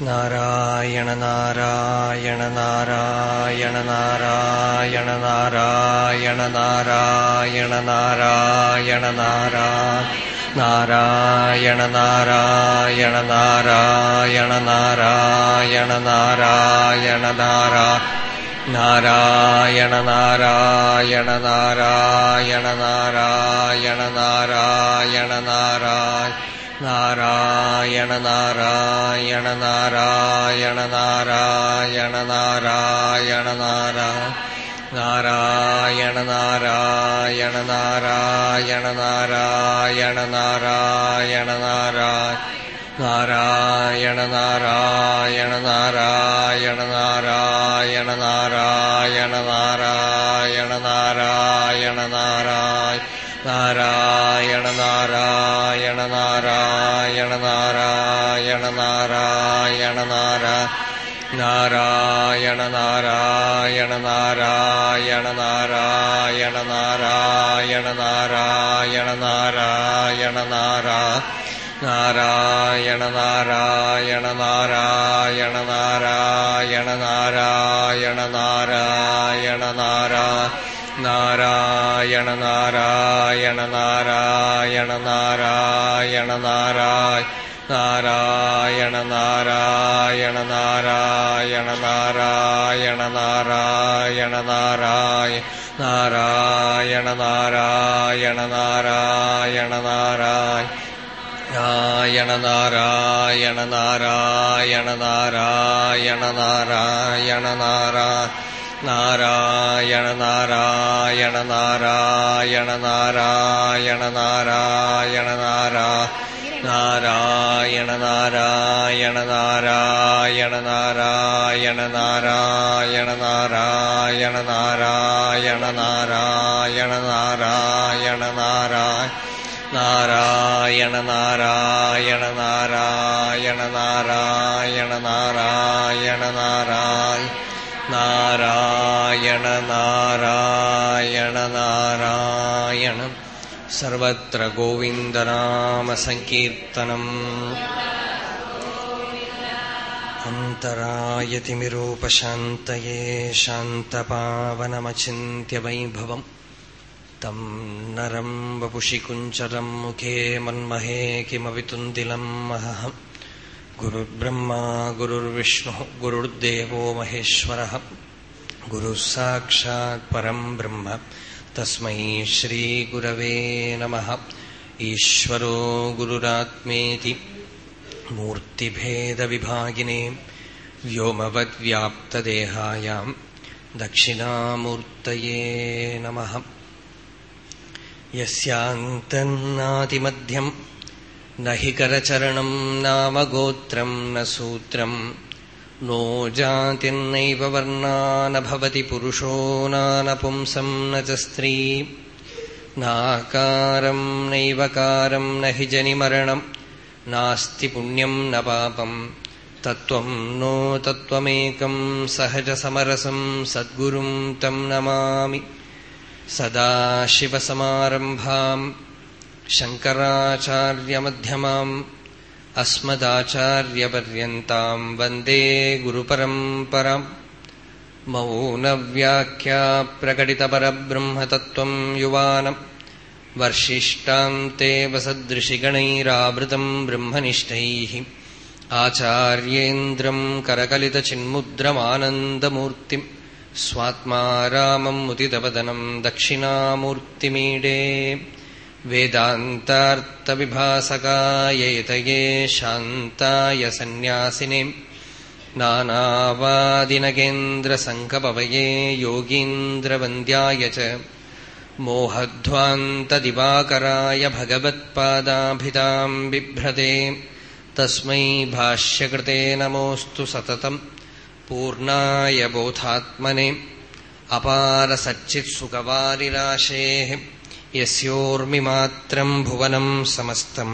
നാരായണ നാരായണ നാരായണ നാരായണ നാരായണ നാരായണ നാരായണ നാരായണ നാരായണ നാരായണ നാരായണ നാരായണ നാരായണ നാരായണ നാരായണ നാരായണ നാരായണ നാരായണ നാരായണ നാരായണ നാരായണ നാരായണ നാരായണ നാരായണ നാരായണ നാരായണ നാരായണ നാരായണ നാരായണ നാരായണ നാരായണ നാരായണ നാരായണ നാരായണ നാരായണ നാരായണ നാരായണ നാരായണ നാരായണ നാരാ നാരായണ നാരായണ നാരായണ നാരായണ നാരായണ നാരായണ നാരാ നാരായണ നാരായണ നാരായണ നാരായണ നാരായ നാരായണ നാരായണ നാരായണ നാരായണ നാരായ നാരായണ നാരായണ നാരായണ നാരായ നാരായണ നാരായണ നാരായണ നാരായണ നാരായണ നാരായ നാരായണ നാരായണ നാരായണ നാരായണ നാരായണ നാരായണ നാരായണ നാരായണ നാരായണ നാരായണ നാരായണ നാരായണ നാരായണ നാരായണ നാരായണ നാരായണ നാരായണ सर्वत्र गोविन्दनामसङ्कीर्तनम्। अन्तरायतिमिरूपशान्तये शान्तपावनमचिन्त्यवैभवम्। तम् नरम् वपुषि वपुषिकुञ्चरम् मुखे मन्महे किमवितुन्दिलम् महम् गुरुर्ब्रह्मा गुरुर्विष्णुः गुरुर्देवो महेश्वरः। गुरुः साक्षात् परम् ब्रह्म। तस्मै श्रीगुरवे नमः ईश्वरो गुरुरात्मेति मूर्तिभेदविभागिने व्योमवद्व्याप्तदेहायाम् दक्षिणामूर्तये नमः यस्यान्तन्नातिमध्यम् न हि करचरणम् नाम गोत्रम् न सूत्रम् नो जातिर्नैव वर्णा न भवति पुरुषो नानपुंसम् न च स्त्री। नाकारम् नैवकारम् न हि जनिमरणम् नास्ति पुण्यम् न पापम् तत्त्वम् नो तत्त्वमेकम् सहजसमरसम् सद्गुरुम् तम् नमामि। सदाशिवसमारम्भाम् शङ्कराचार्यमध्यमाम् अस्मदाचार्यपर्यन्ताम् वन्दे गुरुपरम्पराम्। मौनव्याख्या प्रकटितपरब्रह्मतत्त्वम् युवानम्। वर्षिष्टान्ते वसदृशिगणैरावृतम् ब्रह्मनिष्ठैः। आचार्येन्द्रम् करकलितचिन्मुद्रमानन्दमूर्तिम्। स्वात्मा रामम् मुदितवदनम् दक्षिणामूर्तिमीडे वेदान्तार्थविभासकायैतये शान्ताय सन्न्यासिने नानावादिनगेन्द्रसङ्कपवये योगीन्द्रवन्द्याय च मोहध्वान्तदिवाकराय भगवत्पादाभिताम् बिभ्रते तस्मै भाष्यकृते नमोऽस्तु सततम् पूर्णाय बोधात्मने अपारसच्चित्सुखवारिराशेः यस्योर्मिमात्रम् भुवनम् समस्तम्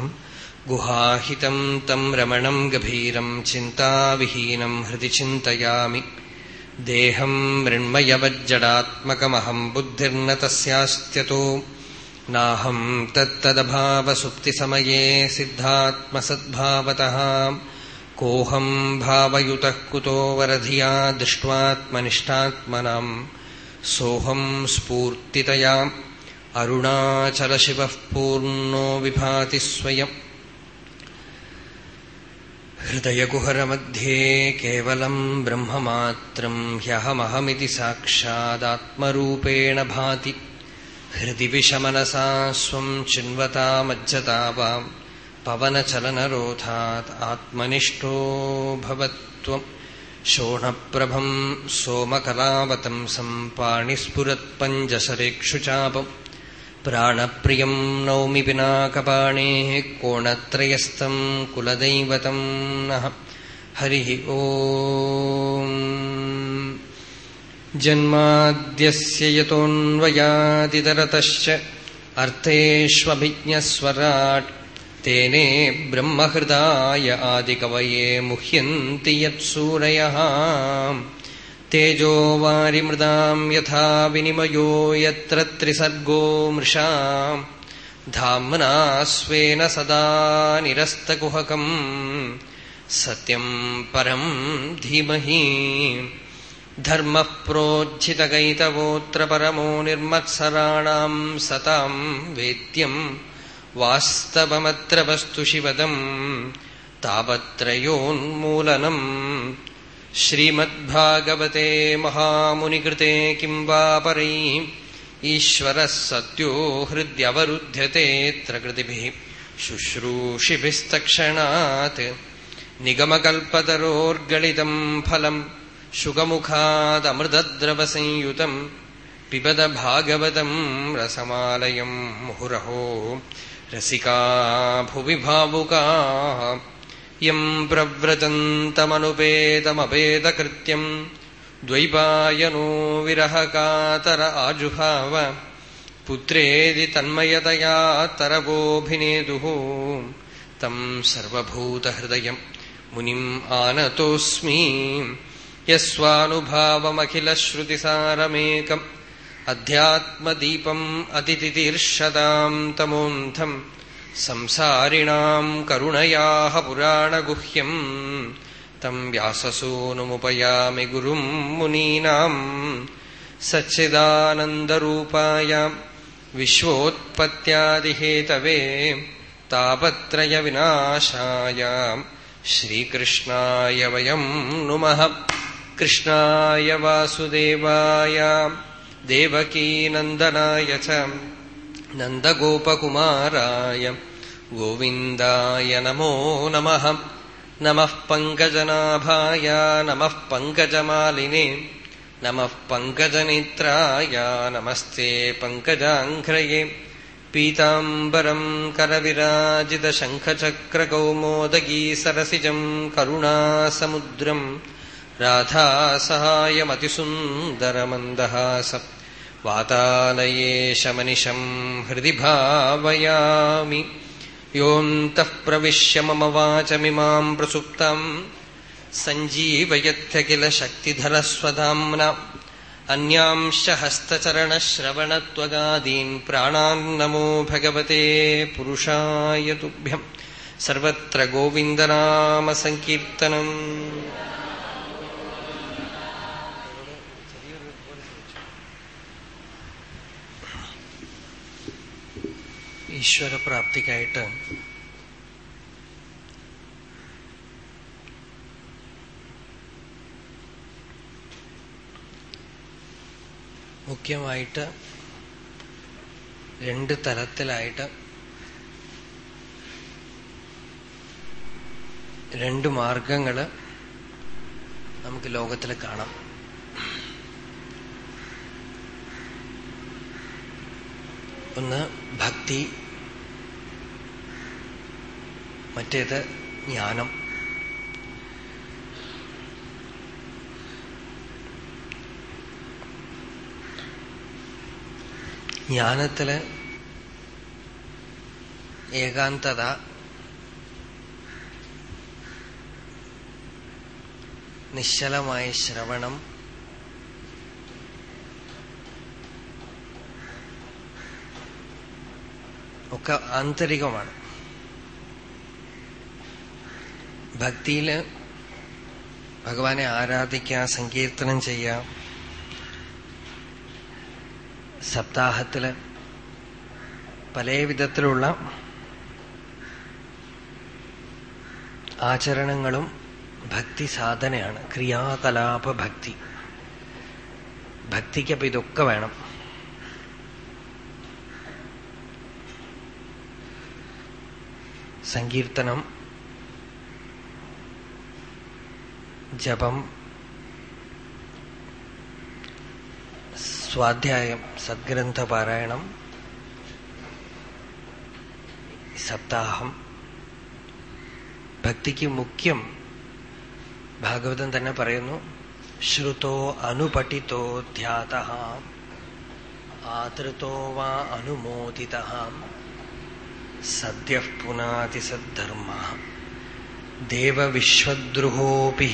गुहाहितम् तम् रमणम् गभीरम् चिन्ताविहीनम् हृदि चिन्तयामि। देहम् मृण्मयवज्जडात्मकमहम् बुद्धिर्न तस्यास्त्यतो नाहम् तत्तदभावसुप्तिसमये सिद्धात्मसद्भावतः कोऽहम् भावयुतः कुतो वरधिया दृष्ट्वात्मनिष्ठात्मनाम् सोऽहम् स्फूर्तितया अरुणाचलशिवः पूर्णो विभाति स्वयम् हृदयकुहरमध्ये केवलम् ब्रह्ममात्रम् ह्यहमहमिति साक्षादात्मरूपेण भाति। हृदि विषमनसा स्वम् चिन्वतामज्जतावाम् पवनचलनरोधात् आत्मनिष्ठो भवत्वम् शोणप्रभम् सोमकलावतंसम् पाणिस्फुरत्पञ्जसरेक्षुचापम् प्राणप्रियम् नौमि पिनाकपाणेः कोणत्रयस्थम् कुलदैवतम् नः। हरिः ओ जन्माद्यस्य यतोऽन्वयादितरतश्च अर्थेष्वभिज्ञस्वराट्। तेने ब्रह्महृदाय आदिकवये मुह्यन्ति यत्सूरयः തേജോ വാരിമൃതാം യഥാ വിനിമയോ യത്ര ത്രിസർഗോ മൃഷാം. ധാംനാ സ്വേന സദാ നിരസ്തകുഹകം. സത്യം പരം ധീമഹി. ധർമ്മ പ്രോജ്ജിതകൈതവോത്ര പരമോ നിർമത്സരാണാം സതാം വേദ്യം. വാസ്തവമത്ര വസ്തു താപത്രയോന്മൂലനം. श्रीमद्भागवते महामुनिकृते किम् वा परैः ईश्वरः सत्यो हृद्यवरुध्यतेऽत्र कृतिभिः शुश्रूषिभिस्तक्षणात् निगमकल्पतरोर्गलितम् फलम् शुकमुखादमृतद्रवसंयुतम् पिबद भागवतम् रसमालयम् मुहुरहो रसिका भुवि भावुकाः यम् प्रव्रजन्तमनुपेतमपेतकृत्यम् द्वैपायनो विरहकातर आजुभाव पुत्रेदि तन्मयतया तरवोऽभिनेदुः तम् सर्वभूतहृदयम् मुनिम् आनतोऽस्मि यस्वानुभावमखिलश्रुतिसारमेकम् अध्यात्मदीपम् अतितितीर्षताम् तमोऽन्धम् संसारिणाम् करुणयाः पुराणगुह्यम् तम् व्याससूनुमुपयामि गुरुम् मुनीनाम् सच्चिदानन्दरूपाय विश्वोत्पत्त्यादिहेतवे तापत्रयविनाशाय श्रीकृष्णाय वयम् नुमः कृष्णाय वासुदेवाय देवकीनन्दनाय च नन्दगोपकुमाराय गोविन्दाय नमो नमः नमः पङ्कजनाभाय नमः पङ्कजमालिने नमः पङ्कजनेत्राय नमस्ते पङ्कजाङ्घ्रये पीताम्बरम् करविराजितशङ्खचक्रकौमोदगी सरसिजम् करुणासमुद्रम् राधासहायमतिसुन्दरमन्दहास वातालयेशमनिशम् हृदि भावयामि योऽन्तः प्रविश्य मम वाचमिमाम् प्रसुप्ताम् सञ्जीवयत्य किल शक्तिधरस्वधाम्ना अन्यांश्च हस्तचरणश्रवणत्वगादीन् प्राणान्नमो भगवते पुरुषाय तुभ्यम् सर्वत्र गोविन्दनामसङ्कीर्तनम् ഈശ്വരപ്രാപ്തിക്കായിട്ട് മുഖ്യമായിട്ട് രണ്ട് തലത്തിലായിട്ട് രണ്ട് മാർഗങ്ങൾ നമുക്ക് ലോകത്തിൽ കാണാം. ഒന്ന് ഭക്തി മറ്റേത് ജ്ഞാനം. ജ്ഞാനത്തിൽ ഏകാന്തത നിശ്ചലമായ ശ്രവണം ഒക്കെ ആന്തരികമാണ്. ഭക്തിയിൽ ഭഗവാനെ ആരാധിക്കാം സങ്കീർത്തനം ചെയ്യാം. സപ്താഹത്തിൽ പല വിധത്തിലുള്ള ആചരണങ്ങളും ഭക്തി സാധനയാണ്. ക്രിയാകലാപ ഭക്തി. ഭക്തിക്കപ്പൊ ഇതൊക്കെ വേണം. സങ്കീർത്തനം ജപം സ്വാധ്യായം സദ്ഗ്രന്ഥപാരായണം സപ്താഹം ഭക്തിക്ക് മുഖ്യം ഭാഗവതം തന്നെ പറയുന്നു ശ്രുതോ അനുപഠിതോ ധ്യാത ആതൃതോ വാ അനുമോദിത സദ്യ പുനാതി സദ്ധർമ്മ ദേവവിശ്വദ്രുഹോപി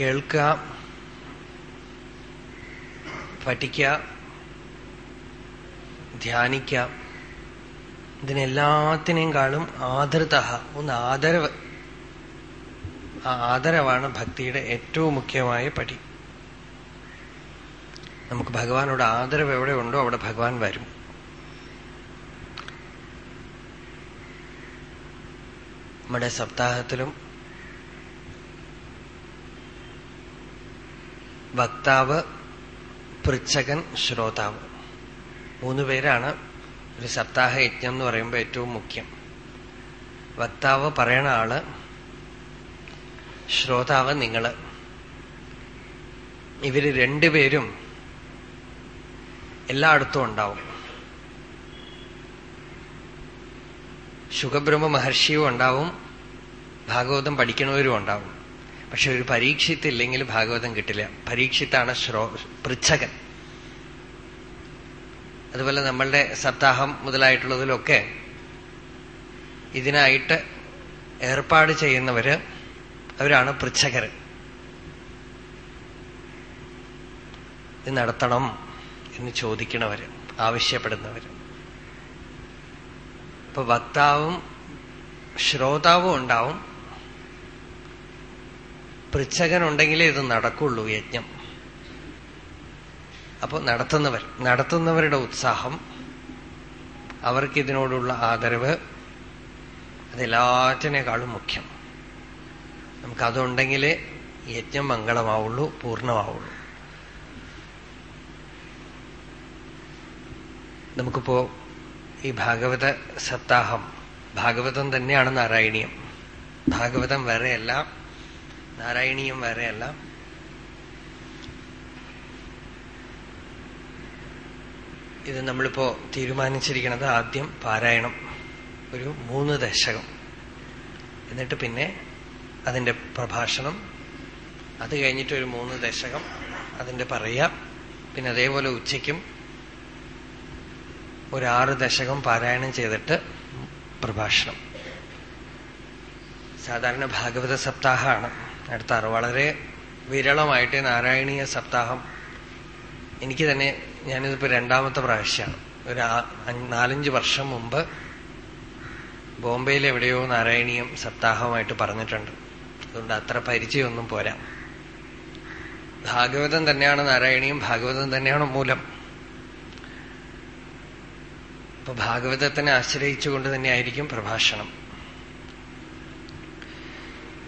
കേൾക്കുക. പഠിക്ക ധ്യാനിക്ക ഇതിനെല്ലാത്തിനെയും കാണും ആദൃത. ഒന്ന് ആദരവ്. ആ ആദരവാണ് ഭക്തിയുടെ ഏറ്റവും മുഖ്യമായ പടി. നമുക്ക് ഭഗവാനോട് ആദരവ് എവിടെ ഉണ്ടോ അവിടെ ഭഗവാൻ വരും. നമ്മുടെ സപ്താഹത്തിലും വക്താവ് പൃച്ഛകൻ ശ്രോതാവ്. മൂന്ന് പേരാണ് ഒരു സപ്താഹ യജ്ഞം എന്ന് പറയുമ്പോൾ ഏറ്റവും മുഖ്യം. വക്താവ് പറയണ ആൾ ശ്രോതാവ് നിങ്ങൾ. ഇവർ രണ്ടുപേരും എല്ലായിടത്തും ഉണ്ടാവും. ശുഖബ്രഹ്മ മഹർഷിയും ഉണ്ടാവും ഭാഗവതം പഠിക്കണവരും ഉണ്ടാവും. പക്ഷെ ഒരു പരീക്ഷിത്തില്ലെങ്കിൽ ഭാഗവതം കിട്ടില്ല. പരീക്ഷിത്താണ് ശ്രോ പൃച്ഛകൻ. അതുപോലെ നമ്മളുടെ സപ്താഹം മുതലായിട്ടുള്ളതിലൊക്കെ ഇതിനായിട്ട് ഏർപ്പാട് ചെയ്യുന്നവര് അവരാണ് പൃച്ഛകർ ഇത് നടത്തണം എന്ന് ചോദിക്കണവര് ആവശ്യപ്പെടുന്നവര്. ഇപ്പൊ വക്താവും ശ്രോതാവും ഉണ്ടാവും. പൃച്ഛകനുണ്ടെങ്കിലേ ഇത് നടക്കുള്ളൂ യജ്ഞം. അപ്പോൾ നടത്തുന്നവർ നടത്തുന്നവരുടെ ഉത്സാഹം അവർക്കിതിനോടുള്ള ആദരവ് അതെല്ലാറ്റിനേക്കാളും മുഖ്യം. നമുക്കതുണ്ടെങ്കിലേ യജ്ഞം മംഗളമാവുള്ളൂ പൂർണമാവുള്ളൂ. നമുക്കിപ്പോ ഈ ഭാഗവത സപ്താഹം ഭാഗവതം തന്നെയാണ് നാരായണീയം. ഭാഗവതം വേറെയല്ല നാരായണീയം വേറെയല്ല. ഇത് നമ്മളിപ്പോ തീരുമാനിച്ചിരിക്കുന്നത് ആദ്യം പാരായണം ഒരു മൂന്ന് ദശകം. എന്നിട്ട് പിന്നെ അതിന്റെ പ്രഭാഷണം അത് കഴിഞ്ഞിട്ട് ഒരു മൂന്ന് ദശകം അതിന്റെ പറയാം പിന്നെ അതേപോലെ ഉച്ചയ്ക്കും ഒരു ആറ് ദശകം പാരായണം ചെയ്തിട്ട് പ്രഭാഷണം. സാധാരണ ഭാഗവത സപ്താഹമാണ്. നടത്താറ് വളരെ വിരളമായിട്ട് നാരായണീയ സപ്താഹം. എനിക്ക് തന്നെ ഞാനിതിപ്പോ രണ്ടാമത്തെ പ്രാവശ്യമാണ്. ഒരു നാലഞ്ച് വർഷം മുമ്പ് ബോംബെയിൽ എവിടെയോ നാരായണീയം സപ്താഹമായിട്ട് പറഞ്ഞിട്ടുണ്ട്. അതുകൊണ്ട് അത്ര പരിചയമൊന്നും പോരാ. ഭാഗവതം തന്നെയാണ് നാരായണീയം ഭാഗവതം തന്നെയാണ് മൂലം. അപ്പൊ ഭാഗവതത്തിനെ ആശ്രയിച്ചുകൊണ്ട് തന്നെയായിരിക്കും പ്രഭാഷണം.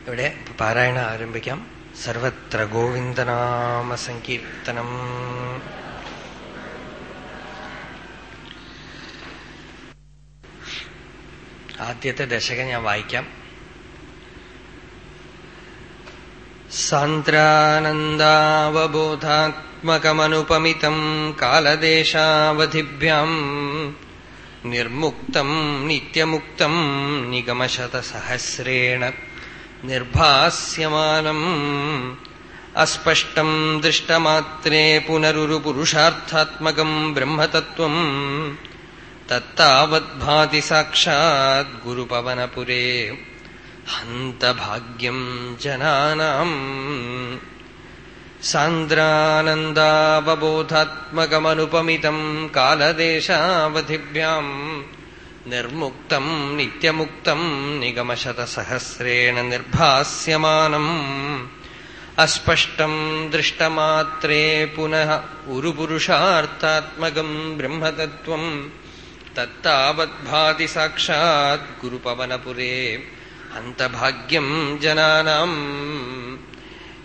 ഇവിടെ പാരായണം ആരംഭിക്കാം. സർവത്ര ഗോവിന്ദനാമ സങ്കീർത്തനം ആദ്യത്തെ ദശകം ഞാൻ വായിക്കാം. സാന്ദ്രാനന്ദാവബോധാത്മകമനുപമിതം കാലദേശാവധിഭ്യാം നിർമുക്തം നിത്യമുക്തം നിഗമശതസഹസ്രേണ നിർഭാസ്യമാനം അസ്പഷ്ടം ദൃഷ്ടമാത്രേ പുനരുരു പുരുഷാർത്ഥാത്മകം ബ്രഹ്മതത്വം തത്താവദ്ഭാതി സാക്ഷാത് ഗുരുപവനപുരേ ഹന്തഭാഗ്യം ജനാനാം സാന്ദ്രാനന്ദാവബോധാത്മകമനുപമിതം കാലദേശാവധിഭ്യാം നിർമുക്തം നിത്യമുക്തം നിഗമശതസഹസ്രേണ നിർഭാസ്യമാനം. അസ്പഷ്ടം ദൃഷ്ടമാത്രേ പുനഃ ഉരുപുരുഷാർത്ഥാത്മകം ബ്രഹ്മതത്വം. തത്താവദ്ഭാതി സാക്ഷാത് ഗുരുപവനപുരേ അന്തഭാഗ്യം ജനാനാം.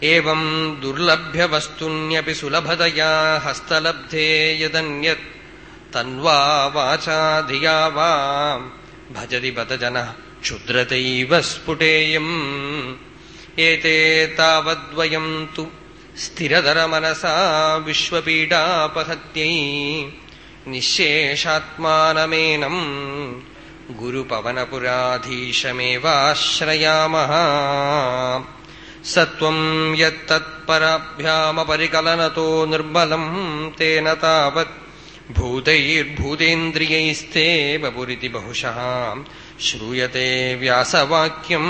ഏവം ദുർലഭ്യവസ്തുന്യപി സുലഭതയാ ഹസ്തലബ്ധേ യദന്യത് തൻവാ വാചാ ധിയാ വാ ഭജതി ബത ജന ക്ഷുദ്രതൈവ സ്ഫുടേയം ഏതേ താവദ്വയം തു സ്ഥിരതരമനസാ വിശ്വപീഡാപഹത്यै നിശേഷാത്മാനമേനം ഗുരുപവനപുരാധീശമേവാശ്രയാമः സത്വം യത്തത്പരാഭ്യാമപരികലനതോ നിർമ്മലം തേന താവത് ഭൂതൈർഭൂതേന്ദ്രിയൈസ്തേ ബപുരിതി ബഹുശ ശ്രൂയത്തെ വ്യാസവാക്യം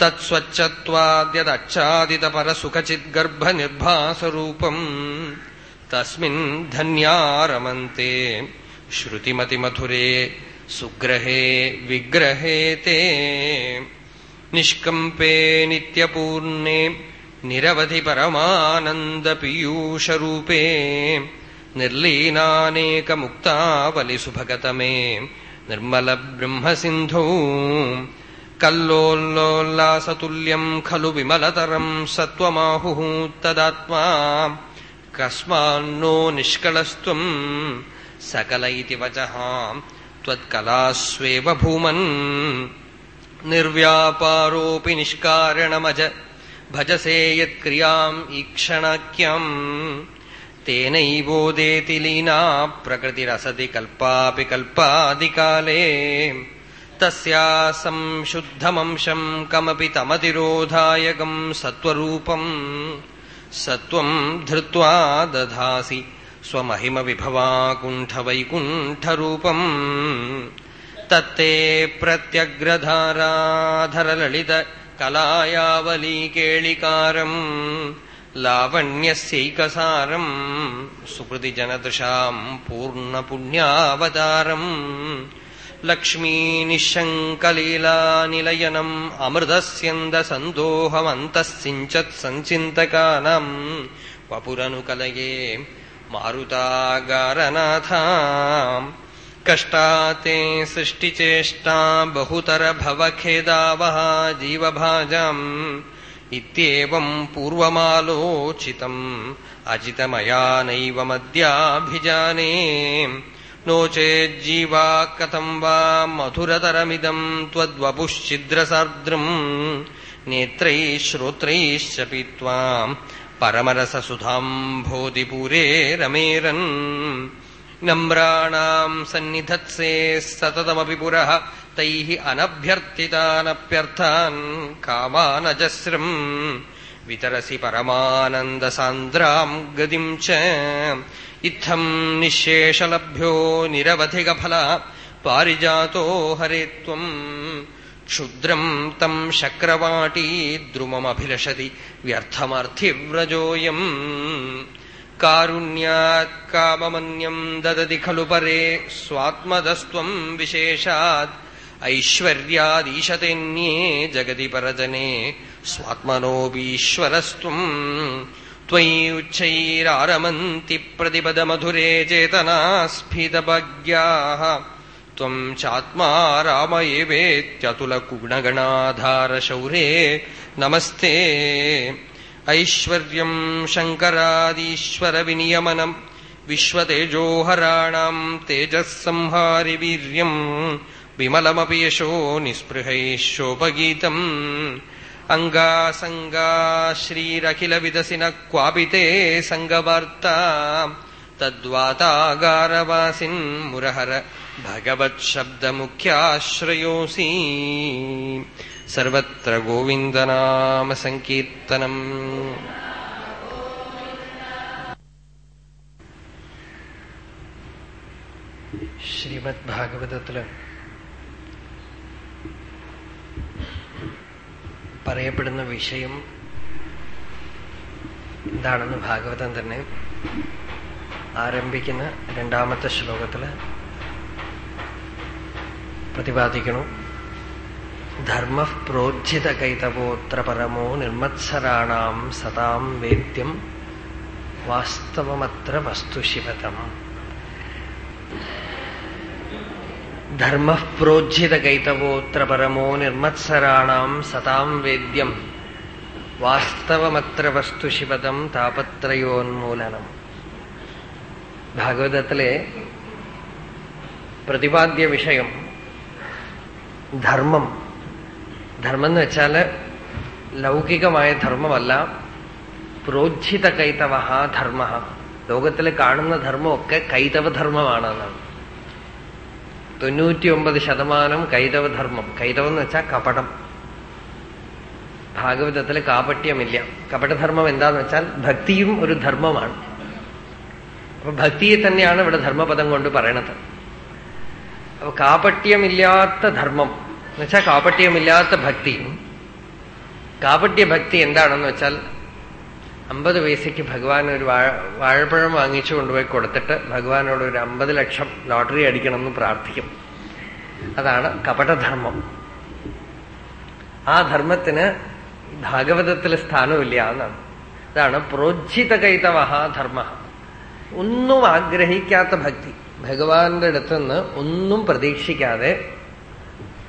തത്സ്വച്ഛത്വാദ്യദച്ഛാദിതപരസുഖചിദ്ഗർഭനിർഭാസരൂപം തസ്മിൻ ധന്യാരമന്തെ ശ്രുതിമതിമധുരേ സുഗ്രഹേ വിഗ്രഹേ തേ നിഷ്കമ്പേ നിത്യപൂർണേ. നിരവധി പരമാനന്ദപീയൂഷരൂപേ നിർലീനാനേകമുക്താവലിസുഭഗതമേ നിർമ്മലബ്രഹ്മസിന്ധോ കല്ലോല്ലോല്ലാസതുല്യം ഖലു വിമലതരം സത്വമാഹു തദാത്മാ. കസ്മാന്നോ നിഷ്കളസ്ത്വം സകല ഇതി വചഃ ത്വത്കലാസ്വേവ ഭൂമൻ നിർവ്യാപാരോപി നിഷ്കാരണമജ ഭജസേയത്ക്രിയാം ഈക്ഷണാഖ്യം തേനൈവോദേതി ലീനാ പ്രകൃതിരസതി കൽപ്പാപി കൽപ്പാദികാലേ. തസ്യാ സംശുദ്ധമംശം കമപി തമതിരോധായകം സത്വരൂപം. സത്വം ധൃത്വാ ദധാസി സ്വമഹിമ വിഭവാകുണ്ഠവൈകുണ്ഠരൂപം. തത്തേ പ്രത്യഗ്രധാരാധരലളിത കലായാവലീകേളികാരം ലാവണ്യസൈകസാരം സുഹൃതിജനദൃശാം പൂർണപുണ്യാവതാരം ലക്ഷ്മീനിശങ്കലീലാനിലയനം അമൃതസ്യന്ദസന്തോഹമന്തഃസിഞ്ചത് സഞ്ചിന്തകാനാം വപുരനുകലയേ മാരുതാകാരനാഥ കഷ്ടാത്തെ സൃഷ്ടിചേഷ്ടാ ബഹുതരഭവഖേദാവഹ ജീവഭാജാം ഇത്യേവം പൂർവമാലോചിതം അജിതമയാ നൈവ മദ്യാഭിജാനേ നോ ചേജ്ജീവാ കഥം വാ മധുരതരമിദം ത്വദ്വപുശ്ചിദ്രസാർദ്രം നേത്രൈ ശ്രോത്രൈശ്ച പീത്വാം പരമരസസുധാം ഭോതിപൂരേ രമേരൻ नम्राणाम् सन्निधत्से सततमपि पुरः तैः अनभ्यर्थितानप्यर्थान् कामानजस्रम् वितरसि परमानन्दसान्द्राम् गतिम् च इत्थम् निःशेषलभ्यो निरवधिकफल पारिजातो हरे त्वम् क्षुद्रम् तम् शक्रवाटीद्रुममभिलषति व्यर्थमर्थिव्रजोऽयम् कारुण्यात् काममन्यम् ददति खलु परे स्वात्मदस्त्वम् विशेषात् ऐश्वर्यादीशतेऽन्ये जगति परजने स्वात्मनोऽपीश्वरस्त्वम् त्वयि उच्चैरारमन्ति प्रतिपदमधुरे चेतना स्फीतभाग्याः त्वम् चात्मा राम एवेत्यतुलगुणगणाधारशौरे नमस्ते ഐശ്വര്യം ശങ്കരാദീശ്വരവിനിയമനം വിശ്വതേജോഹരാണാം തേജസ്സംഹാരി വീര്യം വിമലമപി യശോ നിസ്പൃഹൈശോപഗീതം അംഗാസംഗാ ശ്രീരഖിലവിദസിന ക്വാപിതേ സംഗവാർത്ത തദ്വാതാകാരവാസിൻ മുരഹര ഭഗവത് ശബ്ദമുഖ്യാശ്രയോസീ സർവത്ര ഗോവിന്ദനാമസങ്കീർത്തനം ശ്രീമദ് ഭാഗവതത്തിൽ പറയപ്പെടുന്ന വിഷയം എന്താണെന്ന് ഭാഗവതം തന്നെ ആരംഭിക്കുന്ന രണ്ടാമത്തെ ശ്ലോകത്തിൽ പ്രതിപാദിക്കണം ധർമ്മ പ്രോജ്ജിത കൈതവോത്ര പരമോ നിർമത്സരാണാം സതാം വേദ്യം വാസ്തവമത്ര വസ്തുശിവതം. ധർമ്മ പ്രോജ്ജിത കൈതവോത്ര പരമോ നിർമത്സരാണാം സതാം വേദ്യം വാസ്തവമത്ര വസ്തുശിവതം താപത്രയോന്മൂലനം. ഭാഗവതത്തിലെ പ്രതിപാദ്യ വിഷയം ധർമ്മം ധർമ്മം എന്ന് വെച്ചാൽ ലൗകികമായ ധർമ്മമല്ല പ്രോജ്ജിത കൈതവ ധർമ്മ ലോകത്തിൽ കാണുന്ന ധർമ്മമൊക്കെ കൈതവധർമ്മമാണെന്നാണ്. തൊണ്ണൂറ്റിയൊമ്പത് ശതമാനം കൈതവധർമ്മം. കൈതവം എന്ന് വെച്ചാൽ കപടം. ഭാഗവതത്തിൽ കാപട്യമില്ല. കപടധർമ്മം എന്താന്ന് വെച്ചാൽ ഭക്തിയും ഒരു ധർമ്മമാണ്. അപ്പൊ ഭക്തിയെ തന്നെയാണ് ഇവിടെ ധർമ്മപദം കൊണ്ട് പറയണത്. അപ്പൊ കാപട്യമില്ലാത്ത ധർമ്മം. എന്ന് വെച്ചാൽ കാപട്യമില്ലാത്ത ഭക്തി. കാപട്യ ഭക്തി എന്താണെന്ന് വെച്ചാൽ അമ്പത് പൈസയ്ക്ക് ഭഗവാൻ ഒരു വാഴ വാഴപ്പഴം വാങ്ങിച്ചു കൊണ്ടുപോയി കൊടുത്തിട്ട് ഭഗവാനോട് ഒരു അമ്പത് ലക്ഷം ലോട്ടറി അടിക്കണമെന്ന് പ്രാർത്ഥിക്കും. അതാണ് കപടധർമ്മം. ആ ധർമ്മത്തിന് ഭാഗവതത്തിൽ സ്ഥാനമില്ല എന്നാണ്. അതാണ് പ്രോജ്ജിത കൈതവഹ ധർമ്മ ഒന്നും ആഗ്രഹിക്കാത്ത ഭക്തി. ഭഗവാന്റെ അടുത്തുനിന്ന് ഒന്നും പ്രതീക്ഷിക്കാതെ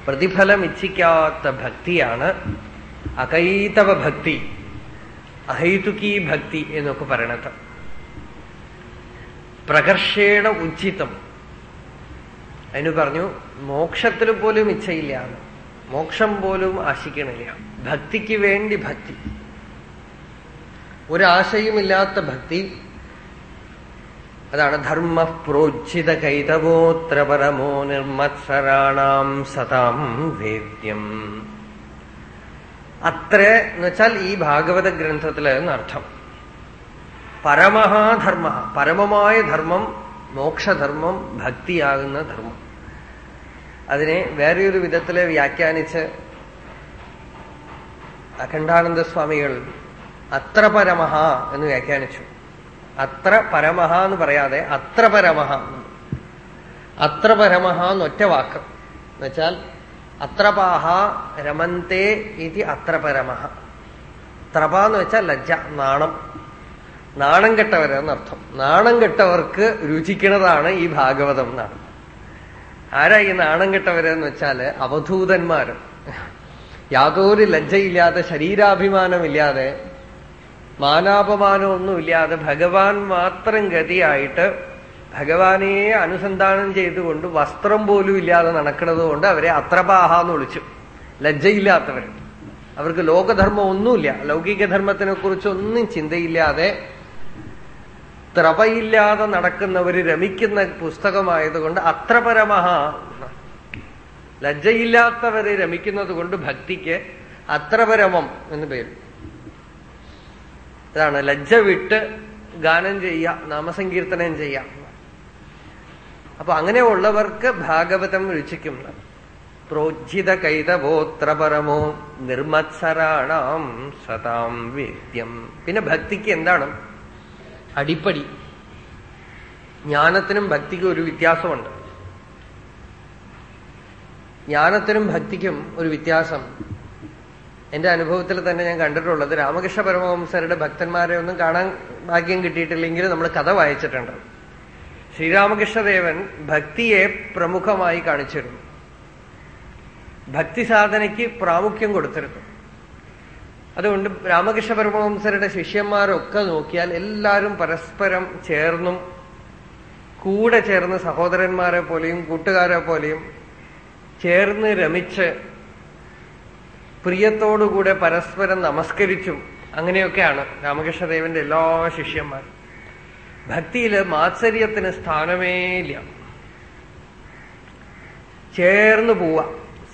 പ്രതിഫലം ഇച്ഛിക്കാത്ത ഭക്തിയാണ് അകൈതവ ഭക്തി അഹൈതുകീ ഭക്തി എന്നൊക്കെ പറയണത്. പ്രകർഷേണ ഉചിതം. അതിന് പറഞ്ഞു മോക്ഷത്തിൽ പോലും ഇച്ഛയില്ല. മോക്ഷം പോലും ആശിക്കണില്ല. ഭക്തിക്ക് വേണ്ടി ഭക്തി. ഒരാശയുമില്ലാത്ത ഭക്തി അതാണ് ധർമ്മ പ്രോജ്ജിത കൈതവോത്ര പരമോ നിർമ്മത്സരാണാം സതാം വേദ്യം. അത്ര എന്ന് വെച്ചാൽ ഈ ഭാഗവത ഗ്രന്ഥത്തിൽ എന്നർത്ഥം. പരമഹാധർമ്മ പരമമായ ധർമ്മം മോക്ഷധർമ്മം ഭക്തിയാകുന്ന ധർമ്മം. അതിനെ വേറെയൊരു വിധത്തിൽ വ്യാഖ്യാനിച്ച് അഖണ്ഡാനന്ദ സ്വാമികൾ അത്ര പരമഹ എന്ന് വ്യാഖ്യാനിച്ചു. അത്ര പരമഹ എന്ന് പറയാതെ അത്ര പരമഹ. അത്ര പരമഹ എന്നൊറ്റ വാക്ക്. എന്നുവെച്ചാൽ അത്രപാഹ രമന്തേ ഇതി അത്ര പരമഹ. ത്രപ എന്ന് വെച്ചാൽ ലജ്ജ നാണം. നാണം കെട്ടവരെന്നർത്ഥം നാണം കെട്ടവർക്ക് രുചിക്കുന്നതാണ് ഈ ഭാഗവതം എന്നാണ്. ആരാ ഈ നാണം കെട്ടവരെന്ന് വെച്ചാൽ അവധൂതന്മാരും. യാതൊരു ലജ്ജയില്ലാതെ ശരീരാഭിമാനമില്ലാതെ മാനാപമാനമൊന്നുമില്ലാതെ ഭഗവാൻ മാത്രം ഗതിയായിട്ട് ഭഗവാനെ അനുസന്ധാനം ചെയ്തുകൊണ്ട് വസ്ത്രം പോലും ഇല്ലാതെ നടക്കുന്നത് കൊണ്ട് അവരെ അത്രപാഹ എന്ന് വിളിച്ചു. ലജ്ജയില്ലാത്തവർ. അവർക്ക് ലോകധർമ്മം ഒന്നുമില്ല. ലൗകിക ധർമ്മത്തിനെ കുറിച്ചൊന്നും ചിന്തയില്ലാതെ ത്രപയില്ലാതെ നടക്കുന്നവര് രമിക്കുന്ന പുസ്തകമായതുകൊണ്ട് അത്ര പരമഹ ലജ്ജയില്ലാത്തവര് രമിക്കുന്നത് കൊണ്ട് ഭക്തിക്ക് അത്ര പരമം എന്ന് പേര്. അതാണ് ലജ്ജ വിട്ട് ഗാനം ചെയ്യുക നാമസങ്കീർത്തനം ചെയ്യാം അപ്പൊ അങ്ങനെയുള്ളവർക്ക് ഭാഗവതം രുചിക്കും പ്രോജ്ജിത കൈതവോത്ര പരമോ നിർമത്സരാണാം സതാം വേദ്യം പിന്നെ ഭക്തിക്ക് എന്താണ്? അടിപ്പടി. ജ്ഞാനത്തിനും ഭക്തിക്കും ഒരു വ്യത്യാസമുണ്ട്. ജ്ഞാനത്തിനും ഭക്തിക്കും ഒരു വ്യത്യാസം. എന്റെ അനുഭവത്തിൽ തന്നെ ഞാൻ കണ്ടിട്ടുള്ളത് രാമകൃഷ്ണ പരമവംസരുടെ ഭക്തന്മാരെ ഒന്നും കാണാൻ ഭാഗ്യം കിട്ടിയിട്ടില്ലെങ്കിൽ നമ്മൾ കഥ വായിച്ചിട്ടുണ്ട്. ശ്രീരാമകൃഷ്ണദേവൻ ഭക്തിയെ പ്രമുഖമായി കാണിച്ചിരുന്നു. ഭക്തി സാധനയ്ക്ക് പ്രാമുഖ്യം കൊടുത്തിരുന്നു. അതുകൊണ്ട് രാമകൃഷ്ണ പരമവംസരുടെ ശിഷ്യന്മാരൊക്കെ നോക്കിയാൽ എല്ലാവരും പരസ്പരം ചേർന്നും കൂടെ ചേർന്ന് സഹോദരന്മാരെ പോലെയും കൂട്ടുകാരെ പോലെയും ചേർന്ന് രമിച്ച് പ്രിയത്തോടുകൂടെ പരസ്പരം നമസ്കരിച്ചും അങ്ങനെയൊക്കെയാണ് രാമകൃഷ്ണദേവന്റെ എല്ലാ ശിഷ്യന്മാർ ഭക്തിയിൽ മാത്സര്യത്തിന് സ്ഥാനമേ ഇല്ല ചേർന്ന് പോവാ.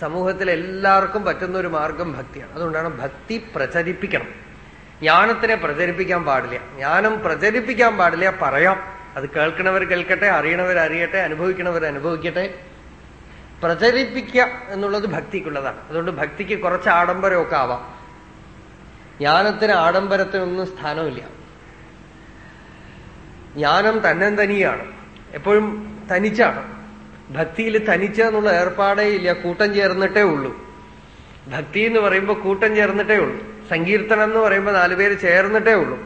സമൂഹത്തിൽ എല്ലാവർക്കും പറ്റുന്ന ഒരു മാർഗം ഭക്തിയാണ്. അതുകൊണ്ടാണ് ഭക്തി പ്രചരിപ്പിക്കണം. ജ്ഞാനത്തിനെ പ്രചരിപ്പിക്കാൻ പാടില്ല. ജ്ഞാനം പ്രചരിപ്പിക്കാൻ പാടില്ല പറയാം. അത് കേൾക്കണവർ കേൾക്കട്ടെ അറിയണവർ അറിയട്ടെ അനുഭവിക്കണവർ അനുഭവിക്കട്ടെ. പ്രചരിപ്പിക്കുക എന്നുള്ളത് ഭക്തിക്കുള്ളതാണ്. അതുകൊണ്ട് ഭക്തിക്ക് കുറച്ച് ആഡംബരമൊക്കെ ആവാം. ജ്ഞാനത്തിന് ആഡംബരത്തിനൊന്നും സ്ഥാനമില്ല. ജ്ഞാനം തന്നെ തനിയാണ് എപ്പോഴും തനിച്ചാണ്. ഭക്തിയിൽ തനിച്ച എന്നുള്ള ഏർപ്പാടേ ഇല്ല. കൂട്ടം ചേർന്നിട്ടേ ഉള്ളൂ. ഭക്തി എന്ന് പറയുമ്പോൾ കൂട്ടം ചേർന്നിട്ടേ ഉള്ളൂ. സങ്കീർത്തനം എന്ന് പറയുമ്പോൾ നാലുപേര് ചേർന്നിട്ടേ ഉള്ളൂ.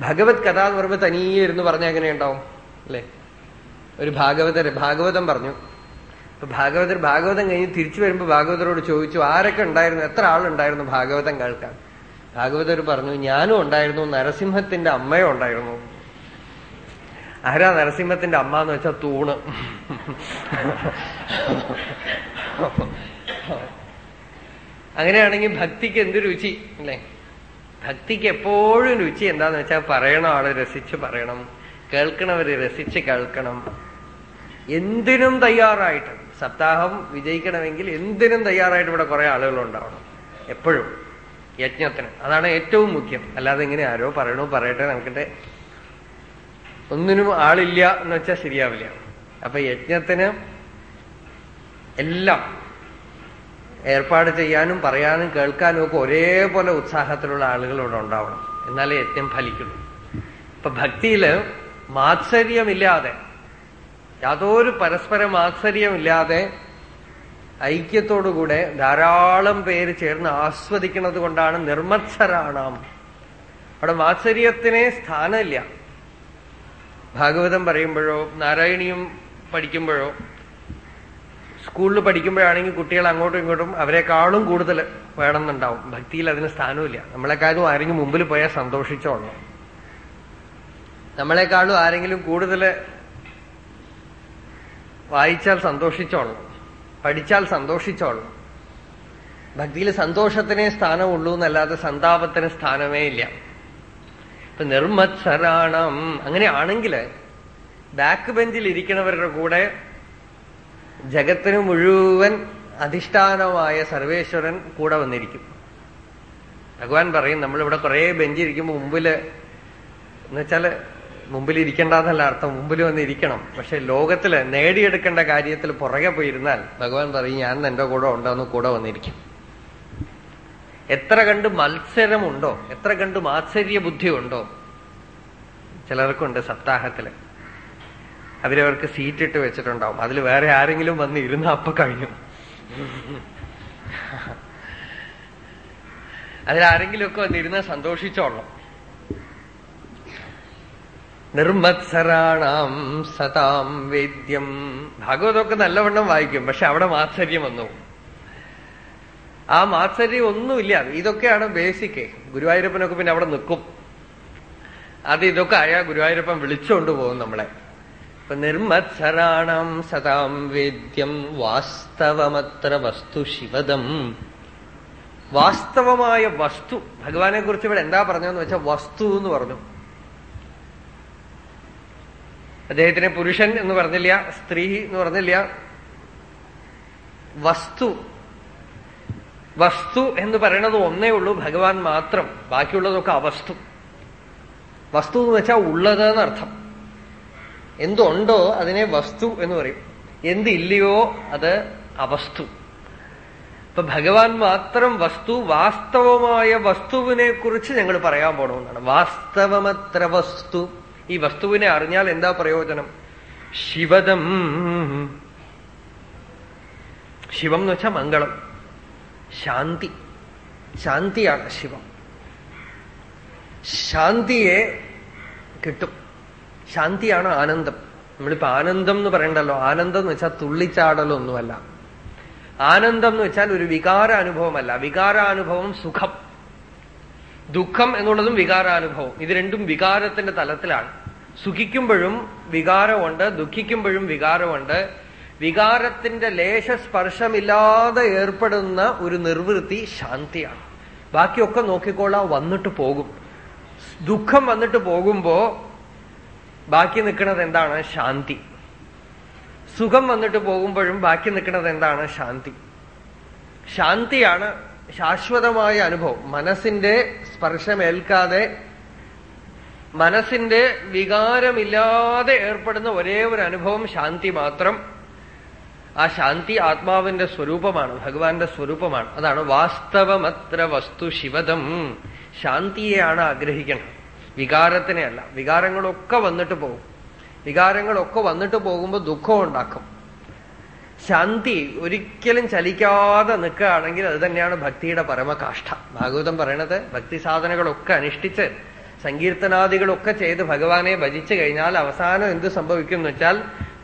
ഭഗവത് കഥ എന്ന് പറയുമ്പോൾ തനിയെ ഇരുന്ന് പറഞ്ഞാൽ എങ്ങനെയുണ്ടാവും? അല്ലെ? ഒരു ഭാഗവതര് ഭാഗവതം പറഞ്ഞു. അപ്പൊ ഭാഗവതർ ഭാഗവതം കഴിഞ്ഞ് തിരിച്ചു വരുമ്പോൾ ഭാഗവതരോട് ചോദിച്ചു ആരൊക്കെ ഉണ്ടായിരുന്നു? എത്ര ആളുണ്ടായിരുന്നു ഭാഗവതം കേൾക്കാൻ? ഭാഗവതർ പറഞ്ഞു ഞാനും ഉണ്ടായിരുന്നു നരസിംഹത്തിന്റെ അമ്മയും ഉണ്ടായിരുന്നു. ആരാ നരസിംഹത്തിന്റെ അമ്മ എന്ന് വെച്ചാൽ തൂണ്. അങ്ങനെയാണെങ്കിൽ ഭക്തിക്ക് എന്ത് രുചി അല്ലേ? ഭക്തിക്ക് എപ്പോഴും രുചി എന്താന്ന് വെച്ചാൽ പറയണ ആൾ രസിച്ച് പറയണം കേൾക്കണവര് രസിച്ച് കേൾക്കണം. എന്തിനും തയ്യാറായിട്ട് സപ്താഹം വിജയിക്കണമെങ്കിൽ എന്തിനും തയ്യാറായിട്ട് ഇവിടെ കുറെ ആളുകൾ ഉണ്ടാവണം എപ്പോഴും. യജ്ഞത്തിന്. അതാണ് ഏറ്റവും മുഖ്യം. അല്ലാതെ ഇങ്ങനെ ആരോ പറയണു പറയട്ടെ നമുക്കിട്ട് ഒന്നിനും ആളില്ല എന്ന് വെച്ചാൽ ശരിയാവില്ല. അപ്പൊ യജ്ഞത്തിന് എല്ലാം ഏർപ്പാട് ചെയ്യാനും പറയാനും കേൾക്കാനും ഒക്കെ ഒരേപോലെ ഉത്സാഹത്തിലുള്ള ആളുകൾ ഇവിടെ ഉണ്ടാവണം. എന്നാലേ യജ്ഞം ഫലിക്കുള്ളൂ ഇപ്പൊ ഭക്തിയിൽ മാത്സര്യമില്ലാതെ യാതൊരു പരസ്പര മാത്സര്യമില്ലാതെ ഐക്യത്തോടുകൂടെ ധാരാളം പേര് ചേർന്ന് ആസ്വദിക്കുന്നത് കൊണ്ടാണ് നിർമ്മത്സരാണാം അവിടെ മാത്സര്യത്തിനെ സ്ഥാനമില്ല. ഭാഗവതം പറയുമ്പോഴോ നാരായണീയം പഠിക്കുമ്പോഴോ സ്കൂളിൽ പഠിക്കുമ്പോഴാണെങ്കിൽ കുട്ടികൾ അങ്ങോട്ടും ഇങ്ങോട്ടും അവരെക്കാളും കൂടുതൽ വേണമെന്നുണ്ടാവും. ഭക്തിയിൽ അതിന് സ്ഥാനമില്ല. നമ്മളെക്കാളും ആരെങ്കിലും മുമ്പിൽ പോയാൽ സന്തോഷിച്ചോളണം. നമ്മളെക്കാളും ആരെങ്കിലും കൂടുതൽ വായിച്ചാൽ സന്തോഷിച്ചോളൂ പഠിച്ചാൽ സന്തോഷിച്ചോളൂ. ഭക്തിയിൽ സന്തോഷത്തിനേ സ്ഥാനമുള്ളൂ എന്നല്ലാതെ സന്താപത്തിന് സ്ഥാനമേ ഇല്ല. ഇപ്പൊ നിർമ്മത്സരാണം അങ്ങനെയാണെങ്കിൽ ബാക്ക് ബെഞ്ചിൽ ഇരിക്കുന്നവരുടെ കൂടെ ജഗത്തിന് മുഴുവൻ അധിഷ്ഠാനമായ സർവേശ്വരൻ കൂടെ വന്നിരിക്കും. ഭഗവാൻ പറയും നമ്മളിവിടെ കുറെ ബെഞ്ചിരിക്കുമ്പോൾ മുമ്പിൽ എന്നുവെച്ചാൽ മുമ്പിൽ ഇരിക്കേണ്ടെന്നല്ല അർത്ഥം. മുമ്പിൽ വന്ന് ഇരിക്കണം പക്ഷെ ലോകത്തിൽ നേടിയെടുക്കേണ്ട കാര്യത്തിൽ പുറകെ പോയിരുന്നാൽ ഭഗവാൻ പറയും ഞാൻ എന്റെ കൂടെ ഉണ്ടെന്ന് കൂടെ വന്നിരിക്കും. എത്ര കണ്ട് മത്സരമുണ്ടോ എത്ര കണ്ട് മാത്സര്യ ബുദ്ധി ഉണ്ടോ ചിലർക്കുണ്ട് സപ്താഹത്തിൽ. അവരവർക്ക് സീറ്റ് ഇട്ട് വെച്ചിട്ടുണ്ടാവും. അതിൽ വേറെ ആരെങ്കിലും വന്ന് ഇരുന്ന അപ്പൊ കഴിഞ്ഞു അതിലാരെങ്കിലുമൊക്കെ വന്നിരുന്ന സന്തോഷിച്ചോളണം. നിർമ്മത്സരാണാം സതാം വേദ്യം. ഭാഗവതമൊക്കെ നല്ലവണ്ണം വായിക്കും പക്ഷെ അവിടെ മാത്സര്യം വന്നു. ആ മാത്സര്യം ഒന്നുമില്ല. ഇതൊക്കെയാണ് ബേസിക്. ഗുരുവായൂരപ്പനൊക്കെ പിന്നെ അവിടെ നിൽക്കും. അത് ഇതൊക്കെ ആയാൽ ഗുരുവായൂരപ്പൻ വിളിച്ചുകൊണ്ട് പോകും നമ്മളെ. ഇപ്പൊ നിർമ്മത്സരാണം സതാം വേദ്യം വാസ്തവമത്ര വസ്തു ശിവദം. വാസ്തവമായ വസ്തു. ഭഗവാനെ കുറിച്ച് ഇവിടെ എന്താ പറഞ്ഞതെന്ന് വെച്ചാൽ വസ്തു എന്ന് പറഞ്ഞു. അദ്ദേഹത്തിനെ പുരുഷൻ എന്ന് പറഞ്ഞില്ല സ്ത്രീ എന്ന് പറഞ്ഞില്ല. വസ്തു വസ്തു എന്ന് പറയണത് ഒന്നേ ഉള്ളൂ ഭഗവാൻ മാത്രം. ബാക്കിയുള്ളതൊക്കെ അവസ്തു. വസ്തു എന്ന് വെച്ചാൽ ഉള്ളത് എന്നർത്ഥം. എന്തുണ്ടോ അതിനെ വസ്തു എന്ന് പറയും. എന്തില്ലയോ അത് അവസ്തു. ഇപ്പൊ ഭഗവാൻ മാത്രം വസ്തു വാസ്തവമായ വസ്തുവിനെ കുറിച്ച് ഞങ്ങൾ പറയാൻ പോണമെന്നാണ് വാസ്തവമത്ര വസ്തു. ഈ വസ്തുവിനെ അറിഞ്ഞാൽ എന്താ പ്രയോജനം? ശിവദം. ശിവം എന്ന് വെച്ചാൽ മംഗളം. ശാന്തി. ശാന്തിയാണ് ശിവം. ശാന്തിയെ കിട്ടും. ശാന്തിയാണ് ആനന്ദം. നമ്മളിപ്പോ ആനന്ദം എന്ന് പറയണ്ടല്ലോ. ആനന്ദം എന്ന് വെച്ചാൽ തുള്ളിച്ചാടലൊന്നുമല്ല ആനന്ദം എന്ന് വെച്ചാൽ ഒരു വികാരാനുഭവമല്ല. വികാരാനുഭവം സുഖം. ദുഃഖം എന്നുള്ളതും വികാരാനുഭവം. ഇത് രണ്ടും വികാരത്തിന്റെ തലത്തിലാണ്. സുഖിക്കുമ്പോഴും വികാരമുണ്ട് ദുഃഖിക്കുമ്പോഴും വികാരമുണ്ട്. വികാരത്തിന്റെ ലേശസ്പർശമില്ലാതെ ഏർപ്പെടുന്ന ഒരു നിർവൃത്തി ശാന്തിയാണ്. ബാക്കിയൊക്കെ നോക്കിക്കോളാം വന്നിട്ട് പോകും. ദുഃഖം വന്നിട്ട് പോകുമ്പോ ബാക്കി നിൽക്കുന്നത് എന്താണ്? ശാന്തി. സുഖം വന്നിട്ട് പോകുമ്പോഴും ബാക്കി നിൽക്കുന്നത് എന്താണ്? ശാന്തി. ശാന്തിയാണ് ശാശ്വതമായ അനുഭവം. മനസ്സിന്റെ സ്പർശമേൽക്കാതെ മനസ്സിന്റെ വികാരമില്ലാതെ ഏർപ്പെടുന്ന ഒരേ ഒരു അനുഭവം ശാന്തി മാത്രം. ആ ശാന്തി ആത്മാവിന്റെ സ്വരൂപമാണ് ഭഗവാന്റെ സ്വരൂപമാണ്. അതാണ് വാസ്തവമത്ര വസ്തു ശിവതം. ശാന്തിയെയാണ് ആഗ്രഹിക്കുന്നത്. വികാരത്തിനെയല്ല വികാരങ്ങളൊക്കെ വന്നിട്ട് പോകും. വികാരങ്ങളൊക്കെ വന്നിട്ട് പോകുമ്പോൾ ദുഃഖം ഉണ്ടാക്കും. ശാന്തി ഒരിക്കലും ചലിക്കാതെ നിൽക്കുകയാണെങ്കിൽ അത് തന്നെയാണ് ഭക്തിയുടെ പരമകാഷ്ഠ. ഭാഗവതം പറയണത് ഭക്തി സാധനകളൊക്കെ അനുഷ്ഠിച്ച് സങ്കീർത്തനാദികളൊക്കെ ചെയ്ത് ഭഗവാനെ ഭജിച്ചു കഴിഞ്ഞാൽ അവസാനം എന്ത് സംഭവിക്കും എന്ന് വെച്ചാൽ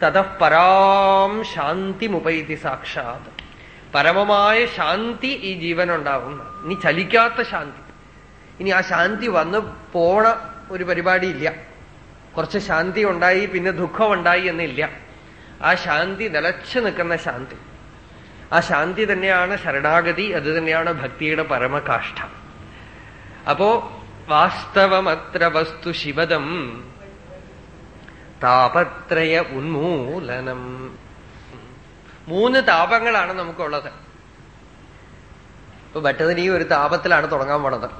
തതഃപരാം ശാന്തി മുപൈതി സാക്ഷാത്. പരമമായ ശാന്തി ഈ ജീവനുണ്ടാവും ഇനി ചലിക്കാത്ത ശാന്തി. ഇനി ആ ശാന്തി വന്ന് പോണ ഒരു പരിപാടിയില്ല. കുറച്ച് ശാന്തി ഉണ്ടായി പിന്നെ ദുഃഖം ഉണ്ടായി എന്നില്ല. ആ ശാന്തി നിലച്ചു നിൽക്കുന്ന ശാന്തി. ആ ശാന്തി തന്നെയാണ് ശരണാഗതി അത് തന്നെയാണ് ഭക്തിയുടെ പരമകാഷ്ഠ. അപ്പോ വാസ്തവമത്ര വസ്തു ശിവദം താപത്രയ ഉന്മൂലനം. മൂന്ന് താപങ്ങളാണ് നമുക്കുള്ളത്. ഇപ്പൊ ഭട്ടതിനി ഒരു താപത്തിലാണ് തുടങ്ങാൻ പോണത്.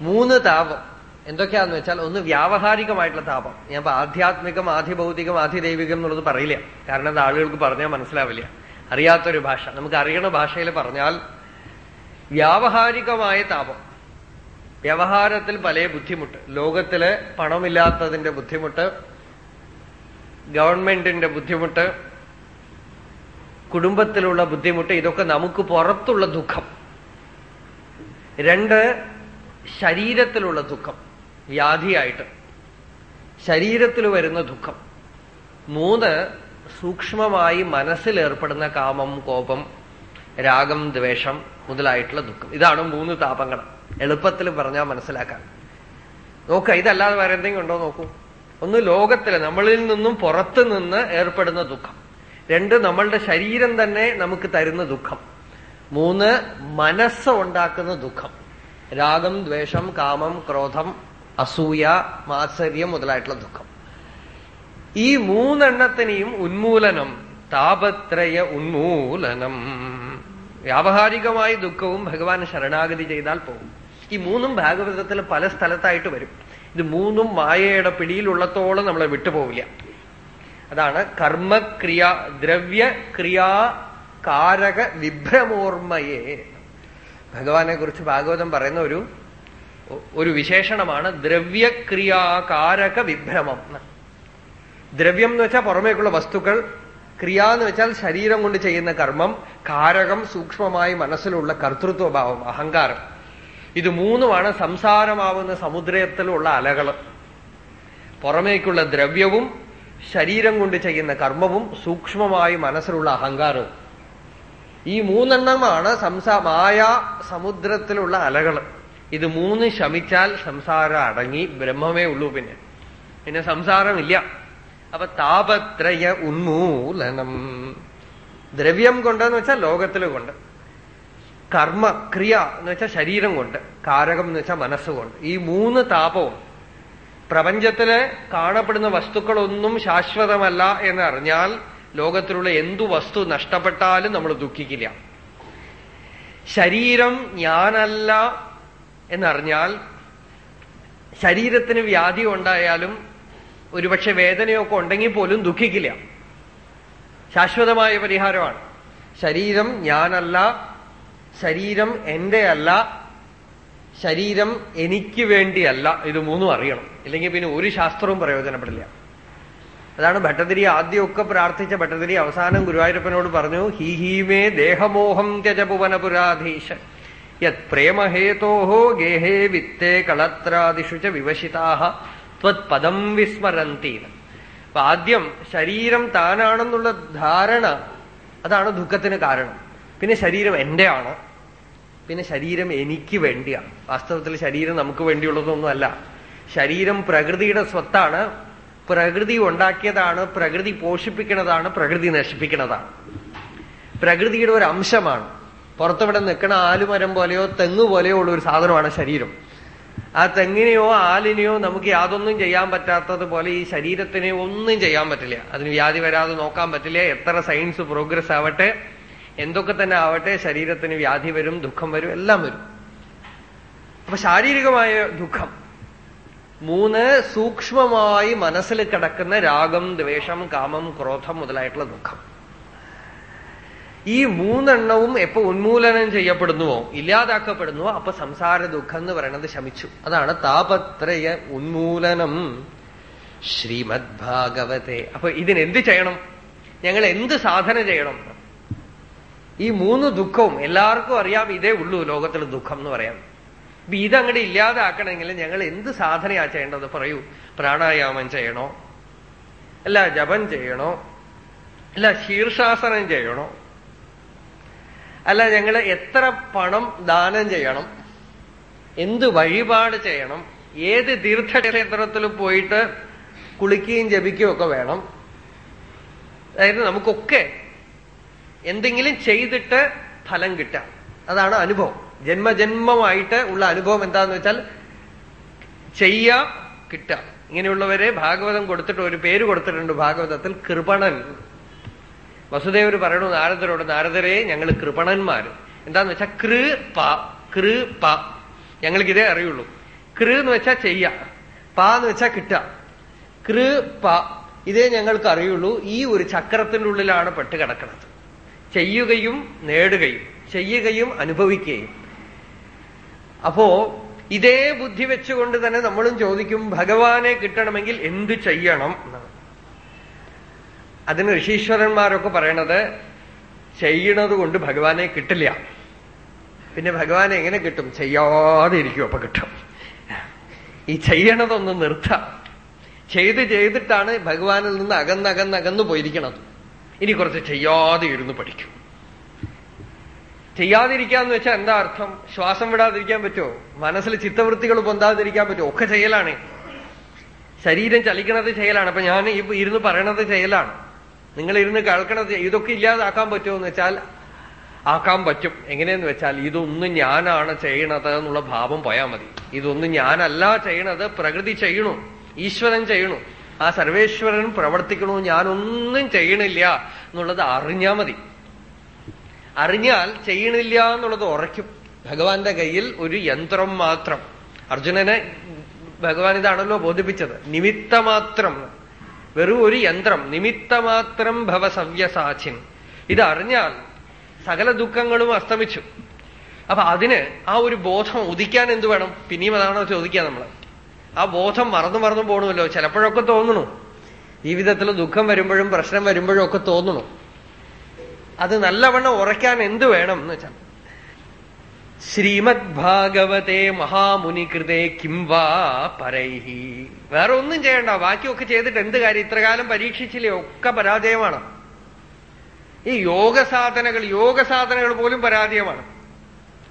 മൂന്ന് താപം. എന്തൊക്കെയാന്ന് വെച്ചാൽ ഒന്ന് വ്യാവഹാരികമായിട്ടുള്ള താപം. ഞാൻ ആധ്യാത്മികം ആധിഭൗതികം ആധിദൈവികം എന്നുള്ളത് പറയില്ല. കാരണം അത് ആളുകൾക്ക് പറഞ്ഞാൽ മനസ്സിലാവില്ല. അറിയാത്തൊരു ഭാഷ. നമുക്ക് അറിയണ ഭാഷയിൽ പറഞ്ഞാൽ വ്യാവഹാരികമായ താപം. വ്യവഹാരത്തിൽ പല ബുദ്ധിമുട്ട്. ലോകത്തിൽ പണമില്ലാത്തതിന്റെ ബുദ്ധിമുട്ട് ഗവൺമെന്റിന്റെ ബുദ്ധിമുട്ട് കുടുംബത്തിലുള്ള ബുദ്ധിമുട്ട് ഇതൊക്കെ നമുക്ക് പുറത്തുള്ള ദുഃഖം. രണ്ട് ശരീരത്തിലുള്ള ദുഃഖം. വ്യാധിയായിട്ട്. ശരീരത്തിൽ വരുന്ന ദുഃഖം. മൂന്ന് സൂക്ഷ്മമായി മനസ്സിൽ ഏർപ്പെടുന്ന കാമം കോപം രാഗം ദ്വേഷം മുതലായിട്ടുള്ള ദുഃഖം. ഇതാണ് മൂന്ന് താപങ്ങൾ. എളുപ്പത്തിൽ പറഞ്ഞാൽ മനസ്സിലാക്കാൻ. നോക്ക ഇതല്ലാതെ വേറെ എന്തെങ്കിലും ഉണ്ടോ നോക്കൂ. ഒന്ന് ലോകത്തിൽ നമ്മളിൽ നിന്നും പുറത്തു നിന്ന് ഏർപ്പെടുന്ന ദുഃഖം. രണ്ട് നമ്മളുടെ ശരീരം തന്നെ നമുക്ക് തരുന്ന ദുഃഖം. മൂന്ന് മനസ്സ് ഉണ്ടാക്കുന്ന ദുഃഖം. രാഗം ദ്വേഷം കാമം ക്രോധം അസൂയ മാത്സര്യം മുതലായിട്ടുള്ള ദുഃഖം. ഈ മൂന്നെണ്ണത്തിനെയും ഉന്മൂലനം താപത്രയ ഉന്മൂലനം. വ്യാവഹാരികമായ ദുഃഖവും ഭഗവാൻ ശരണാഗതി ചെയ്താൽ പോകും ഈ മൂന്നും ഭാഗവതത്തിൽ പല സ്ഥലത്തായിട്ട് വരും. ഇത് മൂന്നും മായയുടെ പിടിയിലുള്ളത്തോളം നമ്മളെ വിട്ടുപോവില്ല. അതാണ് കർമ്മക്രിയ ദ്രവ്യ ക്രിയാ കാരക വിഭ്രമോർമ്മയെ. ഭഗവാനെ കുറിച്ച് ഭാഗവതം പറയുന്ന ഒരു ഒരു വിശേഷണമാണ് ദ്രവ്യക്രിയാകാരക വിഭ്രമം. ദ്രവ്യം എന്ന് വെച്ചാൽ പുറമേക്കുള്ള വസ്തുക്കൾ ക്രിയ എന്ന് വെച്ചാൽ ശരീരം കൊണ്ട് ചെയ്യുന്ന കർമ്മം കാരകം സൂക്ഷ്മമായി മനസ്സിലുള്ള കർത്തൃത്വഭാവം അഹങ്കാരം. ഇത് മൂന്നുമാണ് സംസാരമാവുന്ന സമുദ്രത്തിലുള്ള അലകൾ. പുറമേക്കുള്ള ദ്രവ്യവും ശരീരം കൊണ്ട് ചെയ്യുന്ന കർമ്മവും സൂക്ഷ്മമായി മനസ്സിലുള്ള അഹങ്കാരവും. ഈ മൂന്നെണ്ണമാണ് സംസാ മായ സമുദ്രത്തിലുള്ള അലകൾ ഇത് മൂന്ന് ശമിച്ചാൽ സംസാരം അടങ്ങി ബ്രഹ്മമേ ഉള്ളൂ പിന്നെ. പിന്നെ സംസാരമില്ല. അപ്പൊ താപത്രയ ഉന്മൂലനം. ദ്രവ്യം കൊണ്ടെന്ന് വെച്ചാൽ ലോകത്തിൽ കൊണ്ട്. കർമ്മ ക്രിയ എന്ന് വെച്ചാൽ ശരീരം കൊണ്ട്. കാരകം എന്ന് വെച്ചാൽ മനസ്സുകൊണ്ട് ഈ മൂന്ന് താപവും പ്രപഞ്ചത്തിൽ കാണപ്പെടുന്ന വസ്തുക്കളൊന്നും ശാശ്വതമല്ല എന്ന് അറിഞ്ഞാൽ ലോകത്തിലുള്ള എന്തു വസ്തു നഷ്ടപ്പെട്ടാലും നമ്മൾ ദുഃഖിക്കില്ല. ശരീരം ഞാനല്ല എന്നറിഞ്ഞാൽ ശരീരത്തിന് വ്യാധി ഉണ്ടായാലും ഒരുപക്ഷെ വേദനയൊക്കെ ഉണ്ടെങ്കിൽ പോലും ദുഃഖിക്കില്ല. ശാശ്വതമായ പരിഹാരമാണ്. ശരീരം ഞാനല്ല ശരീരം എന്റെ അല്ല ശരീരം എനിക്ക് വേണ്ടിയല്ല. ഇത് മൂന്നും അറിയണം. ഇല്ലെങ്കിൽ പിന്നെ ഒരു ശാസ്ത്രവും പ്രയോജനപ്പെടില്ല. അതാണ് ഭട്ടതിരി ആദ്യമൊക്കെ പ്രാർത്ഥിച്ച ഭട്ടതിരി അവസാനം ഗുരുവായൂരപ്പനോട് പറഞ്ഞു ഹി ഹീമേ ദേഹമോഹം ത്യജപുവനപുരാധീശ യത് പ്രേമഹേതോ ഗേഹേ വിത്തേ കളത്രാദിഷു ച വിവശിതാഹ. ത്വത്പദം വിസ്മരന്തി അപ്പൊ ആദ്യം ശരീരം താനാണെന്നുള്ള ധാരണ അതാണ് ദുഃഖത്തിന് കാരണം. പിന്നെ ശരീരം എന്റെ ആണ് പിന്നെ ശരീരം എനിക്ക് വേണ്ടിയാണ്. വാസ്തവത്തിൽ ശരീരം നമുക്ക് വേണ്ടിയുള്ളതൊന്നുമല്ല. ശരീരം പ്രകൃതിയുടെ സ്വത്താണ്. പ്രകൃതി ഉണ്ടാക്കിയതാണ്. പ്രകൃതി പോഷിപ്പിക്കുന്നതാണ്. പ്രകൃതി നശിപ്പിക്കുന്നതാണ്. പ്രകൃതിയുടെ ഒരു അംശമാണ്. പുറത്തിവിടെ നിൽക്കണ ആലുമരം പോലെയോ തെങ്ങ് പോലെയോ ഉള്ള ഒരു സാധനമാണ് ശരീരം. ആ തെങ്ങിനെയോ ആലിനെയോ നമുക്ക് യാതൊന്നും ചെയ്യാൻ പറ്റാത്തതുപോലെ ഈ ശരീരത്തിനെ ഒന്നും ചെയ്യാൻ പറ്റില്ല. അതിന് വ്യാധി വരാതെ നോക്കാൻ പറ്റില്ല. എത്ര സയൻസ് പ്രോഗ്രസ് ആവട്ടെ എന്തൊക്കെ തന്നെ ആവട്ടെ ശരീരത്തിന് വ്യാധി വരും ദുഃഖം വരും എല്ലാം വരും. അപ്പൊ ശാരീരികമായ ദുഃഖം. മൂന്ന് സൂക്ഷ്മമായി മനസ്സിൽ കിടക്കുന്ന രാഗം ദ്വേഷം കാമം ക്രോധം മുതലായിട്ടുള്ള ദുഃഖം. ഈ മൂന്നെണ്ണവും എപ്പോ ഉന്മൂലനം ചെയ്യപ്പെടുന്നുവോ ഇല്ലാതാക്കപ്പെടുന്നുവോ അപ്പൊ സംസാര ദുഃഖം എന്ന് പറയുന്നത് ശമിച്ചു. അതാണ് താപത്രയ ഉന്മൂലനം. ശ്രീമദ് ഭാഗവതെ അപ്പൊ ഇതിനെന്ത് ചെയ്യണം? ഞങ്ങൾ എന്ത് സാധന ചെയ്യണം? ഈ മൂന്ന് ദുഃഖവും എല്ലാവർക്കും അറിയാം ഇതേ ഉള്ളൂ ലോകത്തിൽ ദുഃഖം എന്ന് പറയാം. അപ്പൊ ഇതങ്ങടെ ഇല്ലാതാക്കണമെങ്കിൽ ഞങ്ങൾ എന്ത് സാധനയാ ചെയ്യേണ്ടത് പറയൂ. പ്രാണായാമം ചെയ്യണോ? അല്ല ജപം ചെയ്യണോ? അല്ല ശീർഷാസനം ചെയ്യണോ? അല്ല ഞങ്ങൾ എത്ര പണം ദാനം ചെയ്യണം? എന്ത് വഴിപാട് ചെയ്യണം? ഏത് തീർത്ഥക്ഷേത്രത്തിൽ പോയിട്ട് കുളിക്കുകയും ജപിക്കുകയും ഒക്കെ വേണം. അതായത് നമുക്കൊക്കെ എന്തെങ്കിലും ചെയ്തിട്ട് ഫലം കിട്ടാം. അതാണ് അനുഭവം. ജന്മജന്മമായിട്ട് ഉള്ള അനുഭവം എന്താന്ന് വെച്ചാൽ ചെയ്യാം കിട്ടാം. ഇങ്ങനെയുള്ളവരെ ഭാഗവതം കൊടുത്തിട്ട് ഒരു പേര് കൊടുത്തിട്ടുണ്ട് ഭാഗവതത്തിൽ കൃപണൻ. വസുദേവർ പറയണു നാരദരോട് നാരദരെ ഞങ്ങൾ കൃപണന്മാര്. എന്താന്ന് വെച്ചാൽ കൃ പ കൃ പ. ഞങ്ങൾക്ക് ഇതേ അറിയുള്ളൂ. കൃ എന്ന് വെച്ചാൽ ചെയ്യ പ എന്ന് വെച്ചാൽ കിട്ട കൃ പ. ഇതേ ഞങ്ങൾക്ക് അറിയുള്ളൂ. ഈ ഒരു ചക്രത്തിന്റെ ഉള്ളിലാണ് പെട്ട് കിടക്കുന്നത് ചെയ്യുകയും നേടുകയും ചെയ്യുകയും അനുഭവിക്കുകയും. അപ്പോ ഇതേ ബുദ്ധി വെച്ചുകൊണ്ട് തന്നെ നമ്മളും ചോദിക്കും ഭഗവാനെ കിട്ടണമെങ്കിൽ എന്ത് ചെയ്യണം? എന്നാണ്. അതിന് ഋഷീശ്വരന്മാരൊക്കെ പറയണത് ചെയ്യണത് കൊണ്ട് ഭഗവാനെ കിട്ടില്ല. പിന്നെ ഭഗവാനെ എങ്ങനെ കിട്ടും? ചെയ്യാതെ ഇരിക്കും അപ്പൊ കിട്ടും. ഈ ചെയ്യണതൊന്ന് നിർത്താം. ചെയ്ത് ചെയ്തിട്ടാണ് ഭഗവാനിൽ നിന്ന് അകന്നകന്നകന്നു പോയിരിക്കണത്. ഇനി കുറച്ച് ചെയ്യാതെ ഇരുന്ന് പഠിക്കും. ചെയ്യാതിരിക്കാന്ന് വെച്ചാൽ എന്താ അർത്ഥം? ശ്വാസം വിടാതിരിക്കാൻ പറ്റുമോ? മനസ്സിൽ ചിത്തവൃത്തികൾ പൊന്താതിരിക്കാൻ പറ്റുമോ? ഒക്കെ ചെയ്യലാണ്. ശരീരം ചലിക്കണത് ചെയ്യലാണ്. അപ്പൊ ഞാൻ ഇരുന്ന് പറയണത് ചെയ്യലാണ്. നിങ്ങൾ ഇരുന്ന് കേൾക്കണത് ഇതൊക്കെ ഇല്ലാതാക്കാൻ പറ്റുമോ എന്ന് വെച്ചാൽ ആക്കാൻ പറ്റും. എങ്ങനെയെന്ന് വെച്ചാൽ ഇതൊന്നും ഞാനാണ് ചെയ്യണത് എന്നുള്ള ഭാവം പോയാൽ മതി. ഇതൊന്നും ഞാനല്ല ചെയ്യണത് പ്രകൃതി ചെയ്യണു. ഈശ്വരൻ ചെയ്യണു. ആ സർവേശ്വരൻ പ്രവർത്തിക്കണു. ഞാനൊന്നും ചെയ്യണില്ല എന്നുള്ളത് അറിഞ്ഞാ മതി. അറിഞ്ഞാൽ ചെയ്യണില്ല എന്നുള്ളത് ഉറയ്ക്കും. ഭഗവാന്റെ കയ്യിൽ ഒരു യന്ത്രം മാത്രം. അർജുനനെ ഭഗവാൻ ഇതാണല്ലോ ബോധിപ്പിച്ചത്. നിമിത്തമാത്രം. വെറും ഒരു യന്ത്രം നിമിത്തമാത്രം ഇത് അറിഞ്ഞാൽ സകല ദുഃഖങ്ങളും അസ്തമിച്ചു. അപ്പൊ അതിന് ആ ഒരു ബോധം ഉദിക്കാൻ എന്ത് വേണം? പിന്നെയും അതാണോ ചോദിക്കുക നമ്മൾ ആ ബോധം മറന്നു മറന്നു പോകണമല്ലോ ചിലപ്പോഴൊക്കെ തോന്നണു. ജീവിതത്തിൽ ദുഃഖം വരുമ്പോഴും പ്രശ്നം വരുമ്പോഴും ഒക്കെ തോന്നണു. അത് നല്ലവണ്ണം ഉറയ്ക്കാൻ എന്ത് വേണം എന്ന് വെച്ചാൽ ശ്രീമദ് ഭാഗവതേ മഹാമുനികൃതേ കിം വാ പരൈഹി. വേറെ ഒന്നും ചെയ്യണ്ട ബാക്കിയൊക്കെ ചെയ്തിട്ട് എന്ത് കാര്യം? ഇത്രകാലം പരീക്ഷിച്ചില്ലേ? ഒക്കെ പരാജയമാണ്. ഈ യോഗ സാധനകൾ യോഗ സാധനകൾ പോലും പരാജയമാണ്.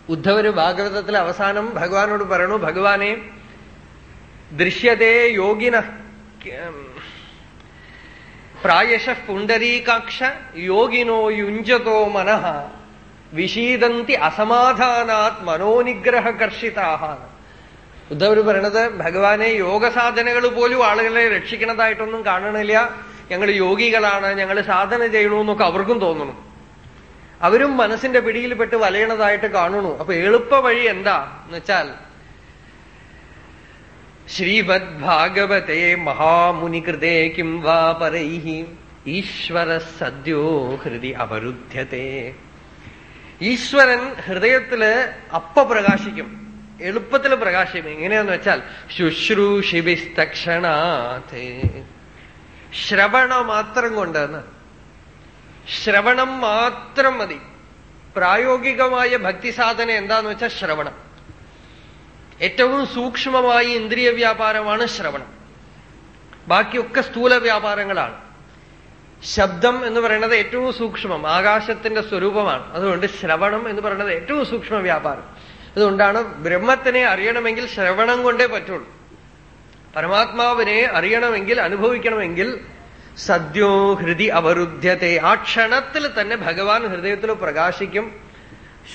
ഉദ്ധവര് ഭാഗവതത്തിലെ അവസാനം ഭഗവാനോട് പറയണു ഭഗവാനെ ദൃശ്യതേ യോഗിന പ്രായശ പുണ്ടരീകാക്ഷ യോഗിനോ യുഞ്ചതോ മനഃ. വിഷീദന്തി അസമാധാനാത് മനോനിഗ്രഹകർഷിതാഹ ഉദ്ധവർ പറയണത് ഭഗവാനെ യോഗസാധനകൾ പോലും ആളുകളെ രക്ഷിക്കണതായിട്ടൊന്നും കാണണില്ല. ഞങ്ങൾ യോഗികളാണ് ഞങ്ങൾ സാധന ചെയ്യണമെന്നൊക്കെ അവർക്കും തോന്നണം. അവരും മനസ്സിന്റെ പിടിയിൽപ്പെട്ട് വലയണതായിട്ട് കാണണു അപ്പൊ എളുപ്പ വഴി എന്താ? എന്ന് വെച്ചാൽ ശ്രീമദ് ഭാഗവതേ മഹാമുനികൃതേ കിം വാ പരൈഹി. ഈശ്വര സദ്യോ ഹൃദി അവരുദ്ധ്യത്തെ ഈശ്വരൻ ഹൃദയത്തിൽ അപ്പ പ്രകാശിക്കും. എളുപ്പത്തിൽ പ്രകാശിക്കും. എങ്ങനെയാന്ന് വെച്ചാൽ ശുശ്രൂഷിബിസ്തക്ഷണാഥേ ശ്രവണ മാത്രം കൊണ്ട് ശ്രവണം മാത്രം മതി. പ്രായോഗികമായ ഭക്തി സാധന എന്താന്ന് വെച്ചാൽ ശ്രവണം. ഏറ്റവും സൂക്ഷ്മമായ ഇന്ദ്രിയ വ്യാപാരമാണ് ശ്രവണം. ബാക്കിയൊക്കെ സ്ഥൂല വ്യാപാരങ്ങളാണ്. ശബ്ദം എന്ന് പറയുന്നത് ഏറ്റവും സൂക്ഷ്മം ആകാശത്തിന്റെ സ്വരൂപമാണ്. അതുകൊണ്ട് ശ്രവണം എന്ന് പറയുന്നത് ഏറ്റവും സൂക്ഷ്മ വ്യാപാരം. അതുകൊണ്ടാണ് ബ്രഹ്മത്തിനെ അറിയണമെങ്കിൽ ശ്രവണം കൊണ്ടേ പറ്റുള്ളൂ. പരമാത്മാവിനെ അറിയണമെങ്കിൽ അനുഭവിക്കണമെങ്കിൽ സദ്യോ ഹൃദി അവരുദ്ധ്യത്തെ ആ ക്ഷണത്തിൽ തന്നെ ഭഗവാൻ ഹൃദയത്തിൽ പ്രകാശിക്കും.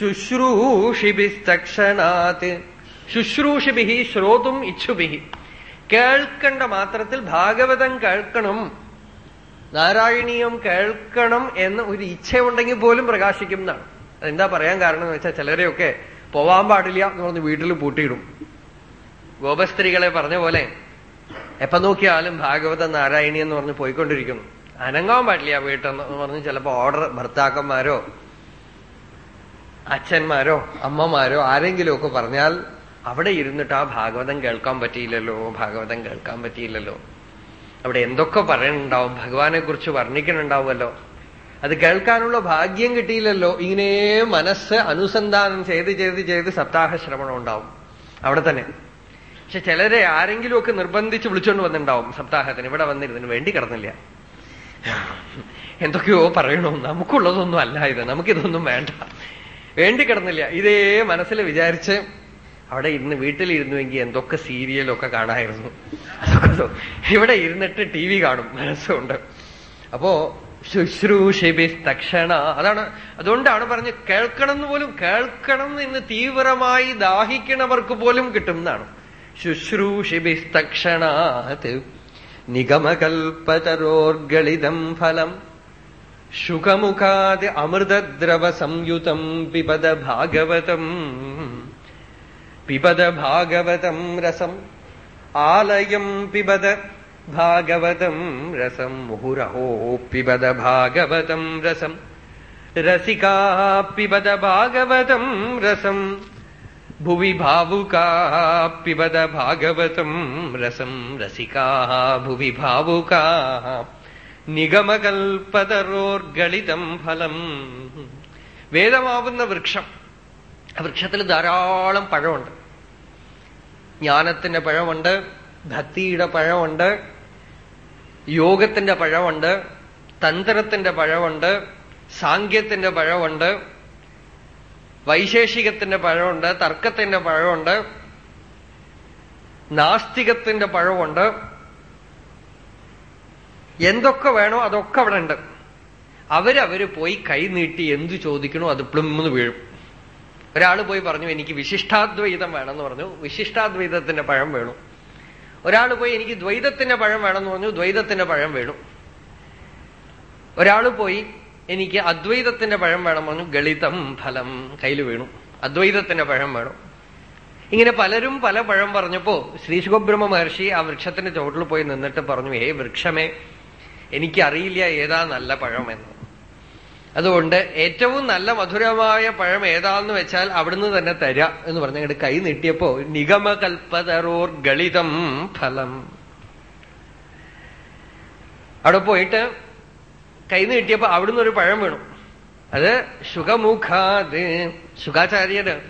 ശുശ്രൂഷിഭിസ്തക്ഷണാത്. ശുശ്രൂഷിഭി ശ്രോതും ഇച്ഛുഭി കേൾക്കേണ്ട മാത്രത്തിൽ ഭാഗവതം കേൾക്കണം. നാരായണീയം കേൾക്കണം എന്ന് ഒരു ഇച്ഛയുണ്ടെങ്കിൽ പോലും പ്രകാശിക്കും എന്നാണ്. അതെന്താ പറയാൻ കാരണം എന്ന് വെച്ചാൽ ചിലരെയൊക്കെ പോവാൻ പാടില്ല എന്ന് പറഞ്ഞ് വീട്ടിൽ പൂട്ടിയിടും. ഗോപസ്ത്രീകളെ പറഞ്ഞ പോലെ എപ്പൊ നോക്കിയാലും ഭാഗവത നാരായണി എന്ന് പറഞ്ഞ് പോയിക്കൊണ്ടിരിക്കുന്നു. അനങ്ങാൻ പാടില്ല വീട്ടെന്ന് പറഞ്ഞ് ചിലപ്പോ ഓർഡർ ഭർത്താക്കന്മാരോ അച്ഛന്മാരോ അമ്മമാരോ ആരെങ്കിലും ഒക്കെ പറഞ്ഞാൽ അവിടെ ഇരുന്നിട്ട് ആ ഭാഗവതം കേൾക്കാൻ പറ്റിയില്ലല്ലോ ഭാഗവതം കേൾക്കാൻ പറ്റിയില്ലല്ലോ. അവിടെ എന്തൊക്കെ പറയണുണ്ടാവും? ഭഗവാനെ കുറിച്ച് വർണിക്കണുണ്ടാവുമല്ലോ. അത് കേൾക്കാനുള്ള ഭാഗ്യം കിട്ടിയില്ലല്ലോ. ഇങ്ങനെ മനസ്സ് അനുസന്ധാനം ചെയ്ത് ചെയ്ത് ചെയ്ത് സപ്താഹ ശ്രവണം ഉണ്ടാവും. അവിടെ തന്നെ. പക്ഷെ ചിലരെ ആരെങ്കിലുമൊക്കെ നിർബന്ധിച്ച് വിളിച്ചോണ്ട് വന്നിട്ടുണ്ടാവും സപ്താഹത്തിന്. ഇവിടെ വന്നിരുന്നതിന് വേണ്ടി കിടന്നില്ല. എന്തൊക്കെയോ പറയണോ? നമുക്കുള്ളതൊന്നും അല്ല ഇത്. നമുക്കിതൊന്നും വേണ്ട. വേണ്ടി കിടന്നില്ല. ഇതേ മനസ്സിൽ വിചാരിച്ച് അവിടെ ഇരുന്ന് വീട്ടിലിരുന്നുവെങ്കിൽ എന്തൊക്കെ സീരിയലൊക്കെ കാണായിരുന്നു. ഇവിടെ ഇരുന്നിട്ട് ടി വി കാണും മനസ്സുണ്ട് അപ്പോ ശുശ്രൂഷിബി തക്ഷണ. അതാണ് അതുകൊണ്ടാണ് പറഞ്ഞ് കേൾക്കണം എന്ന് പോലും കേൾക്കണം എന്ന് തീവ്രമായി ദാഹിക്കണവർക്ക് പോലും കിട്ടും എന്നാണ്. ശുശ്രൂഷിബി തക്ഷണാത് നിഗമകൽപ്പതരോർഗളിതം ഫലം ശുഖമുഖാത് അമൃതദ്രവ സംയുതം വിപദ ഭാഗവതം പിബത ഭാഗവതം രസം. ആലയം പിബത ഭാഗവതം രസം. മുഹുരഹോ പിബത ഭാഗവതം രസം. രസികാ പിബത ഭാഗവതം രസം. ഭുവി ഭാവുകാ പിബത ഭാഗവതം രസം. രസികാ ഭുവി ഭാവുകാ നിഗമകൽപ്പതരോർഗളിതം ഫലം. വേദമാവുന്ന വൃക്ഷം വൃക്ഷത്തിൽ ധാരാളം പഴമുണ്ട്. ജ്ഞാനത്തിന്റെ പഴമുണ്ട് ഭക്തിയുടെ പഴമുണ്ട് യോഗത്തിന്റെ പഴമുണ്ട് തന്ത്രത്തിന്റെ പഴമുണ്ട് സാങ്കേത്തിന്റെ പഴമുണ്ട് വൈശേഷികത്തിന്റെ പഴമുണ്ട് തർക്കത്തിന്റെ പഴമുണ്ട് നാസ്തികത്തിന്റെ പഴമുണ്ട്. എന്തൊക്കെ വേണോ അതൊക്കെ അവിടെ ഉണ്ട്. അവരവര് പോയി കൈ നീട്ടി എന്തു ചോദിക്കണോ അത് പ്ലിമ്മെന്ന് വീഴും. ഒരാൾ പോയി പറഞ്ഞു എനിക്ക് വിശിഷ്ടാദ്വൈതം വേണമെന്ന് പറഞ്ഞു. വിശിഷ്ടാദ്വൈതത്തിന്റെ പഴം വേണു. ഒരാൾ പോയി എനിക്ക് ദ്വൈതത്തിന്റെ പഴം വേണമെന്ന് പറഞ്ഞു. ദ്വൈതത്തിന്റെ പഴം വേണു. ഒരാൾ പോയി എനിക്ക് അദ്വൈതത്തിന്റെ പഴം വേണം പറഞ്ഞു. ഗളിതം ഫലം കയ്യിൽ വീണു. അദ്വൈതത്തിന്റെ പഴം വേണം. ഇങ്ങനെ പലരും പല പഴം പറഞ്ഞപ്പോ ശ്രീ സുഖബ്രഹ്മ മഹർഷി ആ വൃക്ഷത്തിന്റെ ചോട്ടിൽ പോയി നിന്നിട്ട് പറഞ്ഞു ഏ വൃക്ഷമേ എനിക്കറിയില്ല ഏതാ നല്ല പഴമെന്ന്. അതുകൊണ്ട് ഏറ്റവും നല്ല മധുരമായ പഴം ഏതാന്ന് വെച്ചാൽ അവിടുന്ന് തന്നെ തരാ എന്ന് പറഞ്ഞ അങ്ങോട്ട് കൈ നീട്ടിയപ്പോ നിഗമകൽപ്പതരോർ ഗളിതം ഫലം. അവിടെ പോയിട്ട് കൈ നീട്ടിയപ്പോ അവിടുന്ന് ഒരു പഴം വീണു. അത് സുഖമുഖാത് ശുഖാചാര്യന്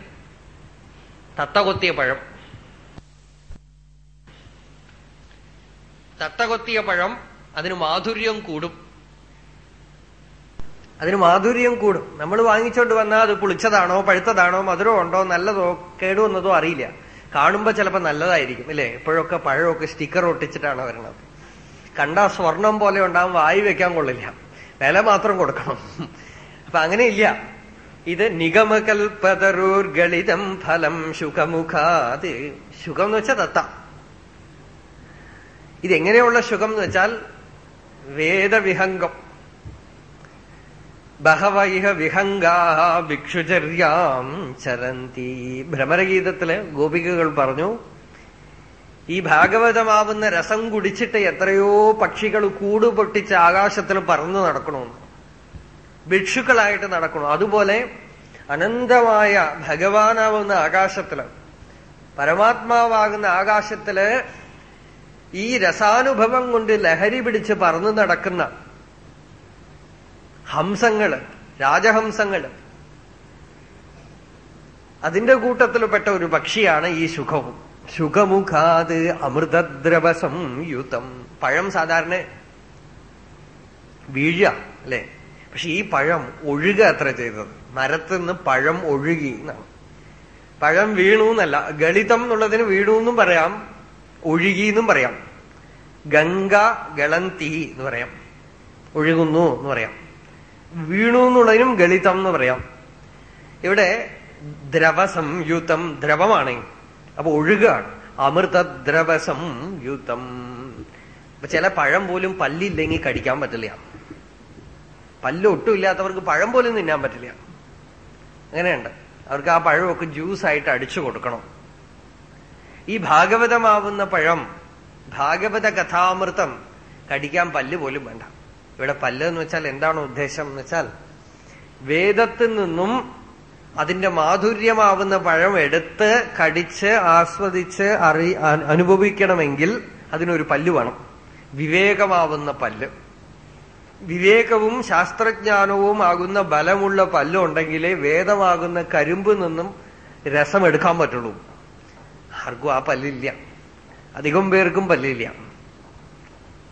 തത്ത കൊത്തിയ പഴം. തത്ത കൊത്തിയ പഴം അതിന് മാധുര്യം കൂടും. അതിന് മാധുര്യം കൂടും. നമ്മൾ വാങ്ങിച്ചോണ്ട് വന്നാൽ അത് പുളിച്ചതാണോ പഴുത്തതാണോ മധുരം ഉണ്ടോ നല്ലതോ കേടുവന്നതോ അറിയില്ല. കാണുമ്പോ ചിലപ്പോ നല്ലതായിരിക്കും അല്ലേ എപ്പോഴൊക്കെ പഴമൊക്കെ സ്റ്റിക്കർ ഒട്ടിച്ചിട്ടാണ് വരുന്നത് കണ്ട സ്വർണം പോലെ ഉണ്ടാവും വായി വെക്കാൻ കൊള്ളില്ല. വില മാത്രം കൊടുക്കണം. അപ്പൊ അങ്ങനെയില്ല. ഇത് നിഗമകൽപതരൂർഗളിതം ഫലം ശുഖമുഖാത്. ശുഖം എന്ന് വെച്ചാൽ തത്ത. ഇതെങ്ങനെയുള്ള സുഖം എന്ന് വെച്ചാൽ വേദവിഹംഗം. ബഹവൈഹ വിഹംഗാ ഭിക്ഷുചര്യാം ചരന്തി. ഭ്രമരഗീതത്തിൽ ഗോപികകൾ പറഞ്ഞു ഈ ഭാഗവതമാവുന്ന രസം കുടിച്ചിട്ട് എത്രയോ പക്ഷികൾ കൂട് പൊട്ടിച്ച് ആകാശത്തിൽ പറന്നു നടക്കണമെന്ന് ഭിക്ഷുക്കളായിട്ട് നടക്കണം? അതുപോലെ അനന്തമായ ഭഗവാനാവുന്ന ആകാശത്തിൽ പരമാത്മാവാകുന്ന ആകാശത്തിൽ ഈ രസാനുഭവം കൊണ്ട് ലഹരി പിടിച്ച് പറന്നു നടക്കുന്ന ഹംസങ്ങൾ രാജഹംസങ്ങൾ അതിന്റെ കൂട്ടത്തിൽ പെട്ട ഒരു പക്ഷിയാണ് ഈ സുഖവും സുഖമുഖാത് അമൃതദ്രവ സംയുതം പഴം സാധാരണ വീഴ അല്ലെ? പക്ഷെ ഈ പഴം ഒഴുക അത്ര ചെയ്തത്. മരത്തിൽ നിന്ന് പഴം ഒഴുകി എന്നാണ്. പഴം വീണു എന്നല്ല ഗളിതം എന്നുള്ളതിന് വീണു എന്നും പറയാം ഒഴുകി എന്നും പറയാം. ഗംഗ ഗളന്തി എന്ന് പറയാം. ഒഴുകുന്നു എന്ന് പറയാം. വീണു എന്നുള്ളതിനും ഗളിതം എന്ന് പറയാം. ഇവിടെ ദ്രവസംയുതം ദ്രവമാണ്. അപ്പൊ ഒഴുകാണ്. അമൃതദ്രവസം യുതം. ചില പഴം പോലും പല്ലില്ലെങ്കിൽ കടിക്കാൻ പറ്റില്ല. പല്ല് ഒട്ടും ഇല്ലാത്തവർക്ക് പഴം പോലും തിന്നാൻ പറ്റില്ല. അങ്ങനെയുണ്ട്. അവർക്ക് ആ പഴമൊക്കെ ജ്യൂസായിട്ട് അടിച്ചു കൊടുക്കണം. ഈ ഭാഗവതമാവുന്ന പഴം ഭാഗവത കഥാമൃതം കടിക്കാൻ പല്ല് പോലും വേണ്ട. ഇവിടെ പല്ല് എന്ന് വെച്ചാൽ എന്താണ് ഉദ്ദേശം എന്ന് വെച്ചാൽ വേദത്തിൽ നിന്നും അതിന്റെ മാധുര്യമാവുന്ന പഴം എടുത്ത് കടിച്ച് ആസ്വദിച്ച് അറി അനുഭവിക്കണമെങ്കിൽ അതിനൊരു പല്ല് വേണം. വിവേകമാവുന്ന പല്ല്. വിവേകവും ശാസ്ത്രജ്ഞാനവും ആകുന്ന ബലമുള്ള പല്ലുണ്ടെങ്കിലേ വേദമാകുന്ന കരിമ്പ് നിന്നും രസം എടുക്കാൻ പറ്റുള്ളൂ. ആർക്കും ആ പല്ലില്ല. അധികം പേർക്കും പല്ലില്ല.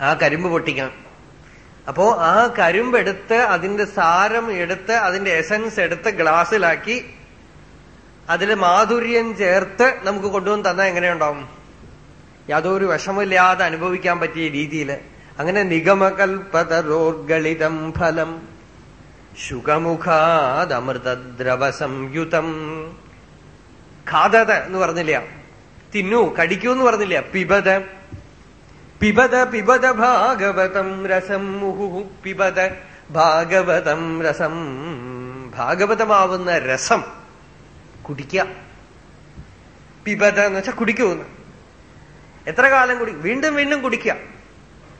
ആ കരിമ്പ് പൊട്ടിക്കാൻ അപ്പോ ആ കരിമ്പെടുത്ത് അതിന്റെ സാരം എടുത്ത് അതിന്റെ എസൻസ് എടുത്ത് ഗ്ലാസ്സിലാക്കി അതിൽ മാധുര്യം ചേർത്ത് നമുക്ക് കൊണ്ടുവന്ന് തന്നാൽ എങ്ങനെയുണ്ടാവും? യാതൊരു വിഷമില്ലാതെ അനുഭവിക്കാൻ പറ്റിയ രീതിയിൽ. അങ്ങനെ നിഗമകൽപതരോർഗളിതം ഫലം. ശുഖമുഖാദമൃതദ്രവ സംയുതം ഖാദത എന്ന് പറഞ്ഞില്ല. തിന്നു കടിക്കൂ എന്ന് പറഞ്ഞില്ല. പിബത പിബത പിബത ഭാഗവതം രസം മുഹു പിബത ഭാഗവതം രസം. ഭാഗവതമാവുന്ന രസം കുടിക്ക. പിബത എന്ന് വെച്ചാൽ കുടിക്കൂന്ന്. എത്ര കാലം കുടി വീണ്ടും വീണ്ടും കുടിക്കുക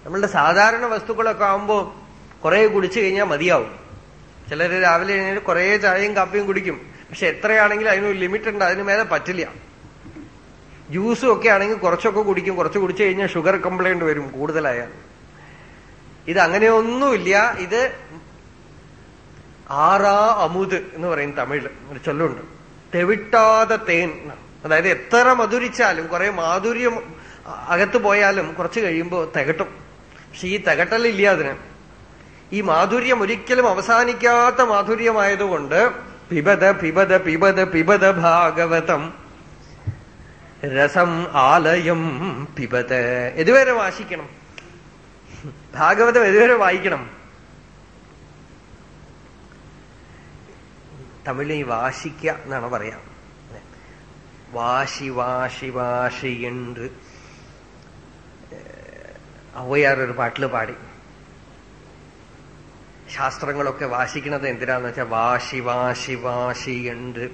നമ്മളുടെ സാധാരണ വസ്തുക്കളൊക്കെ ആവുമ്പോ കുറെ കുടിച്ചു കഴിഞ്ഞാൽ മതിയാവും. ചിലര് രാവിലെ കഴിഞ്ഞാൽ കുറെ ചായയും കാപ്പിയും കുടിക്കും. പക്ഷെ എത്രയാണെങ്കിലും അതിനൊരു ലിമിറ്റ് ഉണ്ട് അതിന് മേലെ പറ്റില്ല. ജ്യൂസും ഒക്കെ ആണെങ്കിൽ കുറച്ചൊക്കെ കുടിക്കും. കുറച്ച് കുടിച്ചു കഴിഞ്ഞാൽ ഷുഗർ കംപ്ലൈന്റ് വരും കൂടുതലായാൽ ഇത് അങ്ങനെയൊന്നുമില്ല ഇത് ആറാ അമുത് എന്ന് പറയും തമിഴിൽ ഒരു ചൊല്ലുണ്ട്. തെവിട്ടാതെ തേൻ അതായത് എത്ര മധുരിച്ചാലും കുറെ മാധുര്യം അകത്ത് പോയാലും കുറച്ച് കഴിയുമ്പോൾ തികട്ടും. പക്ഷെ ഈ തികട്ടലില്ല അതിന്. ഈ മാധുര്യം ഒരിക്കലും അവസാനിക്കാത്ത മാധുര്യമായതുകൊണ്ട് പിബത പിബത പിബത പിബത ഭാഗവതം രസം ആലയം പിബത്. ഇതുവരെ വാശിക്കണം. ഭാഗവതം ഇതുവരെ വായിക്കണം. തമിഴിൽ വാശിക്ക എന്നാണ് പറയാം. വാശി വാശി വാശി എന്ന്. ഔവയാർ ഒരു പാട്ടിൽ പാടി. ശാസ്ത്രങ്ങളൊക്കെ വാശിക്കുന്നത് എന്തിനാന്ന് വെച്ചാൽ വാശി വാശി വാശി ഉണ്ട്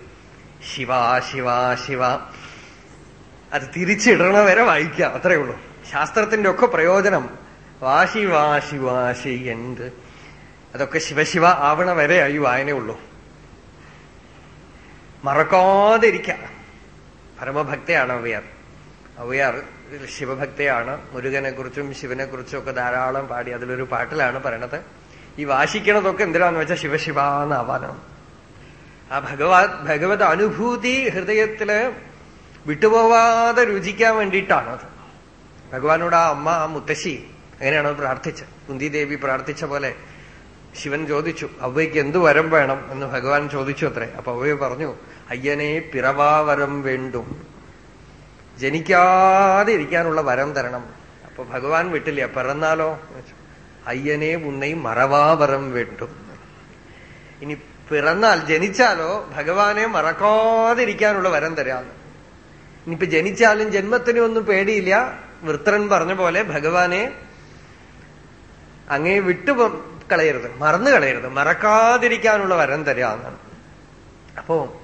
ശിവ ശിവ ശിവ. അത് തിരിച്ചിടണ വരെ വായിക്കാം. അത്രേ ഉള്ളൂ. ശാസ്ത്രത്തിന്റെ ഒക്കെ പ്രയോജനം. വാശി വാശി വാശി എന്ത്? അതൊക്കെ ശിവശിവ ആവണ വരെ ഈ വായനയുള്ളൂ മറക്കാതെ ഇരിക്കാം പരമഭക്തയാണ് അവയാർ അവയാർ ശിവഭക്തയാണ്. മുരുകനെ കുറിച്ചും ശിവനെ കുറിച്ചും ഒക്കെ ധാരാളം പാടി അതിലൊരു പാട്ടിലാണ് പറയണത്. ഈ വാശിക്കണതൊക്കെ എന്തിനാന്ന് വെച്ചാൽ ശിവശിവ എന്നാവാനാണ് ആ ഭഗവാ ഭഗവത് അനുഭൂതി ഹൃദയത്തിൽ വിട്ടുപോവാതെ രുചിക്കാൻ വേണ്ടിയിട്ടാണത്. ഭഗവാനോട് ആ അമ്മ ആ മുത്തശ്ശി അങ്ങനെയാണ് പ്രാർത്ഥിച്ചത്. കുന്തിദേവി പ്രാർത്ഥിച്ച പോലെ ശിവൻ ചോദിച്ചു അവയ്ക്ക് എന്തു വരം വേണം? എന്ന് ഭഗവാൻ ചോദിച്ചു അത്രേ. അപ്പൊ അവയെ പറഞ്ഞു അയ്യനെ പിറവാവരം വേണ്ടും. ജനിക്കാതെ ഇരിക്കാനുള്ള വരം തരണം. അപ്പൊ ഭഗവാൻ വിട്ടില്ല പിറന്നാലോ അയ്യനെ ഉണ്ണൈ മറവാവരം വേണ്ടും. ഇനി പിറന്നാൽ ജനിച്ചാലോ ഭഗവാനെ മറക്കാതിരിക്കാനുള്ള വരം തരാന്ന്. ഇനിയിപ്പൊ ജനിച്ചാലും ജന്മത്തിനും ഒന്നും പേടിയില്ല. വൃത്രൻ പറഞ്ഞ പോലെ ഭഗവാനെ അങ്ങേ വിട്ടു കളയരുത്. മറന്നു കളയരുത്. മറക്കാതിരിക്കാനുള്ള വരം തരാന്നാണ് അപ്പോ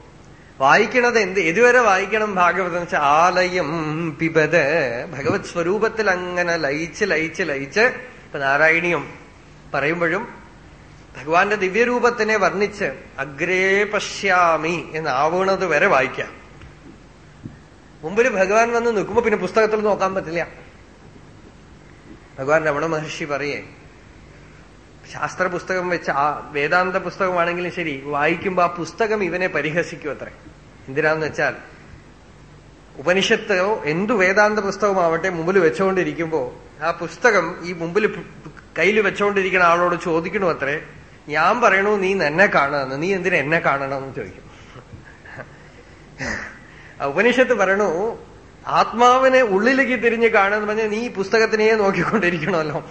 വായിക്കണത് എന്ത്? ഇതുവരെ വായിക്കണം ഭാഗവതം ആലയം പിബത് ഭഗവത് സ്വരൂപത്തിൽ അങ്ങനെ ലയിച്ച് ലയിച്ച് ലയിച്ച് ഇപ്പൊ നാരായണീയം പറയുമ്പോഴും ഭഗവാന്റെ ദിവ്യരൂപത്തിനെ വർണിച്ച് അഗ്രേ പശ്യാമി എന്നാവണത് വരെ വായിക്കാം. മുമ്പിൽ ഭഗവാൻ വന്ന് നിൽക്കുമ്പോ പിന്നെ പുസ്തകത്തിൽ നോക്കാൻ പറ്റില്ല. ഭഗവാൻ രമണ മഹർഷി പറയേ ശാസ്ത്ര പുസ്തകം വെച്ച് ആ വേദാന്ത പുസ്തകമാണെങ്കിലും ശരി വായിക്കുമ്പോ ആ പുസ്തകം ഇവനെ പരിഹസിക്കും അത്രേ. എന്തിനാന്ന് വെച്ചാൽ ഉപനിഷത്തോ എന്തു വേദാന്ത പുസ്തകമാവട്ടെ മുമ്പിൽ വെച്ചുകൊണ്ടിരിക്കുമ്പോ ആ പുസ്തകം ഈ മുമ്പിൽ കയ്യിൽ വെച്ചുകൊണ്ടിരിക്കുന്ന ആളോട് ചോദിക്കണു അത്രേ? ഞാൻ പറയണു നീ എന്നെ കാണുമെന്ന് നീ എന്തിനെ എന്നെ കാണണമെന്ന് ചോദിക്കും. ഉപനിഷത്ത് പറയണു ആത്മാവിനെ ഉള്ളിലേക്ക് തിരിഞ്ഞ് കാണുമെന്ന് പറഞ്ഞാൽ നീ പുസ്തകത്തിനെ നോക്കിക്കൊണ്ടിരിക്കണമല്ലോ.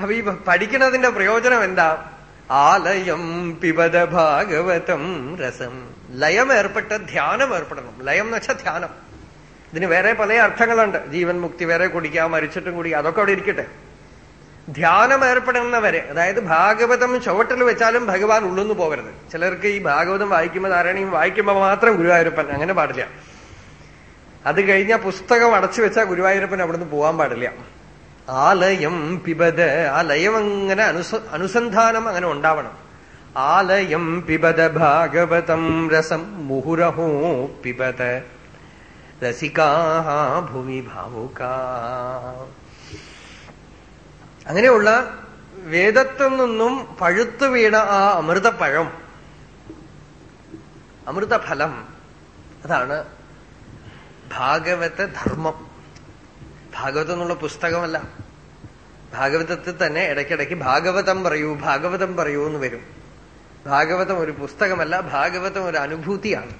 അപ്പൊ ഈ പഠിക്കണതിന്റെ പ്രയോജനം എന്താ? ആലയം പിബത ഭാഗവതം രസം. ലയം ഏർപ്പെട്ട ധ്യാനം ഏർപ്പെടണം. ലയം എന്ന് വെച്ചാൽ ധ്യാനം. ഇതിന് വേറെ പല അർത്ഥങ്ങളുണ്ട്. ജീവൻ മുക്തി വേറെ കുടിക്കാം മരിച്ചിട്ടും കുടിക്കാം അതൊക്കെ അവിടെ ഇരിക്കട്ടെ. ധ്യാനം ഏർപ്പെടുന്നവരെ അതായത് ഭാഗവതം ചുവട്ടിൽ വെച്ചാലും ഭഗവാൻ ഉള്ളുന്നു പോകരുത്. ചിലർക്ക് ഈ ഭാഗവതം വായിക്കുമ്പോൾ ധാരണയും വായിക്കുമ്പോൾ മാത്രം ഗുരുവായൂരപ്പൻ അങ്ങനെ പാടില്ല. അത് കഴിഞ്ഞ പുസ്തകം അടച്ചു വെച്ചാൽ ഗുരുവായൂരപ്പൻ അവിടുന്ന് പോകാൻ പാടില്ല. ആലയം പിബത് ആ ലയം അങ്ങനെ അനുസ അനുസന്ധാനം അങ്ങനെ ഉണ്ടാവണം. ആലയം പിബത ഭാഗവതം രസം മുഹുരഹോ പിബത് രസികാ ഭൂമി ഭാവുക. അങ്ങനെയുള്ള വേദത്തിൽ നിന്നും പഴുത്തു വീണ ആ അമൃതപ്പഴം. അമൃതഫലം. അതാണ് ഭാഗവത ധർമ്മം. ഭാഗവതം എന്നുള്ള പുസ്തകമല്ല. ഭാഗവതത്തിൽ തന്നെ ഇടയ്ക്കിടയ്ക്ക് ഭാഗവതം പറയൂ ഭാഗവതം പറയൂ എന്ന് വരും. ഭാഗവതം ഒരു പുസ്തകമല്ല ഭാഗവതം ഒരു അനുഭൂതിയാണ്.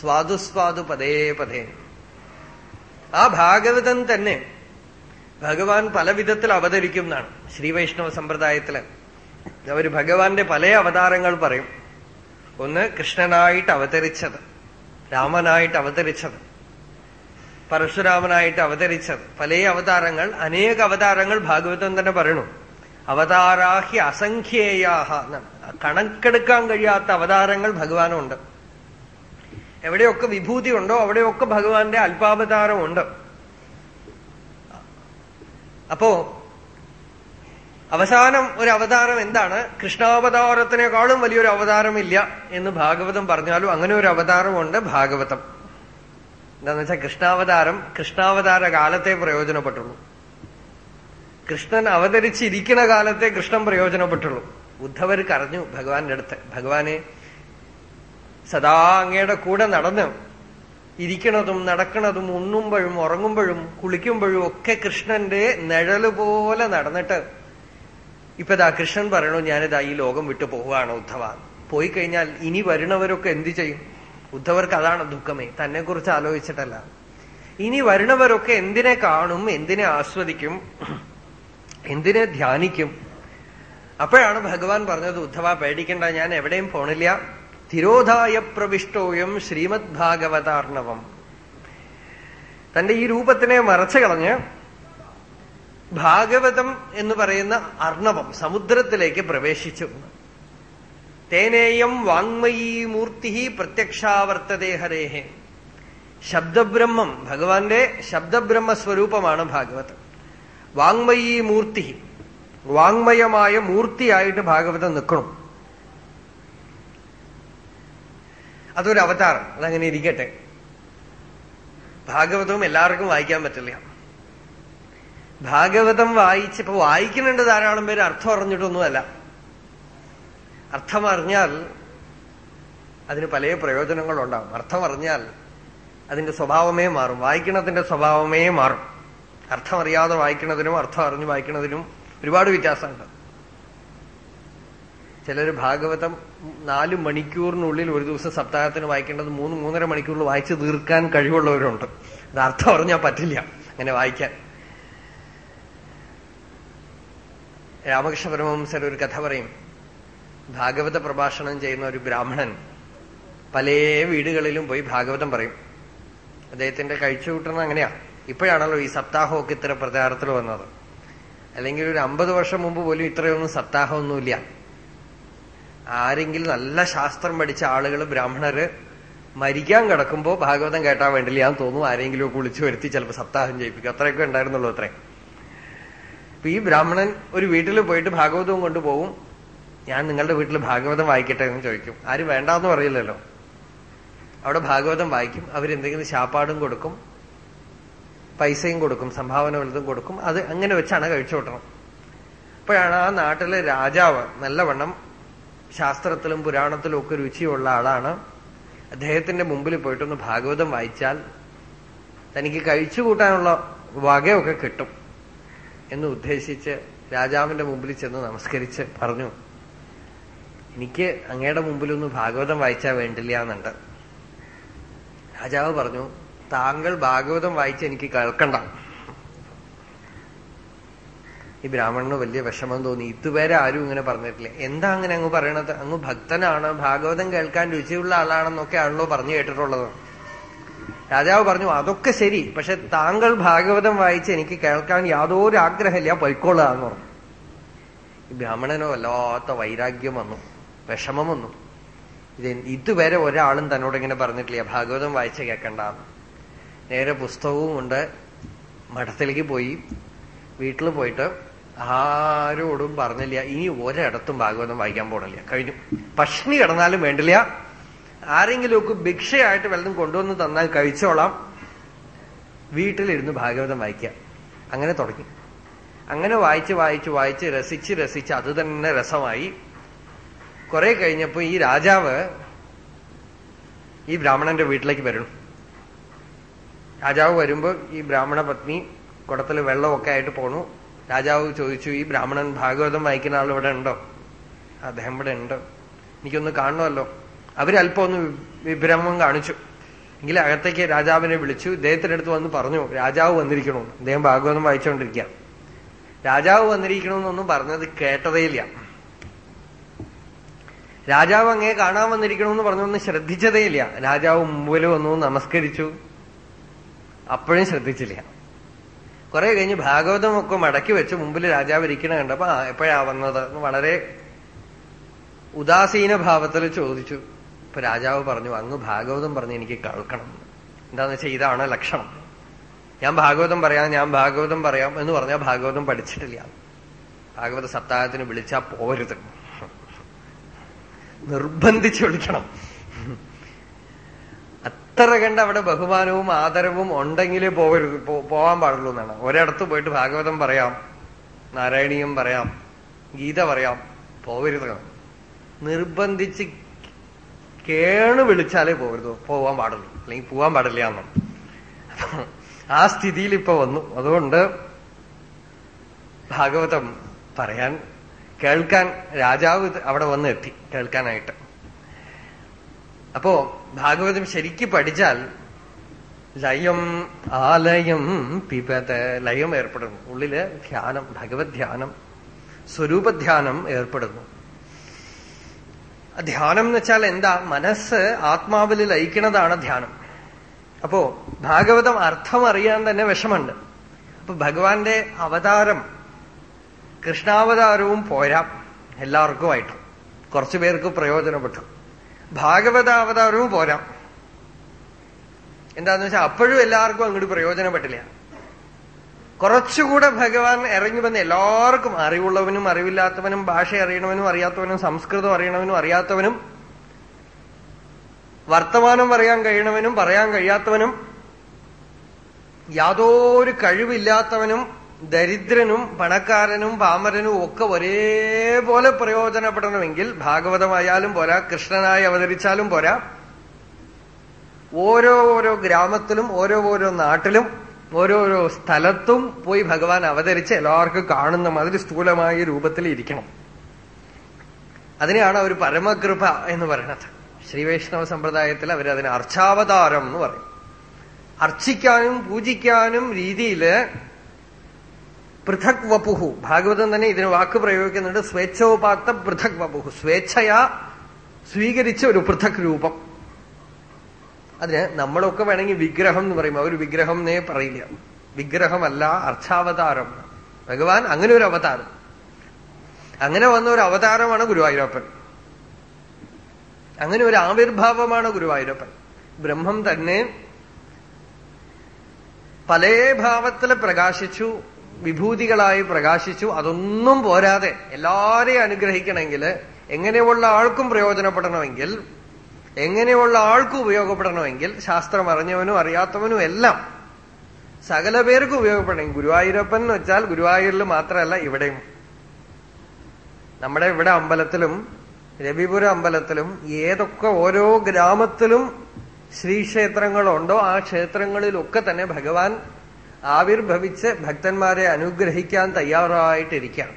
സ്വാദുസ്വാദു പതേ പതേ ആ ഭാഗവതം തന്നെ ഭഗവാൻ പല വിധത്തിൽ അവതരിക്കും എന്നാണ്. ശ്രീവൈഷ്ണവ സമ്പ്രദായത്തിൽ. അവർ ഭഗവാന്റെ പല അവതാരങ്ങൾ പറയും. ഒന്ന് കൃഷ്ണനായിട്ട് അവതരിച്ചത്. രാമനായിട്ട് അവതരിച്ചത്. പരശുരാമനായിട്ട് അവതരിച്ചത്. പല അവതാരങ്ങൾ അനേക അവതാരങ്ങൾ ഭാഗവതം തന്നെ പറയണു. അവതാരാഹി അസംഖ്യേയാഹ കണക്കെടുക്കാൻ കഴിയാത്ത അവതാരങ്ങൾ ഭഗവാനുണ്ട്. എവിടെയൊക്കെ വിഭൂതി ഉണ്ടോ അവിടെയൊക്കെ ഭഗവാന്റെ അല്പാവതാരമുണ്ട്. അപ്പോ അവസാനം ഒരു അവതാരം എന്താണ്? കൃഷ്ണാവതാരത്തിനേക്കാളും വലിയൊരു അവതാരമില്ല എന്ന് ഭാഗവതം പറഞ്ഞാലും അങ്ങനെ ഒരു അവതാരമുണ്ട് ഭാഗവതം. എന്താന്ന് വെച്ചാൽ കൃഷ്ണാവതാരം കൃഷ്ണാവതാര കാലത്തെ പ്രയോജനപ്പെട്ടുള്ളൂ. കൃഷ്ണൻ അവതരിച്ചിരിക്കുന്ന കാലത്തെ കൃഷ്ണൻ പ്രയോജനപ്പെട്ടുള്ളൂ. ഉദ്ധവർ കരഞ്ഞു ഭഗവാന്റെ അടുത്ത്. ഭഗവാനെ സദാ അങ്ങയുടെ കൂടെ നടന്ന് ഇരിക്കണതും നടക്കണതും ഉണ്ണുമ്പോഴും ഉറങ്ങുമ്പോഴും കുളിക്കുമ്പോഴും ഒക്കെ കൃഷ്ണന്റെ നിഴൽ പോലെ നടന്നിട്ട് ഇപ്പതാ കൃഷ്ണൻ പറയണു ഞാനിതാ ഈ ലോകം വിട്ടു പോവുകയാണ് ഉദ്ധവ. പോയി കഴിഞ്ഞാൽ ഇനി വരുന്നവരൊക്കെ എന്തു ചെയ്യും? ഉദ്ധവർക്ക് അതാണ് ദുഃഖമേ. തന്നെ കുറിച്ച് ആലോചിച്ചിട്ടല്ല. ഇനി വരുന്നവരൊക്കെ എന്തിനെ കാണും എന്തിനെ ആസ്വദിക്കും എന്തിനെ ധ്യാനിക്കും? അപ്പോഴാണ് ഭഗവാൻ പറഞ്ഞത് ഉദ്ധവ പേടിക്കണ്ട ഞാൻ എവിടെയും പോണില്ല. തിരോധായ പ്രവിഷ്ടോയം ശ്രീമദ് ഭാഗവതാർണവം തന്റെ ഈ രൂപത്തിനെ മറച്ചു കളഞ്ഞ് ഭാഗവതം എന്ന് പറയുന്ന അർണവം സമുദ്രത്തിലേക്ക് പ്രവേശിച്ചു. തേനേയം വാങ്മയീ മൂർത്തി പ്രത്യക്ഷാവർത്തതേ ഹരേഹേ. ശബ്ദബ്രഹ്മം ഭഗവാന്റെ ശബ്ദബ്രഹ്മ സ്വരൂപമാണ് ഭാഗവതം. വാങ്മയീ മൂർത്തി വാങ്മയമായ മൂർത്തിയായിട്ട് ഭാഗവതം നിൽക്കണം. അതൊരു അവതാരം അതങ്ങനെ ഇരിക്കട്ടെ. ഭാഗവതവും എല്ലാവർക്കും വായിക്കാൻ പറ്റില്ല. ഭാഗവതം വായിച്ചപ്പോ വായിക്കുന്നുണ്ട് ധാരാളം പേര് അർത്ഥം അറിഞ്ഞിട്ടൊന്നുമല്ല. അർത്ഥം അറിഞ്ഞാൽ അതിന് പല പ്രയോജനങ്ങളുണ്ടാവും. അർത്ഥം അറിഞ്ഞാൽ അതിന്റെ സ്വഭാവമേ മാറും. വായിക്കുന്നതിന്റെ സ്വഭാവമേ മാറും. അർത്ഥം അറിയാതെ വായിക്കുന്നതിനും അർത്ഥം അറിഞ്ഞ് വായിക്കുന്നതിനും ഒരുപാട് വ്യത്യാസമുണ്ട്. ചിലർ ഭാഗവതം നാല് മണിക്കൂറിനുള്ളിൽ ഒരു ദിവസം സപ്താഹത്തിന് വായിക്കേണ്ടത് മൂന്ന് മൂന്നര മണിക്കൂറിൽ വായിച്ചു തീർക്കാൻ കഴിവുള്ളവരുണ്ട്. അത് അർത്ഥം പറഞ്ഞാൽ പറ്റില്ല അങ്ങനെ വായിക്കാൻ. രാമകൃഷ്ണ പരമഹംസർ ഒരു കഥ പറയും. ഭാഗവത പ്രഭാഷണം ചെയ്യുന്ന ഒരു ബ്രാഹ്മണൻ പല വീടുകളിലും പോയി ഭാഗവതം പറയും. അദ്ദേഹത്തിന്റെ കഴിച്ചു കൂട്ടണം അങ്ങനെയാ. ഇപ്പോഴാണല്ലോ ഈ സപ്താഹമൊക്കെ ഇത്ര പ്രചാരത്തിൽ വന്നത്. അല്ലെങ്കിൽ ഒരു അമ്പത് വർഷം മുമ്പ് പോലും ഇത്രയൊന്നും സപ്താഹമൊന്നുമില്ല. ആരെങ്കിലും നല്ല ശാസ്ത്രം പഠിച്ച ആളുകൾ ബ്രാഹ്മണര് മരിക്കാൻ കിടക്കുമ്പോ ഭാഗവതം കേട്ടാൻ വേണ്ടില്ല. ഞാൻ തോന്നുന്നു ആരെങ്കിലും കുളിച്ചു വരുത്തി ചിലപ്പോൾ സപ്താഹം ചെയ്യിപ്പിക്കും അത്രയൊക്കെ ഉണ്ടായിരുന്നുള്ളൂ അത്രേ. അപ്പൊ ഈ ബ്രാഹ്മണൻ ഒരു വീട്ടിൽ പോയിട്ട് ഭാഗവതവും കൊണ്ടുപോകും ഞാൻ നിങ്ങളുടെ വീട്ടിൽ ഭാഗവതം വായിക്കട്ടെ എന്ന് ചോദിക്കും. ആരും വേണ്ടാന്ന് പറയില്ലല്ലോ. അവിടെ ഭാഗവതം വായിക്കും. അവരെന്തെങ്കിലും ശാപ്പാടും കൊടുക്കും. പൈസയും കൊടുക്കും. സംഭാവന വലുതും കൊടുക്കും. അത് അങ്ങനെ വെച്ചാണ് കഴിച്ചോട്ടണം അപ്പോഴാണ് ആ നാട്ടിലെ രാജാവ് നല്ലവണ്ണം ശാസ്ത്രത്തിലും പുരാണത്തിലും ഒക്കെ രുചിയുള്ള ആളാണ്. അദ്ദേഹത്തിന്റെ മുമ്പിൽ പോയിട്ടൊന്ന് ഭാഗവതം വായിച്ചാൽ തനിക്ക് കഴിച്ചു കൂട്ടാനുള്ള വകയൊക്കെ കിട്ടും എന്ന് ഉദ്ദേശിച്ച് രാജാവിന്റെ മുമ്പിൽ ചെന്ന് നമസ്കരിച്ച് പറഞ്ഞു എനിക്ക് അങ്ങയുടെ മുമ്പിലൊന്ന് ഭാഗവതം വായിച്ചാൽ വേണ്ടില്ല എന്നുണ്ട് രാജാവ് പറഞ്ഞു താങ്കൾ ഭാഗവതം വായിച്ച് എനിക്ക് കേൾക്കണ്ട. ഈ ബ്രാഹ്മണന് വലിയ വിഷമം തോന്നി. ഇതുവരെ ആരും ഇങ്ങനെ പറഞ്ഞിട്ടില്ല. എന്താ അങ്ങനെ അങ്ങ് പറയണത്? അങ്ങ് ഭക്തനാണ്? ഭാഗവതം കേൾക്കാൻ രുചിയുള്ള ആളാണെന്നൊക്കെ ആണല്ലോ പറഞ്ഞു കേട്ടിട്ടുള്ളത്. രാജാവ് പറഞ്ഞു അതൊക്കെ ശരി. പക്ഷെ താങ്കൾ ഭാഗവതം വായിച്ച് എനിക്ക് കേൾക്കാൻ യാതൊരു ആഗ്രഹമില്ല. പൊയ്ക്കൊള്ളുക എന്ന് പറഞ്ഞു. ഈ ബ്രാഹ്മണനോ വല്ലാത്ത വൈരാഗ്യം വന്നു. വിഷമം വന്നു. ഇത് ഇതുവരെ ഒരാളും തന്നോട് ഇങ്ങനെ പറഞ്ഞിട്ടില്ല. ഭാഗവതം വായിച്ച് കേൾക്കണ്ടെന്ന് നേരെ പുസ്തകവും ഉണ്ട്. മഠത്തിലേക്ക് പോയി. വീട്ടിൽ പോയിട്ട് ആരോടും പറഞ്ഞില്ല. ഇനി ഒരിടത്തും ഭാഗവതം വായിക്കാൻ പോണില്ല. കഴിഞ്ഞു. പഷ്ണി കിടന്നാലും വേണ്ടില്ല. ആരെങ്കിലുമൊക്കെ ഭിക്ഷയായിട്ട് വല്ലതും കൊണ്ടുവന്ന് തന്നാൽ കഴിച്ചോളാം. വീട്ടിലിരുന്ന് ഭാഗവതം വായിക്കാം അങ്ങനെ തുടങ്ങി. അങ്ങനെ വായിച്ച് വായിച്ച് വായിച്ച് രസിച്ച് രസിച്ച് അത് തന്നെ രസമായി. കുറെ കഴിഞ്ഞപ്പോ ഈ രാജാവ് ഈ ബ്രാഹ്മണന്റെ വീട്ടിലേക്ക് വരണം രാജാവ് വരുമ്പോ ഈ ബ്രാഹ്മണ പത്നി കുടത്തിൽ വെള്ളമൊക്കെ ആയിട്ട് പോണു. രാജാവ് ചോദിച്ചു ഈ ബ്രാഹ്മണൻ ഭാഗവതം വായിക്കുന്ന ആൾ ഇവിടെ ഉണ്ടോ? അദ്ദേഹം ഇവിടെ ഉണ്ടോ. എനിക്കൊന്ന് കാണണമല്ലോ അവരല്പം ഒന്ന് വിഭ്രമം കാണിച്ചു. എങ്കിൽ അകത്തേക്ക് രാജാവിനെ വിളിച്ചു ഇദ്ദേഹത്തിന്റെ അടുത്ത് വന്ന് പറഞ്ഞു രാജാവ് വന്നിരിക്കണു. അദ്ദേഹം ഭാഗവതം വായിച്ചുകൊണ്ടിരിക്കുക രാജാവ് വന്നിരിക്കണമെന്നൊന്നും പറഞ്ഞത് കേട്ടതേയില്ല. രാജാവ് അങ്ങേ കാണാൻ വന്നിരിക്കണമെന്ന് പറഞ്ഞൊന്നും ശ്രദ്ധിച്ചതേയില്ല. രാജാവ് മുമ്പിൽ വന്നു നമസ്കരിച്ചു. അപ്പോഴും ശ്രദ്ധിച്ചില്ല. കുറെ കഴിഞ്ഞ് ഭാഗവതമൊക്കെ മടക്കി വെച്ച് മുമ്പിൽ രാജാവ് ഇരിക്കണ കണ്ടപ്പോ എപ്പോഴാ വന്നത്? വളരെ ഉദാസീന ഭാവത്തിൽ ചോദിച്ചു. ഇപ്പൊ രാജാവ് പറഞ്ഞു അങ്ങ് ഭാഗവതം പറഞ്ഞ് എനിക്ക് കേൾക്കണം. എന്താന്ന് വെച്ചാൽ ഇതാണ് ലക്ഷണം. ഞാൻ ഭാഗവതം പറയാം ഞാൻ ഭാഗവതം പറയാം എന്ന് പറഞ്ഞാൽ ഭാഗവതം പഠിച്ചിട്ടില്ല. ഭാഗവത സപ്താഹത്തിന് വിളിച്ചാ പോരുത്. നിർബന്ധിച്ച് വിളിക്കണം. അത്ര കണ്ട് അവിടെ ബഹുമാനവും ആദരവും ഉണ്ടെങ്കിലേ പോകരുത് പോവാൻ പാടുള്ളൂ എന്നാണ്. ഒരിടത്ത് പോയിട്ട് ഭാഗവതം പറയാം നാരായണീയം പറയാം ഗീത പറയാം പോകരുത് നിർബന്ധിച്ച് കേണ് വിളിച്ചാലേ പോകരുത് പോവാൻ പാടുള്ളൂ. അല്ലെങ്കിൽ പോവാൻ പാടില്ല എന്നും ആ സ്ഥിതിയിൽ ഇപ്പൊ വന്നു. അതുകൊണ്ട് ഭാഗവതം പറയാൻ കേൾക്കാൻ രാജാവ് അവിടെ വന്ന് എത്തി. കേൾക്കാനായിട്ട്. അപ്പോ ഭാഗവതം ശരിക്ക് പഠിച്ചാൽ ലയം ആലയം പിപത ലയം ഏർപ്പെടുന്നു. ഉള്ളിൽ ധ്യാനം ഭഗവത് ധ്യാനം സ്വരൂപധ്യാനം ഏർപ്പെടുന്നു. ധ്യാനം എന്ന് വെച്ചാൽ എന്താ? മനസ്സ് ആത്മാവിൽ ലയിക്കണതാണ് ധ്യാനം. അപ്പോ ഭാഗവതം അർത്ഥം അറിയാൻ തന്നെ വിഷമുണ്ട് അപ്പൊ ഭഗവാന്റെ അവതാരം കൃഷ്ണാവതാരവും പോരാ എല്ലാവർക്കുമായിട്ട്. കുറച്ചു പേർക്ക് പ്രയോജനപ്പെട്ടു. ഭാഗവതാവതാരവും പോരാ. എന്താന്ന് വെച്ചാൽ അപ്പോഴും എല്ലാവർക്കും അങ്ങോട്ട് പ്രയോജനപ്പെട്ടില്ല. കുറച്ചുകൂടെ ഭഗവാൻ ഇറങ്ങി വന്ന് എല്ലാവർക്കും അറിവുള്ളവനും അറിവില്ലാത്തവനും ഭാഷ അറിയണവനും അറിയാത്തവനും സംസ്കൃതം അറിയണവനും അറിയാത്തവനും വർത്തമാനം പറയാൻ കഴിയണവനും പറയാൻ കഴിയാത്തവനും യാതൊരു കഴിവില്ലാത്തവനും ദരിദ്രനും പണക്കാരനും പാമരനും ഒക്കെ ഒരേപോലെ പ്രയോജനപ്പെടണമെങ്കിൽ ഭാഗവതമായാലും പോരാ കൃഷ്ണനായി അവതരിച്ചാലും പോരാ. ഓരോ ഓരോ ഗ്രാമത്തിലും ഓരോ ഓരോ നാട്ടിലും ഓരോരോ സ്ഥലത്തും പോയി ഭഗവാൻ അവതരിച്ച് എല്ലാവർക്കും കാണുന്ന മാതിരി സ്ഥൂലമായ രൂപത്തിൽ ഇരിക്കണം. അതിനെയാണ് അവർ പരമകൃപ എന്ന് പറയുന്നത്. ശ്രീവൈഷ്ണവ സമ്പ്രദായത്തിൽ അവരതിന് അർച്ചാവതാരം എന്ന് പറയും. അർച്ചിക്കാനും പൂജിക്കാനും രീതിയിൽ പൃഥക് വപുഹു ഭാഗവതം തന്നെ ഇതിന് വാക്ക് പ്രയോഗിക്കുന്നുണ്ട്. സ്വേച്ഛോപാക്ത പൃഥക് വപുഹു സ്വേച്ഛയാ സ്വീകരിച്ച ഒരു പൃഥക് രൂപം. അതിന് നമ്മളൊക്കെ വേണമെങ്കിൽ വിഗ്രഹം എന്ന് പറയും. അവർ വിഗ്രഹം എന്നേ പറയില്ല. വിഗ്രഹമല്ല അർച്ചാവതാരം. ഭഗവാൻ അങ്ങനെ ഒരു അവതാരം. അങ്ങനെ വന്ന ഒരു അവതാരമാണ് ഗുരുവായൂരപ്പൻ. അങ്ങനെ ഒരു ആവിർഭാവമാണ് ഗുരുവായൂരപ്പൻ. ബ്രഹ്മം തന്നെ പല ഭാവത്തിൽ പ്രകാശിച്ചു. വിഭൂതികളായി പ്രകാശിച്ചു. അതൊന്നും പോരാതെ എല്ലാരെയും അനുഗ്രഹിക്കണമെങ്കിൽ എങ്ങനെയുള്ള ആൾക്കും പ്രയോജനപ്പെടണമെങ്കിൽ എങ്ങനെയുള്ള ആൾക്കും ഉപയോഗപ്പെടണമെങ്കിൽ ശാസ്ത്രം അറിഞ്ഞവനും അറിയാത്തവനും എല്ലാം സകല പേർക്കും ഉപയോഗപ്പെടണം. ഗുരുവായൂരപ്പൻ എന്ന് വെച്ചാൽ ഗുരുവായൂരിൽ മാത്രമല്ല ഇവിടെയും. നമ്മുടെ ഇവിടെ അമ്പലത്തിലും രവിപുര അമ്പലത്തിലും ഏതൊക്കെ ഓരോ ഗ്രാമത്തിലും ശ്രീക്ഷേത്രങ്ങളുണ്ടോ ആ ക്ഷേത്രങ്ങളിലൊക്കെ തന്നെ ഭഗവാൻ ആവിർഭവിച്ച് ഭക്തന്മാരെ അനുഗ്രഹിക്കാൻ തയ്യാറായിട്ടിരിക്കാം.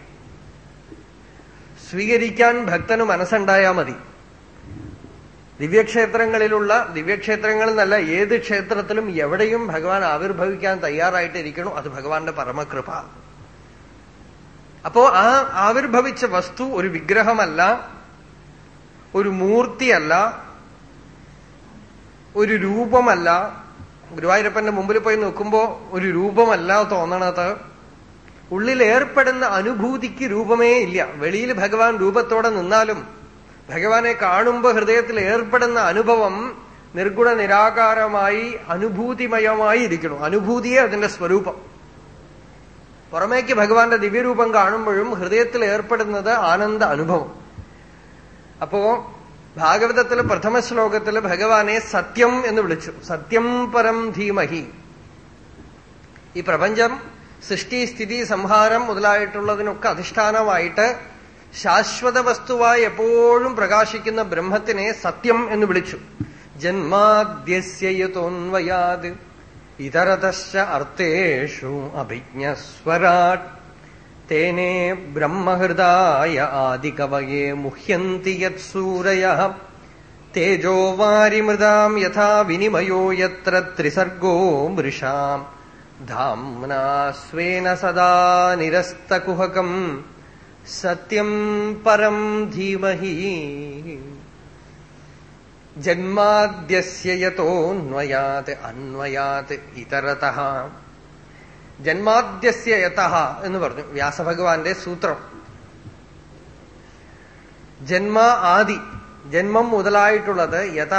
സ്വീകരിക്കാൻ ഭക്തന് മനസ്സുണ്ടായാൽ മതി. ദിവ്യക്ഷേത്രങ്ങളിലുള്ള ദിവ്യക്ഷേത്രങ്ങൾ എന്നല്ല ഏത് ക്ഷേത്രത്തിലും എവിടെയും ഭഗവാൻ ആവിർഭവിക്കാൻ തയ്യാറായിട്ടിരിക്കണോ അത് ഭഗവാന്റെ പരമകൃപ. അപ്പോ ആ ആവിർഭവിച്ച വസ്തു ഒരു വിഗ്രഹമല്ല ഒരു മൂർത്തിയല്ല ഒരു രൂപമല്ല ഗുരുവായൂരപ്പന്റെ മുമ്പിൽ പോയി നോക്കുമ്പോ ഒരു രൂപമല്ല തോന്നണത്. ഉള്ളിൽ ഏർപ്പെടുന്ന അനുഭൂതിക്ക് രൂപമേ ഇല്ല. വെളിയിൽ ഭഗവാൻ രൂപത്തോടെ നിന്നാലും ഭഗവാനെ കാണുമ്പോൾ ഹൃദയത്തിൽ ഏർപ്പെടുന്ന അനുഭവം നിർഗുണ നിരാകാരമായി അനുഭൂതിമയമായി ഇരിക്കണം അനുഭൂതിയെ അതിന്റെ സ്വരൂപം. പുറമേക്ക് ഭഗവാന്റെ ദിവ്യരൂപം കാണുമ്പോഴും ഹൃദയത്തിൽ ഏർപ്പെടുന്നത് ആനന്ദ അനുഭവം. അപ്പോ ഭാഗവതത്തിലെ പ്രഥമ ശ്ലോകത്തിൽ ഭഗവാനെ സത്യം എന്ന് വിളിച്ചു. സത്യം പരം ധീമഹി. ഈ പ്രപഞ്ചം സൃഷ്ടി സ്ഥിതി സംഹാരം മുതലായിട്ടുള്ളതിനൊക്കെ അധിഷ്ഠാനമായിട്ട് ശാശ്വത വസ്തുവായി എപ്പോഴും പ്രകാശിക്കുന്ന ബ്രഹ്മത്തിനെ സത്യം എന്ന് വിളിച്ചു. ജന്മാദ്യസ്യതോന്വയാത് ഇതരതശ്ച അർത്ഥേഷു അഭിജ്ഞസ്വരാട് തേനേ ബ്രഹ്മഹൃദായ ആദികവയെ മുഹ്യന്തി യത്സൂരയ തേജോ വാരിമൃതാം യഥാ വിനിമയോ യത്ര ത്രിസർഗോ മൃഷാം ധാംനാ സ്വേന സദാ നിരസ്തകുഹകം സത്യം പരം ധീമഹി ജന്മാദ്യസ്യതോന്വയാത് അന്വയാത് ഇതരത ജന്മാദ്യസ്യ യഥ എന്ന് പറഞ്ഞു. വ്യാസഭഗവാന്റെ സൂത്രം. ജന്മ ആദി ജന്മം മുതലായിട്ടുള്ളത് യഥ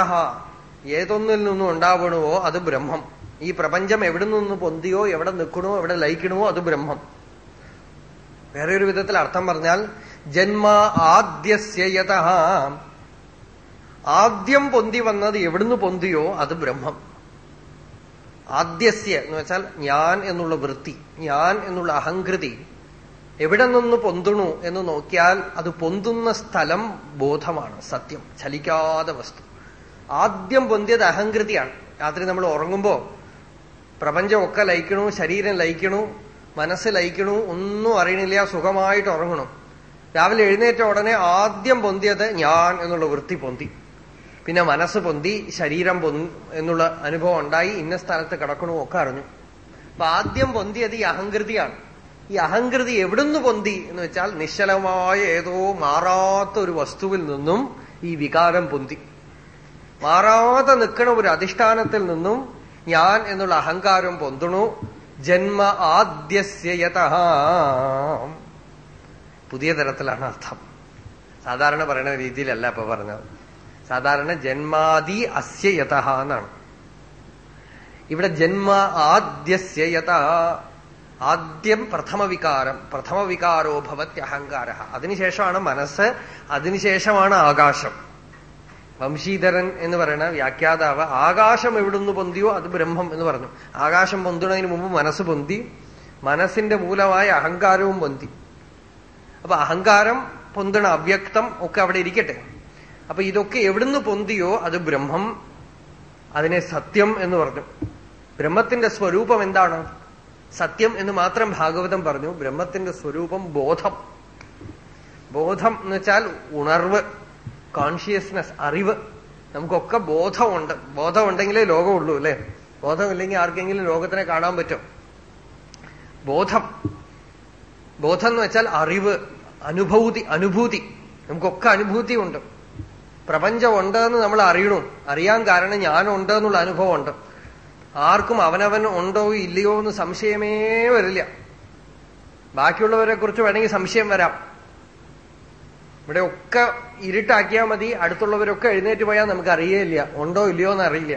ഏതൊന്നിൽ നിന്നും ഉണ്ടാവണമോ അത് ബ്രഹ്മം. ഈ പ്രപഞ്ചം എവിടെ നിന്ന് പൊന്തിയോ എവിടെ നിൽക്കണോ എവിടെ ലയിക്കണമോ അത് ബ്രഹ്മം. വേറെ ഒരു വിധത്തിൽ അർത്ഥം പറഞ്ഞാൽ ജന്മ ആദ്യസ്യ യഥ ആദ്യം പൊന്തി വന്നത് എവിടുന്ന് പൊന്തിയോ അത് ബ്രഹ്മം. ആദ്യസ്യ എന്ന് വെച്ചാൽ ഞാൻ എന്നുള്ള വൃത്തി ഞാൻ എന്നുള്ള അഹങ്കൃതി എവിടെ നിന്ന് പൊന്തുണു എന്ന് നോക്കിയാൽ അത് പൊന്തുന്ന സ്ഥലം ബോധമാണ് സത്യം ചലിക്കാതെ വസ്തു. ആദ്യം പൊന്തിയത് അഹങ്കൃതിയാണ് രാത്രി നമ്മൾ ഉറങ്ങുമ്പോ പ്രപഞ്ചമൊക്കെ ലയിക്കണു ശരീരം ലയിക്കണു മനസ്സ് ലയിക്കണു ഒന്നും അറിയണില്ല സുഖമായിട്ട് ഉറങ്ങണം. രാവിലെ എഴുന്നേറ്റ ഉടനെ ആദ്യം പൊന്തിയത് ഞാൻ എന്നുള്ള വൃത്തി പൊന്തി. പിന്നെ മനസ്സ് പൊന്തി ശരീരം പൊന്തി എന്നുള്ള അനുഭവം ഉണ്ടായി. ഇന്ന സ്ഥലത്ത് കിടക്കണോ ഒക്കെ അറിഞ്ഞു. അപ്പൊ ആദ്യം പൊന്തിയത് ഈ അഹങ്കൃതിയാണ് ഈ അഹങ്കൃതി എവിടുന്ന് പൊന്തി എന്ന് വെച്ചാൽ നിശ്ചലമായ ഏതോ മാറാത്ത ഒരു വസ്തുവിൽ നിന്നും ഈ വികാരം പൊന്തി. മാറാതെ നിൽക്കണ ഒരു അധിഷ്ഠാനത്തിൽ നിന്നും ഞാൻ എന്നുള്ള അഹങ്കാരം പൊന്തുണു. ജന്മ ആദ്യസ്യത പുതിയ തരത്തിലാണ് അർത്ഥം. സാധാരണ പറയുന്ന രീതിയിലല്ല ഇപ്പൊ പറഞ്ഞത്. സാധാരണ ജന്മാദി അസ്യയത എന്നാണ്. ഇവിടെ ജന്മ ആദ്യസ്യയത ആദ്യം പ്രഥമ വികാരം പ്രഥമ വികാരോ ഭവത്യ അഹങ്കാര. അതിനുശേഷമാണ് മനസ്സ് അതിനുശേഷമാണ് ആകാശം. വംശീധരൻ എന്ന് പറയുന്ന വ്യാഖ്യാതാവ് ആകാശം എവിടുന്ന് പൊന്തിയോ അത് ബ്രഹ്മം എന്ന് പറഞ്ഞു. ആകാശം പൊന്തുന്നതിന് മുമ്പ് മനസ്സ് പൊന്തി മനസ്സിന്റെ മൂലമായ അഹങ്കാരവും പൊന്തി. അപ്പൊ അഹങ്കാരം പൊന്തണ അവ്യക്തം ഒക്കെ അവിടെ ഇരിക്കട്ടെ. അപ്പൊ ഇതൊക്കെ എവിടുന്ന് പൊന്തിയോ അത് ബ്രഹ്മം അതിനെ സത്യം എന്ന് പറഞ്ഞു. ബ്രഹ്മത്തിന്റെ സ്വരൂപം എന്താണ്? സത്യം എന്ന് മാത്രം ഭാഗവതം പറഞ്ഞു. ബ്രഹ്മത്തിന്റെ സ്വരൂപം ബോധം. ബോധം എന്ന് വെച്ചാൽ ഉണർവ് കോൺഷ്യസ്നെസ് അറിവ്. നമുക്കൊക്കെ ബോധമുണ്ട്. ബോധമുണ്ടെങ്കിലേ ലോകമുള്ളൂ അല്ലെ? ബോധമില്ലെങ്കിൽ ആർക്കെങ്കിലും ലോകത്തിനെ കാണാൻ പറ്റും. ബോധം. ബോധം എന്ന് വെച്ചാൽ അറിവ് അനുഭൂതി അനുഭൂതി. നമുക്കൊക്കെ അനുഭൂതിയുണ്ട്. പ്രപഞ്ചമുണ്ട് എന്ന് നമ്മൾ അറിയണു. അറിയാൻ കാരണം ഞാനുണ്ട് എന്നുള്ള അനുഭവമുണ്ട്. ആർക്കും അവനവൻ ഉണ്ടോ ഇല്ലയോ എന്ന് സംശയമേ വരില്ല. ബാക്കിയുള്ളവരെ കുറിച്ച് വേണമെങ്കിൽ സംശയം വരാം. ഇവിടെ ഒക്കെ ഇരുട്ടാക്കിയാൽ മതി അടുത്തുള്ളവരൊക്കെ എഴുന്നേറ്റ് പോയാൽ നമുക്ക് അറിയേയില്ല. ഉണ്ടോ ഇല്ലയോ എന്ന് അറിയില്ല.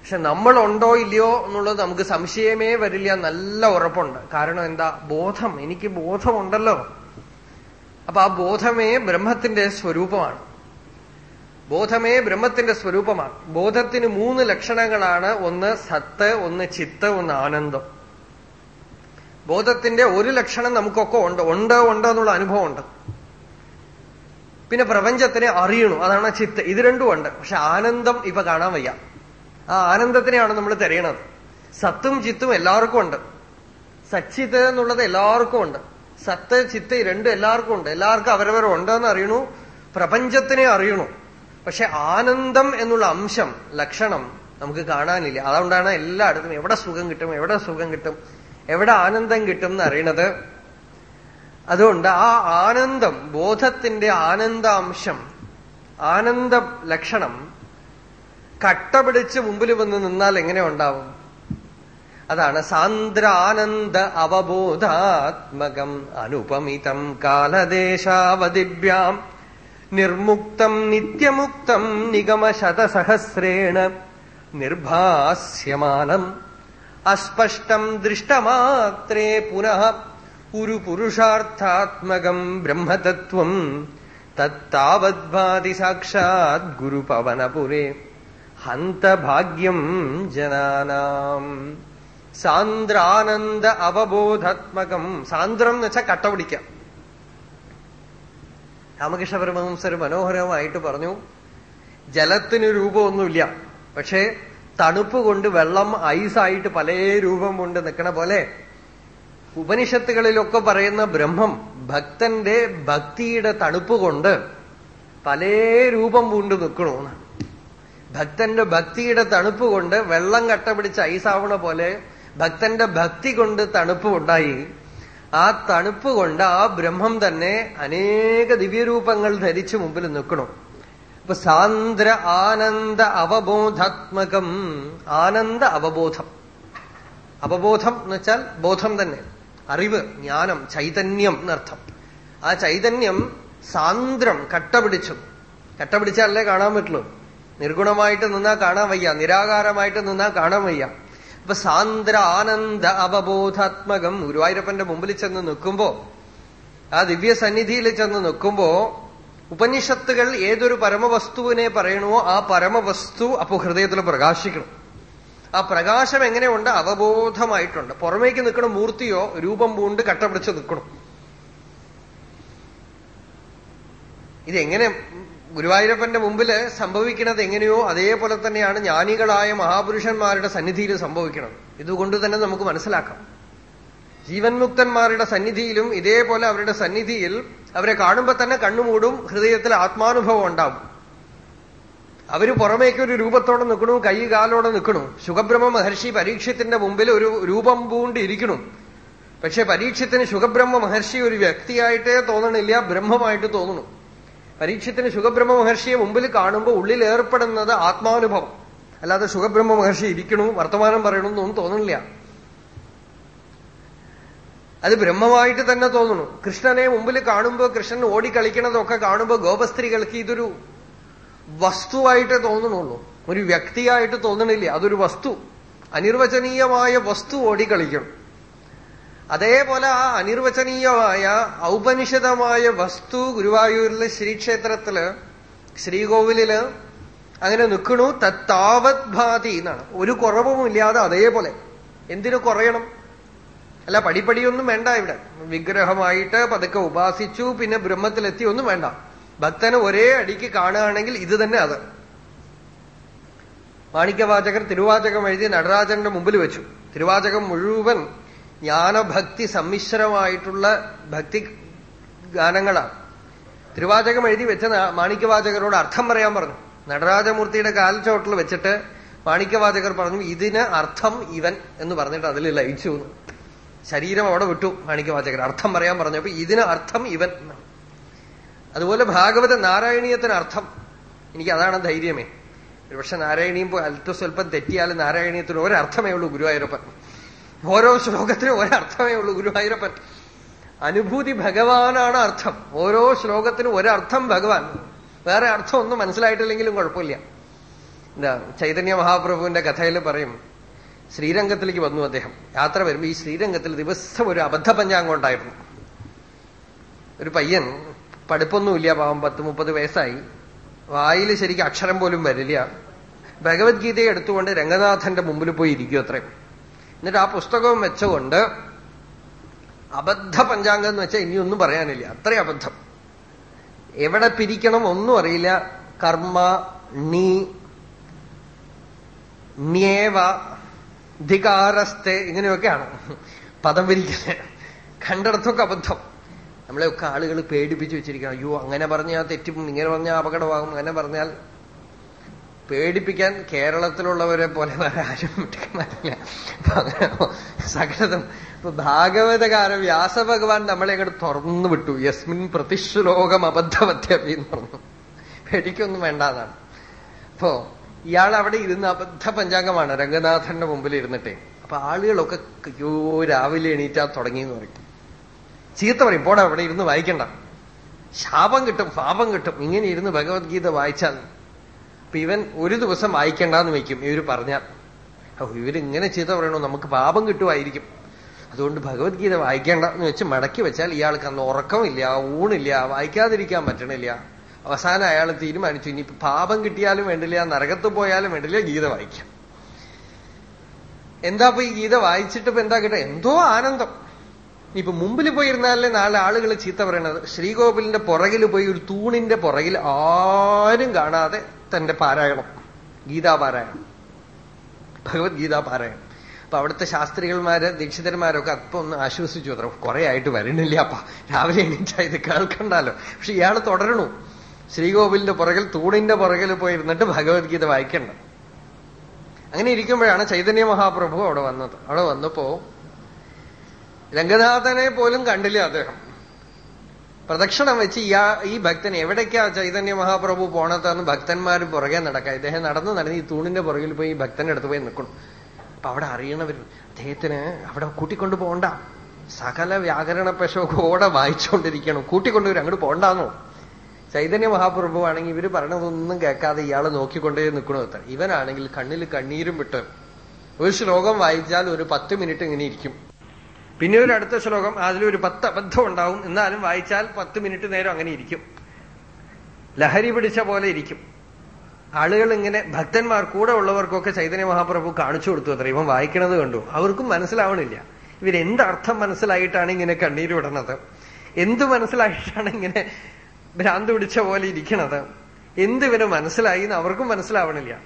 പക്ഷെ നമ്മൾ ഉണ്ടോ ഇല്ലയോ എന്നുള്ളത് നമുക്ക് സംശയമേ വരില്ല. നല്ല ഉറപ്പുണ്ട്. കാരണം എന്താ? ബോധം. എനിക്ക് ബോധമുണ്ടല്ലോ. അപ്പൊ ആ ബോധമേ ബ്രഹ്മത്തിന്റെ സ്വരൂപമാണ്. ബോധമേ ബ്രഹ്മത്തിന്റെ സ്വരൂപമാണ്. ബോധത്തിന് മൂന്ന് ലക്ഷണങ്ങളാണ്. ഒന്ന് സത്ത് ഒന്ന് ചിത്ത് ഒന്ന് ആനന്ദം. ബോധത്തിന്റെ ഒരു ലക്ഷണം നമുക്കൊക്കെ ഉണ്ട്. ഉണ്ട് ഉണ്ട് എന്നുള്ള അനുഭവമുണ്ട് പിന്നെ പ്രപഞ്ചത്തിനെ അറിയണു. അതാണ് ചിത്ത്. ഇത് രണ്ടും ഉണ്ട്. പക്ഷെ ആനന്ദം ഇപ്പൊ കാണാൻ വയ്യ. ആ ആനന്ദത്തിനെയാണ് നമ്മൾ തിരയണത്. സത്തും ചിത്തും എല്ലാവർക്കും ഉണ്ട്. സച്ചിത്ത് എന്നുള്ളത് എല്ലാവർക്കും ഉണ്ട്. സത്ത് ചിത്ത് രണ്ടും എല്ലാവർക്കും ഉണ്ട്. എല്ലാവർക്കും അവരവരും ഉണ്ടെന്ന് അറിയണു. പ്രപഞ്ചത്തിനെ അറിയണു. പക്ഷെ ആനന്ദം എന്നുള്ള അംശം ലക്ഷണം നമുക്ക് കാണാനില്ല. അതുകൊണ്ടാണ് എല്ലായിടത്തും എവിടെ സുഖം കിട്ടും എവിടെ സുഖം കിട്ടും എവിടെ ആനന്ദം കിട്ടും എന്ന് അറിയണത്. അതുകൊണ്ട് ആ ആനന്ദം ബോധത്തിന്റെ ആനന്ദാംശം ആനന്ദ ലക്ഷണം കട്ടപിടിച്ച് മുമ്പിൽ വന്ന് നിന്നാൽ എങ്ങനെ ഉണ്ടാവും? അതാണ് സാന്ദ്രാനന്ദ അവബോധാത്മകം അനുപമിതം കാലദേശാവതിഭ്യാം നിർമുക്തം നിത്യമുക്തം നിഗമശതസഹസ്രേണ നിർഭാസ്യമാനം അസ്പഷ്ടം ദൃഷ്ടമാത്രേ പുനഃ ഒരു പുരുഷാർത്ഥാത്മകം ബ്രഹ്മതത്വം തത്താവദ്ഭാതി സാക്ഷാത് ഗുരുപവനപുരേ ഹന്തഭാഗ്യം ജനാനാം. സാന്ദ്രാനന്ദ അവബോധാത്മകം. സാന്ദ്രം എന്ന് വെച്ചാൽ കട്ട പിടിക്കാം. രാമകൃഷ്ണ പരമഹംസർ മനോഹരമായിട്ട് പറഞ്ഞു ജലത്തിന് രൂപമൊന്നുമില്ല. പക്ഷേ തണുപ്പ് കൊണ്ട് വെള്ളം ഐസായിട്ട് പല രൂപം കൊണ്ട് നിൽക്കണ പോലെ ഉപനിഷത്തുകളിലൊക്കെ പറയുന്ന ബ്രഹ്മം ഭക്തന്റെ ഭക്തിയുടെ തണുപ്പ് കൊണ്ട് പല രൂപം പൂണ്ട് നിൽക്കണമെന്ന് ഭക്തന്റെ ഭക്തിയുടെ തണുപ്പ് കൊണ്ട് വെള്ളം കട്ട പിടിച്ച് ഐസാവണ പോലെ ഭക്തന്റെ ഭക്തി കൊണ്ട് തണുപ്പ് ഉണ്ടായി. ആ തണുപ്പ് കൊണ്ട് ആ ബ്രഹ്മം തന്നെ അനേക ദിവ്യരൂപങ്ങൾ ധരിച്ച് മുമ്പിൽ നിൽക്കണം. അപ്പൊ സാന്ദ്ര ആനന്ദ അവബോധാത്മകം. ആനന്ദ അവബോധം. അവബോധം എന്ന് വെച്ചാൽ ബോധം തന്നെ. അറിവ് ജ്ഞാനം ചൈതന്യം എന്നർത്ഥം. ആ ചൈതന്യം സാന്ദ്രം കട്ട പിടിച്ചു കട്ട കാണാൻ പറ്റുള്ളൂ. നിർഗുണമായിട്ട് നിന്നാൽ കാണാൻ വയ്യ. നിരാകാരമായിട്ട് നിന്നാൽ കാണാൻ വയ്യ. അപ്പൊ സാന്ദ്ര ആനന്ദ അവബോധാത്മകം. ഗുരുവായൂരപ്പന്റെ മുമ്പിൽ ചെന്ന് നിൽക്കുമ്പോ ആ ദിവ്യ സന്നിധിയിൽ ചെന്ന് നിൽക്കുമ്പോ ഉപനിഷത്തുകൾ ഏതൊരു പരമവസ്തുവിനെ പറയണോ ആ പരമവസ്തു അപ്പോ ഹൃദയത്തിൽ പ്രകാശിക്കണം. ആ പ്രകാശം എങ്ങനെയുണ്ട്? അവബോധമായിട്ടുണ്ട്. പുറമേക്ക് നിൽക്കണ മൂർത്തിയോ രൂപം പൂണ്ട് കട്ടപിടിച്ച് നിൽക്കണം. ഇതെങ്ങനെ ഗുരുവായൂരപ്പന്റെ മുമ്പിൽ സംഭവിക്കുന്നത് എങ്ങനെയോ അതേപോലെ തന്നെയാണ് ജ്ഞാനികളായ മഹാപുരുഷന്മാരുടെ സന്നിധിയിൽ സംഭവിക്കണം ഇതുകൊണ്ട് തന്നെ നമുക്ക് മനസ്സിലാക്കാം. ജീവൻമുക്തന്മാരുടെ സന്നിധിയിലും ഇതേപോലെ അവരുടെ സന്നിധിയിൽ അവരെ കാണുമ്പോൾ തന്നെ കണ്ണുമൂടും ഹൃദയത്തിൽ ആത്മാനുഭവം ഉണ്ടാവും. അവർ പുറമേക്ക് ഒരു രൂപത്തോടെ നിൽക്കണു കൈ കാലോടെ നിൽക്കണു സുഖബ്രഹ്മ മഹർഷി പരീക്ഷത്തിന്റെ മുമ്പിൽ ഒരു രൂപം പൂണ്ട് ഇരിക്കണു പക്ഷെ പരീക്ഷത്തിന് സുഖബ്രഹ്മ മഹർഷി ഒരു വ്യക്തിയായിട്ടേ തോന്നണില്ല ബ്രഹ്മമായിട്ട് തോന്നുന്നു. പരീക്ഷത്തിന് സുഖബ്രഹ്മ മഹർഷിയെ മുമ്പിൽ കാണുമ്പോൾ ഉള്ളിൽ ഏർപ്പെടുന്നത് ആത്മാനുഭവം. അല്ലാതെ സുഖബ്രഹ്മ മഹർഷി ഇരിക്കണു വർത്തമാനം പറയണമെന്നൊന്നും തോന്നുന്നില്ല അത് ബ്രഹ്മമായിട്ട് തന്നെ തോന്നുന്നു കൃഷ്ണനെ മുമ്പിൽ കാണുമ്പോൾ കൃഷ്ണൻ ഓടിക്കളിക്കണതൊക്കെ കാണുമ്പോൾ ഗോപസ്ത്രീകൾക്ക് ഇതൊരു വസ്തുവായിട്ട് തോന്നണുള്ളൂ. ഒരു വ്യക്തിയായിട്ട് തോന്നണില്ല. അതൊരു വസ്തു. അനിർവചനീയമായ വസ്തു ഓടിക്കളിക്കണം. അതേപോലെ ആ അനിർവചനീയമായ ഔപനിഷിതമായ വസ്തു ഗുരുവായൂരിലെ ശ്രീക്ഷേത്രത്തിൽ ശ്രീകോവിലിൽ അങ്ങനെ നിൽക്കണു തത്താവത് ഭാതി എന്നാണ്. ഒരു കുറവുമില്ലാതെ അതേപോലെ. എന്തിനു കുറയണം? അല്ല പടിപ്പടിയൊന്നും വേണ്ട ഇവിടെ. വിഗ്രഹമായിട്ട് പതുക്കെ ഉപാസിച്ചു പിന്നെ ബ്രഹ്മത്തിലെത്തി ഒന്നും വേണ്ട. ഭക്തന് ഒരേ അടിക്ക് കാണുകയാണെങ്കിൽ ഇത് തന്നെ അത്. മാണിക്യവാചകർ തിരുവാചകം എഴുതി നടരാജന്റെ മുമ്പിൽ വെച്ചു. തിരുവാചകം മുഴുവൻ ജ്ഞാനഭക്തി സമ്മിശ്രമായിട്ടുള്ള ഭക്തി ഗാനങ്ങളാണ്. തിരുവാചകം എഴുതി വെച്ച മാണിക്യവാചകരോട് അർത്ഥം പറയാൻ പറഞ്ഞു. നടരാജമൂർത്തിയുടെ കാൽച്ചോട്ടിൽ വെച്ചിട്ട് മാണിക്യവാചകർ പറഞ്ഞു ഇതിന് അർത്ഥം ഇവൻ എന്ന് പറഞ്ഞിട്ട് അതിൽ ലയിച്ചു ശരീരം അവിടെ വിട്ടു മാണിക്യവാചകർ. അർത്ഥം പറയാൻ പറഞ്ഞപ്പോ ഇതിന് അർത്ഥം ഇവൻ അതുപോലെ ഭാഗവത നാരായണീയത്തിന് അർത്ഥം. എനിക്ക് അതാണ് ധൈര്യമേ. പക്ഷെ നാരായണീയം അല്പ സ്വല്പം തെറ്റിയാൽ നാരായണീയത്തിന് ഒരർത്ഥമേ ഉള്ളൂ ഗുരുവായൂരപ്പൻ. ഓരോ ശ്ലോകത്തിനും ഒരർത്ഥമേ ഉള്ളൂ ഗുരുവായൂരപ്പൻ. അനുഭൂതി ഭഗവാനാണ് അർത്ഥം. ഓരോ ശ്ലോകത്തിനും ഒരർത്ഥം ഭഗവാൻ. വേറെ അർത്ഥം ഒന്നും മനസ്സിലായിട്ടില്ലെങ്കിലും കുഴപ്പമില്ല. എന്താ ചൈതന്യ മഹാപ്രഭുവിന്റെ കഥയിൽ പറയും ശ്രീരംഗത്തിലേക്ക് വന്നു അദ്ദേഹം. യാത്ര വരുമ്പോ ഈ ശ്രീരംഗത്തിൽ ദിവസം ഒരു അബദ്ധ പഞ്ചാംഗം ഉണ്ടായിരുന്നു. ഒരു പയ്യൻ പഠിപ്പൊന്നുമില്ല പാവം പത്ത് മുപ്പത് വയസ്സായി. വായിൽ ശരിക്കും അക്ഷരം പോലും വരില്ല. ഭഗവത്ഗീതയെ എടുത്തുകൊണ്ട് രംഗനാഥന്റെ മുമ്പിൽ പോയി ഇരിക്കും അത്രയും. എന്നിട്ട് ആ പുസ്തകവും വെച്ചുകൊണ്ട് അബദ്ധ പഞ്ചാംഗം എന്ന് വെച്ചാൽ ഇനിയൊന്നും പറയാനില്ല. അത്രയും അബദ്ധം. എവിടെ പിരിക്കണം ഒന്നും അറിയില്ല. കർമ്മ നീ ന്യേവ ഇങ്ങനെയൊക്കെയാണ് പദം പിരിക്കുന്നത് കണ്ടിടത്തൊക്കെ അബദ്ധം. നമ്മളെയൊക്കെ ആളുകൾ പേടിപ്പിച്ചു വെച്ചിരിക്കണം അയ്യോ അങ്ങനെ പറഞ്ഞാൽ തെറ്റും ഇങ്ങനെ പറഞ്ഞാൽ അപകടമാകും അങ്ങനെ പറഞ്ഞാൽ പേടിപ്പിക്കാൻ കേരളത്തിലുള്ളവരെ പോലെ വേറെ ആരും മിടുക്കന്മാരില്ല. സകലതും. ഇപ്പൊ വ്യാസഭഗവാൻ നമ്മളെ അങ്ങോട്ട് തുറന്നു വിട്ടു. യസ്മിൻ പ്രതിശ്ലോകം അബദ്ധവത്യപി എന്ന് പറഞ്ഞു. പേടിക്കൊന്നും വേണ്ടാന്നാണ്. അപ്പോ ഇയാൾ അവിടെ ഇരുന്ന് അബദ്ധ പഞ്ചാംഗമാണ്. രംഗനാഥന്റെ മുമ്പിൽ ഇരുന്നിട്ടേ. അപ്പൊ ആളുകളൊക്കെ അയ്യോ രാവിലെ എണീറ്റാ തുടങ്ങി എന്ന് പറയും. ചീത്ത പറയും പോടാ അവിടെ ഇരുന്ന് വായിക്കണ്ട. ശാപം കിട്ടും പാപം കിട്ടും. ഇങ്ങനെ ഇരുന്ന് ഭഗവത്ഗീത വായിച്ചാൽ അപ്പൊ ഇവൻ ഒരു ദിവസം വായിക്കണ്ടെന്ന് വയ്ക്കും. ഇവർ പറഞ്ഞാൽ ഇവരിങ്ങനെ ചീത്ത പറയണോ? നമുക്ക് പാപം കിട്ടുമായിരിക്കും. അതുകൊണ്ട് ഭഗവത്ഗീത വായിക്കേണ്ട എന്ന് വെച്ച് മടക്കി വെച്ചാൽ ഇയാൾക്ക് അന്ന് ഉറക്കമില്ല ഊണില്ല വായിക്കാതിരിക്കാൻ പറ്റണില്ല. അവസാനം അയാൾ തീരുമാനിച്ചു ഇനി പാപം കിട്ടിയാലും വേണ്ടില്ല നരകത്ത് പോയാലും വേണ്ടില്ല ഗീത വായിക്കാം. എന്താ ഇപ്പൊ ഈ ഗീത വായിച്ചിട്ട് ഇപ്പൊ എന്താ കിട്ടുക? എന്തോ ആനന്ദം. ഇപ്പൊ മുമ്പിൽ പോയിരുന്നാലേ നാളെ ആളുകൾ ചീത്ത പറയണത്. ശ്രീകോവിലിന്റെ പുറകിൽ പോയി ഒരു തൂണിന്റെ പുറകിൽ ആരും കാണാതെ തന്റെ പാരായണം ഗീതാപാരായണം ഭഗവത്ഗീതാ പാരായണം. അപ്പൊ അവിടുത്തെ ശാസ്ത്രികന്മാര് ദീക്ഷിതന്മാരൊക്കെ അപ്പൊ ഒന്ന് ആശ്വസിച്ചു അത്ര. കുറെ ആയിട്ട് വരണില്ല അപ്പ. രാവിലെ എണീറ്റാ ഇത് കേൾക്കണ്ടല്ലോ. പക്ഷെ ഇയാൾ തുടരണു. ശ്രീകോവിലിന്റെ പുറകിൽ തൂണിന്റെ പുറകിൽ പോയിരുന്നിട്ട് ഭഗവത്ഗീത വായിക്കണ്ട. അങ്ങനെ ഇരിക്കുമ്പോഴാണ് ചൈതന്യ മഹാപ്രഭു അവിടെ വന്നത്. അവിടെ വന്നപ്പോ രംഗനാഥനെ പോലും കണ്ടില്ല അദ്ദേഹം. പ്രദക്ഷിണം വെച്ച് ഇയാ ഈ ഭക്തൻ എവിടേക്കാ ചൈതന്യ മഹാപ്രഭു പോണതെന്ന് ഭക്തന്മാർ പുറകെ നടക്കാം. ഇദ്ദേഹം നടന്ന് നടന്ന് ഈ തൂണിന്റെ പുറകിൽ പോയി ഈ ഭക്തന്റെ അടുത്ത് പോയി നിൽക്കണം. അപ്പൊ അവിടെ അറിയണവർ അദ്ദേഹത്തിന് അവിടെ കൂട്ടിക്കൊണ്ടു പോകണ്ട സകല വ്യാകരണ പെശോക്കോടെ വായിച്ചുകൊണ്ടിരിക്കണം കൂട്ടിക്കൊണ്ടുവരും അങ്ങോട്ട് പോകണ്ടാന്നോ ചൈതന്യ മഹാപ്രഭു ആണെങ്കിൽ ഇവർ പറയണതൊന്നും കേൾക്കാതെ ഇയാളെ നോക്കിക്കൊണ്ടേ നിൽക്കണോ ഇവനാണെങ്കിൽ കണ്ണിൽ കണ്ണീരും വിട്ട് ഒരു ശ്ലോകം വായിച്ചാൽ ഒരു പത്ത് മിനിറ്റ് ഇങ്ങനെ ഇരിക്കും. പിന്നെ ഒരു അടുത്ത ശ്ലോകം അതിലൊരു പത്ത് അബദ്ധം ഉണ്ടാവും എന്നാലും വായിച്ചാൽ പത്ത് മിനിറ്റ് നേരം അങ്ങനെ ഇരിക്കും. ലഹരി പിടിച്ച പോലെ ഇരിക്കും. ആളുകൾ ഇങ്ങനെ ഭക്തന്മാർ കൂടെ ഉള്ളവർക്കൊക്കെ ചൈതന്യ മഹാപ്രഭു കാണിച്ചു കൊടുത്തു അത്ര. ഇവൻ വായിക്കണത് കണ്ടു. അവർക്കും മനസ്സിലാവണില്ല. ഇവരെന്തർത്ഥം മനസ്സിലായിട്ടാണ് ഇങ്ങനെ കണ്ണീര് വിടണത്? എന്ത് മനസ്സിലായിട്ടാണ് ഇങ്ങനെ ഭ്രാന്ത് പിടിച്ച പോലെ ഇരിക്കണത്? എന്ത് ഇവന് മനസ്സിലായി എന്ന് അവർക്കും മനസ്സിലാവണില്ല.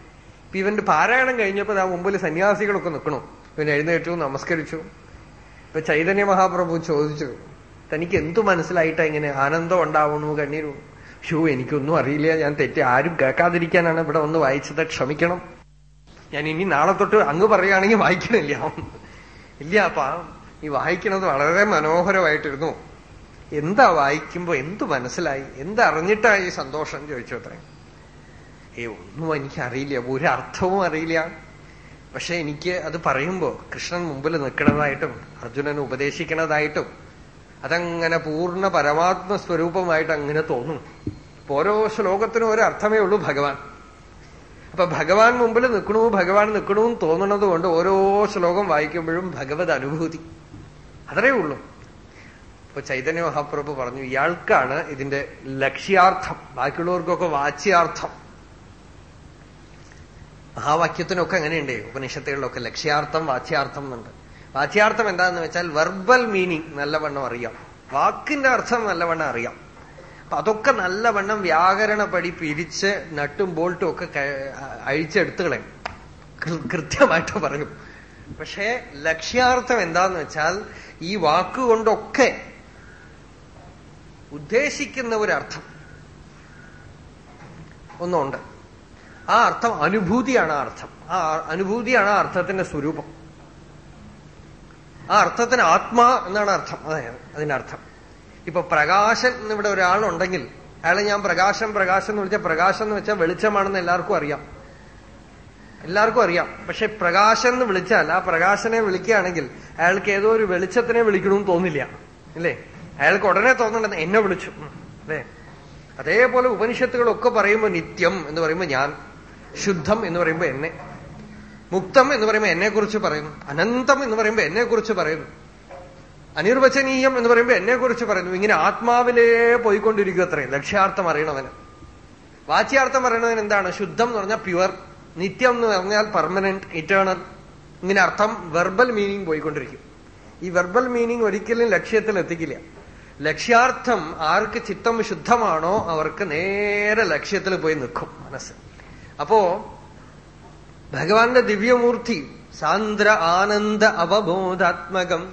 ഇവന്റെ പാരായണം കഴിഞ്ഞപ്പോൾ ആ മുമ്പിൽ സന്യാസികളൊക്കെ നിൽക്കണു ഇവൻ എഴുന്നേറ്റു നമസ്കരിച്ചു. ഇപ്പൊ ചൈതന്യ മഹാപ്രഭു ചോദിച്ചു തനിക്ക് എന്തു മനസ്സിലായിട്ടാ ഇങ്ങനെ ആനന്ദം ഉണ്ടാവണു കണ്ണീരു? ഷൂ എനിക്കൊന്നും അറിയില്ല. ഞാൻ തെറ്റി ആരും കേൾക്കാതിരിക്കാനാണ് ഇവിടെ ഒന്ന് വായിച്ചത്. ക്ഷമിക്കണം. ഞാൻ ഇനി നാളെ തൊട്ട് അങ്ങ് പറയുകയാണെങ്കിൽ വായിക്കണില്ല. ഇല്ല അപ്പ. ഈ വായിക്കണത് വളരെ മനോഹരമായിട്ടിരുന്നു. എന്താ വായിക്കുമ്പോ? എന്തു മനസ്സിലായി? എന്തറിഞ്ഞിട്ടാ ഈ സന്തോഷം? ചോദിച്ചു അത്രേ ഏ ഒന്നും എനിക്കറിയില്ല. ഒരു അർത്ഥവും അറിയില്ല. പക്ഷെ എനിക്ക് അത് പറയുമ്പോ കൃഷ്ണൻ മുമ്പിൽ നിൽക്കുന്നതായിട്ടും അർജുനൻ ഉപദേശിക്കണതായിട്ടും അതങ്ങനെ പൂർണ പരമാത്മ സ്വരൂപമായിട്ട് അങ്ങനെ തോന്നും. ഓരോ ശ്ലോകത്തിനും ഒരു അർത്ഥമേ ഉള്ളൂ ഭഗവാൻ. അപ്പൊ ഭഗവാൻ മുമ്പിൽ നിൽക്കണു ഭഗവാൻ നിൽക്കണു തോന്നുന്നത് കൊണ്ട് ഓരോ ശ്ലോകം വായിക്കുമ്പോഴും ഭഗവത് അനുഭൂതി. അത്രേ ഉള്ളൂ. ഇപ്പൊ ചൈതന്യ മഹാപ്രഭു പറഞ്ഞു ഇയാൾക്കാണ് ഇതിന്റെ ലക്ഷ്യാർത്ഥം. ബാക്കിയുള്ളവർക്കൊക്കെ വാച്യാർത്ഥം. മഹാവാക്യത്തിനൊക്കെ അങ്ങനെയുണ്ട് ഉപനിഷത്തുകളിലൊക്കെ. ലക്ഷ്യാർത്ഥം വാച്യാർത്ഥം എന്നുണ്ട്. വാച്യാർത്ഥം എന്താന്ന് വെച്ചാൽ വെർബൽ മീനിങ് നല്ലവണ്ണം അറിയാം. വാക്കിന്റെ അർത്ഥം നല്ലവണ്ണം അറിയാം. അപ്പൊ അതൊക്കെ നല്ലവണ്ണം വ്യാകരണപ്പടി പിരിച്ച് നട്ടും ബോൾട്ടും ഒക്കെ അഴിച്ചെടുത്തുകളെ. കൃത്യമായിട്ട് പറയും. പക്ഷേ ലക്ഷ്യാർത്ഥം എന്താന്ന് വെച്ചാൽ ഈ വാക്കുകൊണ്ടൊക്കെ ഉദ്ദേശിക്കുന്ന ഒരു അർത്ഥം ഒന്നുണ്ട്. ആ അർത്ഥം അനുഭൂതിയാണ് ആ അർത്ഥം. ആ അനുഭൂതിയാണ് ആ അർത്ഥത്തിന്റെ സ്വരൂപം. ആ അർത്ഥത്തിന് ആത്മാ എന്നാണ് അർത്ഥം. അതായത് അതിന്റെ അർത്ഥം. ഇപ്പൊ പ്രകാശൻ എന്നിവിടെ ഒരാളുണ്ടെങ്കിൽ അയാളെ ഞാൻ പ്രകാശം പ്രകാശം എന്ന് വിളിച്ചാൽ പ്രകാശം എന്ന് വെച്ചാൽ വെളിച്ചമാണെന്ന് എല്ലാവർക്കും അറിയാം. എല്ലാവർക്കും അറിയാം. പക്ഷെ പ്രകാശം എന്ന് വിളിച്ചാൽ ആ പ്രകാശനെ വിളിക്കുകയാണെങ്കിൽ അയാൾക്ക് ഏതോ ഒരു വെളിച്ചത്തിനെ വിളിക്കണമെന്ന് തോന്നില്ല. അല്ലേ അയാൾക്ക് ഉടനെ തോന്നണ്ടെന്ന് എന്നെ വിളിച്ചു. അല്ലേ? അതേപോലെ ഉപനിഷത്തുകളൊക്കെ പറയുമ്പോൾ നിത്യം എന്ന് പറയുമ്പോൾ ഞാൻ. ശുദ്ധം എന്ന് പറയുമ്പോൾ എന്നെ. മുക്തം എന്ന് പറയുമ്പോൾ എന്നെ കുറിച്ച് പറയുന്നു. അനന്തം എന്ന് പറയുമ്പോൾ എന്നെ കുറിച്ച് പറയുന്നു. അനിർവചനീയം എന്ന് പറയുമ്പോൾ എന്നെ കുറിച്ച് പറയുന്നു. ഇങ്ങനെ ആത്മാവിലേ പോയിക്കൊണ്ടിരിക്കുക അത്രയും ലക്ഷ്യാർത്ഥം അറിയണവന്. വാച്യാർത്ഥം പറയണതിന് എന്താണ്? ശുദ്ധം എന്ന് പറഞ്ഞാൽ പ്യുവർ. നിത്യം എന്ന് പറഞ്ഞാൽ പെർമനന്റ് ഇറ്റേണൽ. ഇങ്ങനെ അർത്ഥം വെർബൽ മീനിങ് പോയിക്കൊണ്ടിരിക്കും. ഈ വെർബൽ മീനിങ് ഒരിക്കലും ലക്ഷ്യത്തിൽ എത്തിക്കില്ല. ലക്ഷ്യാർത്ഥം ആർക്ക് ചിത്തം ശുദ്ധമാണോ അവർക്ക് നേരെ ലക്ഷ്യത്തിൽ പോയി നിൽക്കും മനസ്സ്. അപ്പോ ഭഗവാന്റെ ദിവ്യമൂർത്തി സാന്ദ്ര ആനന്ദ അവബോധാത്മകം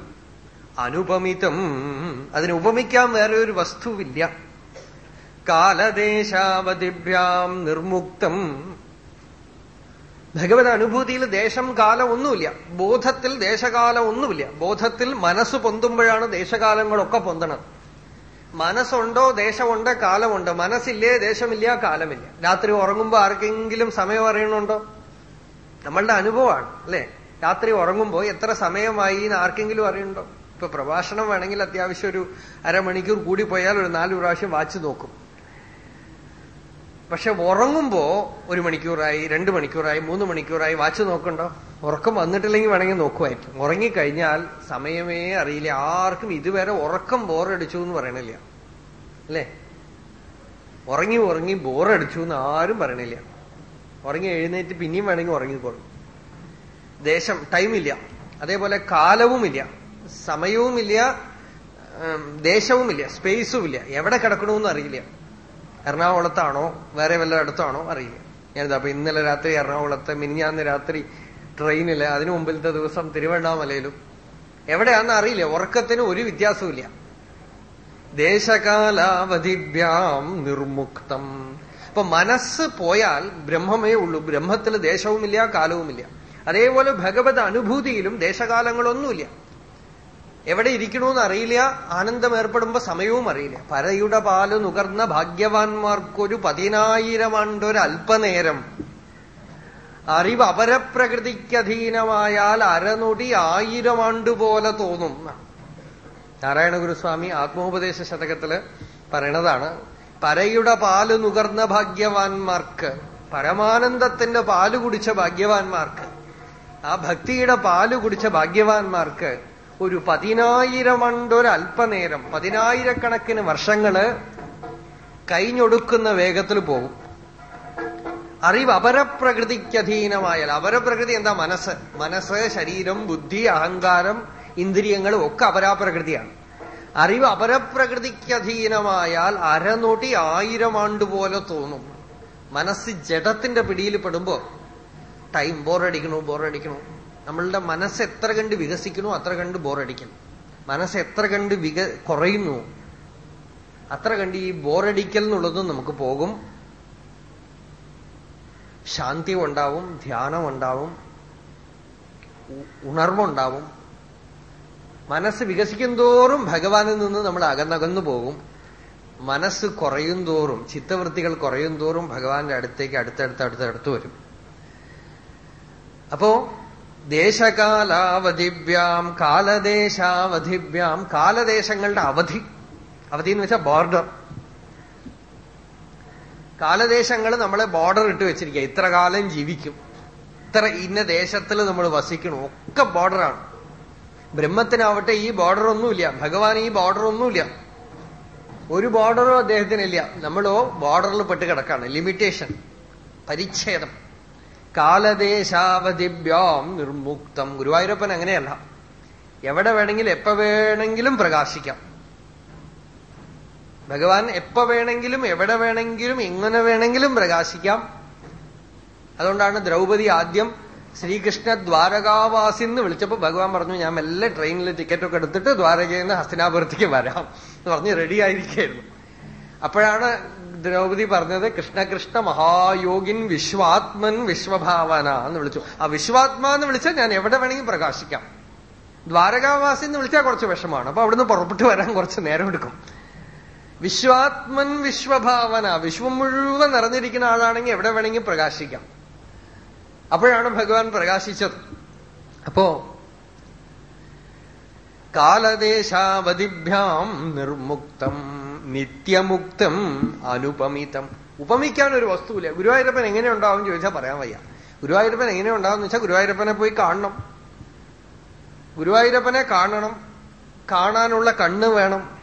അനുപമിതം. അതിന് ഉപമിക്കാൻ വേറെ ഒരു വസ്തുവില്ല. കാലദേശാവതിഭ്യാം നിർമുക്തം. ഭഗവത് അനുഭൂതിയിൽ ദേശം കാലം ഒന്നുമില്ല. ബോധത്തിൽ ദേശകാലം ഒന്നുമില്ല. ബോധത്തിൽ മനസ്സ് പൊന്തുമ്പോഴാണ് ദേശകാലങ്ങളൊക്കെ പൊന്തണത്. മനസ്സുണ്ടോ ദേശമുണ്ട് കാലമുണ്ട്. മനസ്സില്ലേ ദേശമില്ല കാലമില്ല. രാത്രി ഉറങ്ങുമ്പോ ആർക്കെങ്കിലും സമയം അറിയണുണ്ടോ? നമ്മളുടെ അനുഭവമാണ് അല്ലെ? രാത്രി ഉറങ്ങുമ്പോ എത്ര സമയമായി എന്ന് ആർക്കെങ്കിലും അറിയണ്ടോ ഇപ്പൊ പ്രഭാഷണം വേണമെങ്കിൽ അത്യാവശ്യം ഒരു അരമണിക്കൂർ കൂടി പോയാൽ ഒരു നാല് പ്രാവശ്യം വാച്ച് നോക്കും. പക്ഷെ ഉറങ്ങുമ്പോ ഒരു മണിക്കൂറായി രണ്ട് മണിക്കൂറായി മൂന്ന് മണിക്കൂറായി വാച്ച് നോക്കണ്ടോ? ഉറക്കം വന്നിട്ടില്ലെങ്കിൽ വേണമെങ്കിൽ നോക്കുമായിരിക്കും. ഉറങ്ങിക്കഴിഞ്ഞാൽ സമയമേ അറിയില്ല. ആർക്കും ഇതുവരെ ഉറക്കം ബോറടിച്ചു എന്ന് പറയണില്ല. അല്ലേ? ഉറങ്ങി ഉറങ്ങി ബോറടിച്ചു എന്ന് ആരും പറയണില്ല. ഉറങ്ങി എഴുന്നേറ്റ് പിന്നെയും വേണമെങ്കിൽ ഉറങ്ങിക്കോളും. ദേശം ടൈമില്ല. അതേപോലെ കാലവുമില്ല. സമയവുമില്ല ദേശവുമില്ല സ്പേസുമില്ല. എവിടെ കിടക്കണമെന്ന് അറിയില്ല. എറണാകുളത്താണോ? വേറെ വല്ല അടുത്താണോ? അറിയില്ല. ഞാനിതാ അപ്പൊ ഇന്നലെ രാത്രി എറണാകുളത്ത് മിനിഞ്ഞാന്ന് രാത്രി ട്രെയിനിൽ അതിനു മുമ്പിലത്തെ ദിവസം തിരുവണ്ണാമലയിലും. എവിടെയാണെന്ന് അറിയില്ല. ഉറക്കത്തിന് ഒരു വ്യത്യാസമില്ല ദേശകാലാവധിഭ്യാം നിർമുക്തം. അപ്പൊ മനസ്സ് പോയാൽ ബ്രഹ്മമേ ഉള്ളൂ. ബ്രഹ്മത്തിൽ ദേശവുമില്ല കാലവുമില്ല. അതേപോലെ ഭഗവത് അനുഭൂതിയിലും ദേശകാലങ്ങളൊന്നുമില്ല. എവിടെ ഇരിക്കണമെന്ന് അറിയില്ല ആനന്ദം ഏർപ്പെടുമ്പോ സമയവും അറിയില്ല. പരയുടെ പാൽ നുകർന്ന ഭാഗ്യവാന്മാർക്കൊരു പതിനായിരം ആണ്ടൊരു അല്പനേരം അറിവ് അപരപ്രകൃതിക്കധീനമായാൽ അരനൊടി ആയിരം ആണ്ടുപോലെ തോന്നും. നാരായണ ഗുരുസ്വാമി ആത്മോപദേശ ശതകത്തിൽ പറയണതാണ് പരയുടെ പാൽ നുകർന്ന ഭാഗ്യവാന്മാർക്ക് പരമാനന്ദത്തിന്റെ പാൽ കുടിച്ച ഭാഗ്യവാന്മാർക്ക് ആ ഭക്തിയുടെ പാൽ കുടിച്ച ഭാഗ്യവാന്മാർക്ക് ഒരു പതിനായിരം അല്പനേരം പതിനായിരക്കണക്കിന് വർഷങ്ങൾ കഴിഞ്ഞൊടുക്കുന്ന വേഗത്തിൽ പോകും. അറിവ് അപരപ്രകൃതിക്കധീനമായാൽ അപരപ്രകൃതി എന്താ മനസ്സ്? മനസ്സ് ശരീരം ബുദ്ധി അഹങ്കാരം ഇന്ദ്രിയങ്ങളും ഒക്കെ അപരാപ്രകൃതിയാണ്. അറിവ് അപരപ്രകൃതിക്കധീനമായാൽ അരനൂറ്റി ആയിരം ആണ്ട് പോലെ തോന്നും. മനസ്സ് ജഡത്തിന്റെ പിടിയിൽ പെടുമ്പോ ടൈം ബോറടിക്കണു ബോറടിക്കണു. നമ്മളുടെ മനസ്സ് എത്ര കണ്ട് വികസിക്കുന്നു അത്ര കണ്ട് ബോറടിക്കണം മനസ്സ് എത്ര കണ്ട് വിക കുറയുന്നു അത്ര കണ്ട് ഈ ബോറടിക്കൽ എന്നുള്ളതും നമുക്ക് പോകും. ശാന്തി ഉണ്ടാവും ധ്യാനം ഉണ്ടാവും ഉണർവുണ്ടാവും. മനസ്സ് വികസിക്കും തോറും ഭഗവാനിൽ നിന്ന് നമ്മൾ അകന്നകന്നു പോകും. മനസ്സ് കുറയും തോറും ചിത്തവൃത്തികൾ കുറയും തോറും ഭഗവാന്റെ അടുത്തേക്ക് അടുത്തടുത്ത് അടുത്തടുത്ത് വരും. അപ്പോ ദേശകാലാവധിഭ്യാം കാലദേശാവധിഭ്യാം. കാലദേശങ്ങളുടെ അവധി. അവധി എന്ന് വെച്ചാൽ ബോർഡർ കാലദേശങ്ങൾ നമ്മളെ ബോർഡർ ഇട്ട് വെച്ചിരിക്കുക ഇത്ര കാലം ജീവിക്കും. ഇത്ര ഇന്ന ദേശത്തിൽ നമ്മൾ വസിക്കണം. ഒക്കെ ബോർഡറാണ് ബ്രഹ്മത്തിനാവട്ടെ ഈ ബോർഡർ ഒന്നുമില്ല. ഭഗവാൻ ഈ ബോർഡർ ഒന്നുമില്ല. ഒരു ബോർഡറും അദ്ദേഹത്തിനില്ല. നമ്മളോ ബോർഡറിൽ പെട്ട് കിടക്കാണ്. ലിമിറ്റേഷൻ പരിച്ഛേദം. കാലദേശാവധിഭ്യാം നിർമുക്തം. ഗുരുവായൂരപ്പൻ അങ്ങനെയല്ല. എവിടെ വേണമെങ്കിലും എപ്പോ വേണമെങ്കിലും പ്രകാശിക്കാം. ഭഗവാൻ എപ്പോ വേണമെങ്കിലും എവിടെ വേണമെങ്കിലും എങ്ങനെ വേണമെങ്കിലും പ്രകാശിക്കാം. അതുകൊണ്ടാണ് ദ്രൗപദി ആദ്യം ശ്രീകൃഷ്ണ ദ്വാരകാവാസി എന്ന് വിളിച്ചപ്പോ ഭഗവാൻ പറഞ്ഞു ഞാൻ മെല്ലെ ട്രെയിനിൽ ടിക്കറ്റൊക്കെ എടുത്തിട്ട് ദ്വാരകയിൽ നിന്ന് ഹസ്തിനാപുരത്തേക്ക് വരാം. എന്ന് പറഞ്ഞ് റെഡി ആയിരിക്കായിരുന്നു അപ്പോഴാണ് ദ്രൗപദി പറഞ്ഞത് കൃഷ്ണകൃഷ്ണ മഹായോഗിൻ വിശ്വാത്മൻ വിശ്വഭാവന എന്ന് വിളിച്ചു. ആ വിശ്വാത്മാ എന്ന് വിളിച്ചാൽ ഞാൻ എവിടെ വേണമെങ്കിലും പ്രകാശിക്കാം. ദ്വാരകാവാസി എന്ന് വിളിച്ചാൽ കുറച്ച് വിഷമാണ് അപ്പൊ അവിടുന്ന് പുറപ്പെട്ടു വരാൻ കുറച്ച് നേരം എടുക്കും. വിശ്വാത്മൻ വിശ്വഭാവന വിശ്വം മുഴുവൻ നിറഞ്ഞിരിക്കുന്ന ആളാണെങ്കിൽ എവിടെ വേണമെങ്കിൽ പ്രകാശിക്കാം. അപ്പോഴാണ് ഭഗവാൻ പ്രകാശിച്ചത്. അപ്പോ കാലദേശാവധിഭ്യാം നിർമുക്തം. നിത്യമുക്തം അനുപമിതം. ഉപമിക്കാൻ ഒരു വസ്തുവില്ല. ഗുരുവായൂരപ്പൻ എങ്ങനെ ഉണ്ടാവും ചോദിച്ചാൽ പറയാൻ വയ്യ. ഗുരുവായൂരപ്പൻ എങ്ങനെ ഉണ്ടാവും വെച്ചാൽ ഗുരുവായൂരപ്പനെ പോയി കാണണം. ഗുരുവായൂരപ്പനെ കാണണം. കാണാനുള്ള കണ്ണ് വേണം.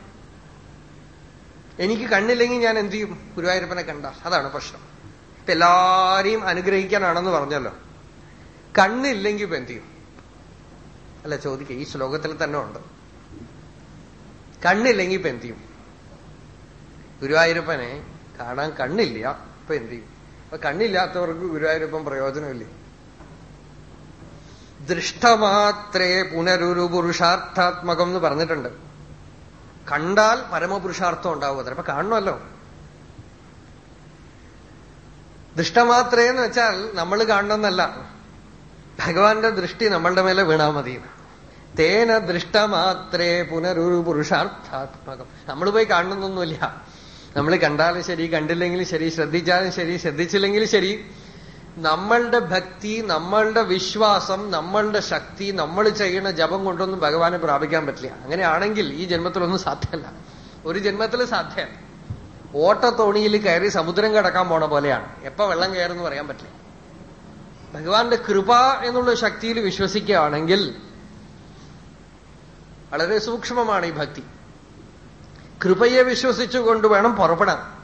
എനിക്ക് കണ്ണില്ലെങ്കിൽ ഞാൻ എന്ത് ചെയ്യും? ഗുരുവായൂരപ്പനെ കണ്ട. അതാണ് പ്രശ്നം. ഇപ്പൊ എല്ലാരെയും അനുഗ്രഹിക്കാനാണെന്ന് പറഞ്ഞല്ലോ. കണ്ണില്ലെങ്കിൽ ഇപ്പൊ എന്ത് ചെയ്യും? അല്ല ചോദിക്കുക ഈ ശ്ലോകത്തിൽ തന്നെ ഉണ്ട്. കണ്ണില്ലെങ്കിൽ ഇപ്പൊ എന്ത് ചെയ്യും? ഗുരുവായൂരപ്പനെ കാണാൻ കണ്ണില്ല. ഇപ്പൊ എന്ത് ചെയ്യും? അപ്പൊ കണ്ണില്ലാത്തവർക്ക് ഗുരുവായൂരപ്പൻ പ്രയോജനമില്ലേ? ദൃഷ്ടമാത്രേ പുനരൊരു പുരുഷാർത്ഥാത്മകം എന്ന് പറഞ്ഞിട്ടുണ്ട്. കണ്ടാൽ പരമപുരുഷാർത്ഥം ഉണ്ടാവുക ചിലപ്പോ കാണണമല്ലോ. ദൃഷ്ടമാത്രേ എന്ന് വെച്ചാൽ നമ്മൾ കാണണമെന്നല്ല. ഭഗവാന്റെ ദൃഷ്ടി നമ്മളുടെ മേലെ വീണാ മതി. തേന ദൃഷ്ടമാത്രേ പുനരൊരു പുരുഷാർത്ഥാത്മകം നമ്മൾ പോയി കാണണമെന്നൊന്നുമില്ല. നമ്മൾ കണ്ടാലും ശരി കണ്ടില്ലെങ്കിലും ശരി ശ്രദ്ധിച്ചാലും ശരി ശ്രദ്ധിച്ചില്ലെങ്കിലും ശരി. നമ്മളുടെ ഭക്തി നമ്മളുടെ വിശ്വാസം നമ്മളുടെ ശക്തി നമ്മൾ ചെയ്യുന്ന ജപം കൊണ്ടൊന്നും ഭഗവാനെ പ്രാപിക്കാൻ പറ്റില്ല. അങ്ങനെയാണെങ്കിൽ ഈ ജന്മത്തിലൊന്നും സാധ്യമല്ല. ഒരു ജന്മത്തിൽ സാധ്യമല്ല. ഓട്ടത്തോണിയിൽ കയറി സമുദ്രം കടക്കാൻ പോണ പോലെയാണ്. എപ്പോ വെള്ളം കയറുമെന്ന് പറയാൻ പറ്റില്ല. ഭഗവാന്റെ കൃപ എന്നുള്ള ശക്തിയിൽ വിശ്വസിക്കുകയാണെങ്കിൽ വളരെ സൂക്ഷ്മമാണ് ഈ ഭക്തി. കൃപയെ വിശ്വസിച്ചുകൊണ്ട് വേണം പുറപ്പെടാൻ.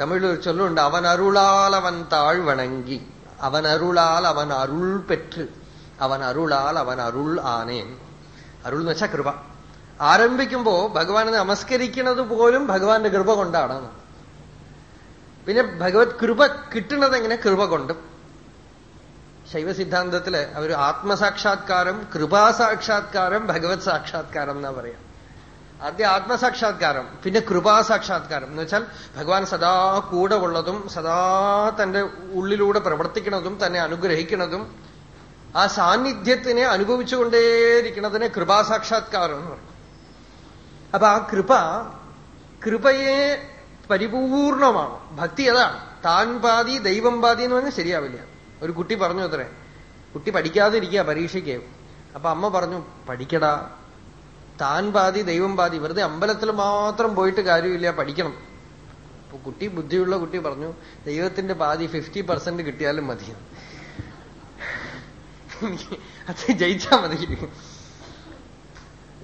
തമിഴിൽ ഒരു ചൊല്ലുണ്ട് അവൻ അരുളാൽ അവൻ താഴ്വണങ്ങി അവൻ അരുളാൽ അവൻ അരുൾ പെറ്റ് അവൻ അരുളാൽ അവൻ അരുൾ ആനേൻ അരുൾ എന്ന് വെച്ചാൽ കൃപ. ആരംഭിക്കുമ്പോ ഭഗവാനെ നമസ്കരിക്കുന്നത് പോലും ഭഗവാന്റെ കൃപ കൊണ്ടാണ്. പിന്നെ ഭഗവത് കൃപ കിട്ടുന്നത് എങ്ങനെ? കൃപ കൊണ്ട്. ശൈവ സിദ്ധാന്തത്തിൽ അവർ ആത്മസാക്ഷാത്കാരം കൃപാസാക്ഷാത്കാരം ഭഗവത് സാക്ഷാത്കാരം എന്നാ പറയാം. ആദ്യം ആത്മസാക്ഷാത്കാരം പിന്നെ കൃപാസാക്ഷാത്കാരം. എന്ന് വെച്ചാൽ ഭഗവാൻ സദാ കൂടെ ഉള്ളതും സദാ തന്റെ ഉള്ളിലൂടെ പ്രവർത്തിക്കുന്നതും തന്നെ അനുഗ്രഹിക്കുന്നതും ആ സാന്നിധ്യത്തിനെ അനുഭവിച്ചുകൊണ്ടേയിരിക്കുന്നതിനെ കൃപാസാക്ഷാത്കാരം എന്ന് പറയും. അപ്പൊ ആ കൃപ കൃപയെ പരിപൂർണമാണ്. ഭക്തി അതാണ്. താൻ പാതി ദൈവം പാതി എന്ന് പറഞ്ഞാൽ ശരിയാവില്ല. ഒരു കുട്ടി പറഞ്ഞു അത്രേ. കുട്ടി പഠിക്കാതിരിക്കുക പരീക്ഷയ്ക്ക്. അപ്പൊ അമ്മ പറഞ്ഞു പഠിക്കടാ താൻ പാതി ദൈവം പാതി വെറുതെ അമ്പലത്തിൽ മാത്രം പോയിട്ട് കാര്യമില്ല പഠിക്കണം. അപ്പൊ കുട്ടി ബുദ്ധിയുള്ള കുട്ടി പറഞ്ഞു ദൈവത്തിന്റെ പാതി ഫിഫ്റ്റി പെർസെന്റ് കിട്ടിയാലും മതി. അത് ജയിച്ചാ മതി.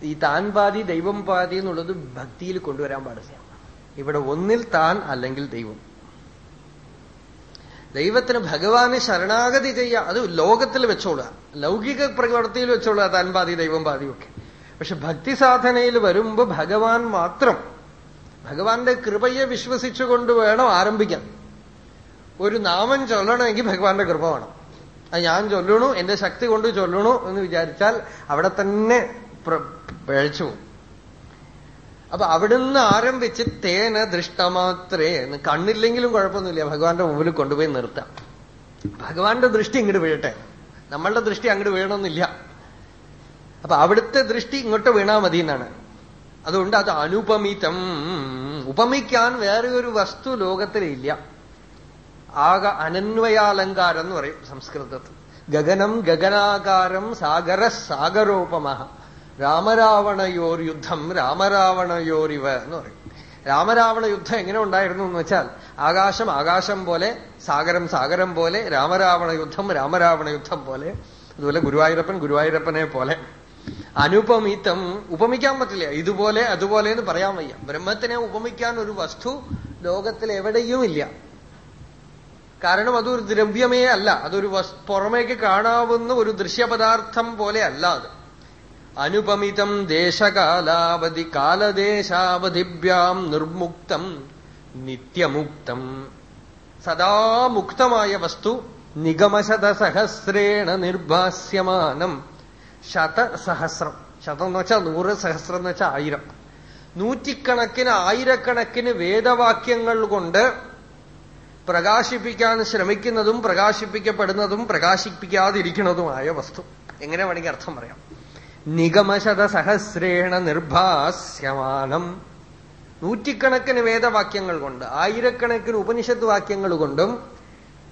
ഈ താൻ പാതി ദൈവം പാതി എന്നുള്ളത് ഭക്തിയിൽ കൊണ്ടുവരാൻ പാടില്ല. ഇവിടെ ഒന്നിൽ താൻ അല്ലെങ്കിൽ ദൈവം. ദൈവത്തിന് ഭഗവാന് ശരണാഗതി ചെയ്യുക അത് ലോകത്തിൽ വെച്ചോളുക. ലൗകിക പ്രവൃത്തിയിൽ വെച്ചോളുക താൻ പാതി ദൈവം പാതിയൊക്കെ പക്ഷെ ഭക്തി സാധനയിൽ വരുമ്പോ ഭഗവാൻ മാത്രം ഭഗവാന്റെ കൃപയെ വിശ്വസിച്ചുകൊണ്ട് വേണം ആരംഭിക്കാൻ. ഒരു നാമം ചൊല്ലണമെങ്കിൽ ഭഗവാന്റെ കൃപ വേണം. അത് ഞാൻ ചൊല്ലണു എന്റെ ശക്തി കൊണ്ട് ചൊല്ലണു എന്ന് വിചാരിച്ചാൽ അവിടെ തന്നെ പിഴച്ചു അപ്പൊ അവിടുന്ന് ആരംഭിച്ച് തേന ദൃഷ്ടമാത്രേ എന്ന് കണ്ണില്ലെങ്കിലും കുഴപ്പമൊന്നുമില്ല ഭഗവാന്റെ മുമ്പിൽ കൊണ്ടുപോയി നിർത്താം. ഭഗവാന്റെ ദൃഷ്ടി ഇങ്ങോട്ട് വീഴട്ടെ. നമ്മളുടെ ദൃഷ്ടി അങ്ങോട്ട് വീഴണമെന്നില്ല. അപ്പൊ അവിടുത്തെ ദൃഷ്ടി ഇങ്ങോട്ട് വീണാ മതി എന്നാണ്. അതുകൊണ്ട് അത് അനുപമിതം. ഉപമിക്കാൻ വേറെ ഒരു വസ്തു ലോകത്തിലില്ല ആക അനന്വയാലങ്കാരം എന്ന് പറയും സംസ്കൃതത്തിൽ. ഗഗനം ഗഗനാകാരം സാഗര സാഗരോപമ രാമരാവണയോർ യുദ്ധം രാമരാവണയോരിവ എന്ന് പറയും. രാമരാവണ യുദ്ധം എങ്ങനെ ഉണ്ടായിരുന്നു എന്ന് വെച്ചാൽ ആകാശം ആകാശം പോലെ സാഗരം സാഗരം പോലെ രാമരാവണ യുദ്ധം രാമരാവണ യുദ്ധം പോലെ അതുപോലെ ഗുരുവായൂരപ്പൻ ഗുരുവായൂരപ്പനെ പോലെ. അനുപമിതം ഉപമിക്കാൻ പറ്റില്ല. ഇതുപോലെ അതുപോലെ എന്ന് പറയാൻ വയ്യ. ബ്രഹ്മത്തിനെ ഉപമിക്കാൻ ഒരു വസ്തു ലോകത്തിൽ എവിടെയും ഇല്ല. കാരണം അതൊരു ദ്രവ്യമേ അല്ല. അതൊരു പുറമേക്ക് കാണാവുന്ന ഒരു ദൃശ്യപദാർത്ഥം പോലെ അല്ല അത്. അനുപമിതം ദേശകാലാവധി കാലദേശാവധിഭ്യാം നിർമുക്തം നിത്യമുക്തം. സദാ മുക്തമായ വസ്തു നിഗമശതസഹസ്രേണ നിർഭാസ്യമാനം. ശതസഹസ്രം. ശതം എന്ന് വെച്ചാൽ നൂറ് സഹസ്രം എന്ന് വെച്ചാൽ ആയിരം. നൂറ്റിക്കണക്കിന് ആയിരക്കണക്കിന് വേദവാക്യങ്ങൾ കൊണ്ട് പ്രകാശിപ്പിക്കാൻ ശ്രമിക്കുന്നതും പ്രകാശിപ്പിക്കപ്പെടുന്നതും പ്രകാശിപ്പിക്കാതിരിക്കുന്നതുമായ വസ്തു. എങ്ങനെ വേണമെങ്കിൽ അർത്ഥം പറയാം. നിഗമശത സഹസ്രേണ നിർഭാസ്യമാനം. നൂറ്റിക്കണക്കിന് വേദവാക്യങ്ങൾ കൊണ്ട് ആയിരക്കണക്കിന് ഉപനിഷത്ത് വാക്യങ്ങൾ കൊണ്ടും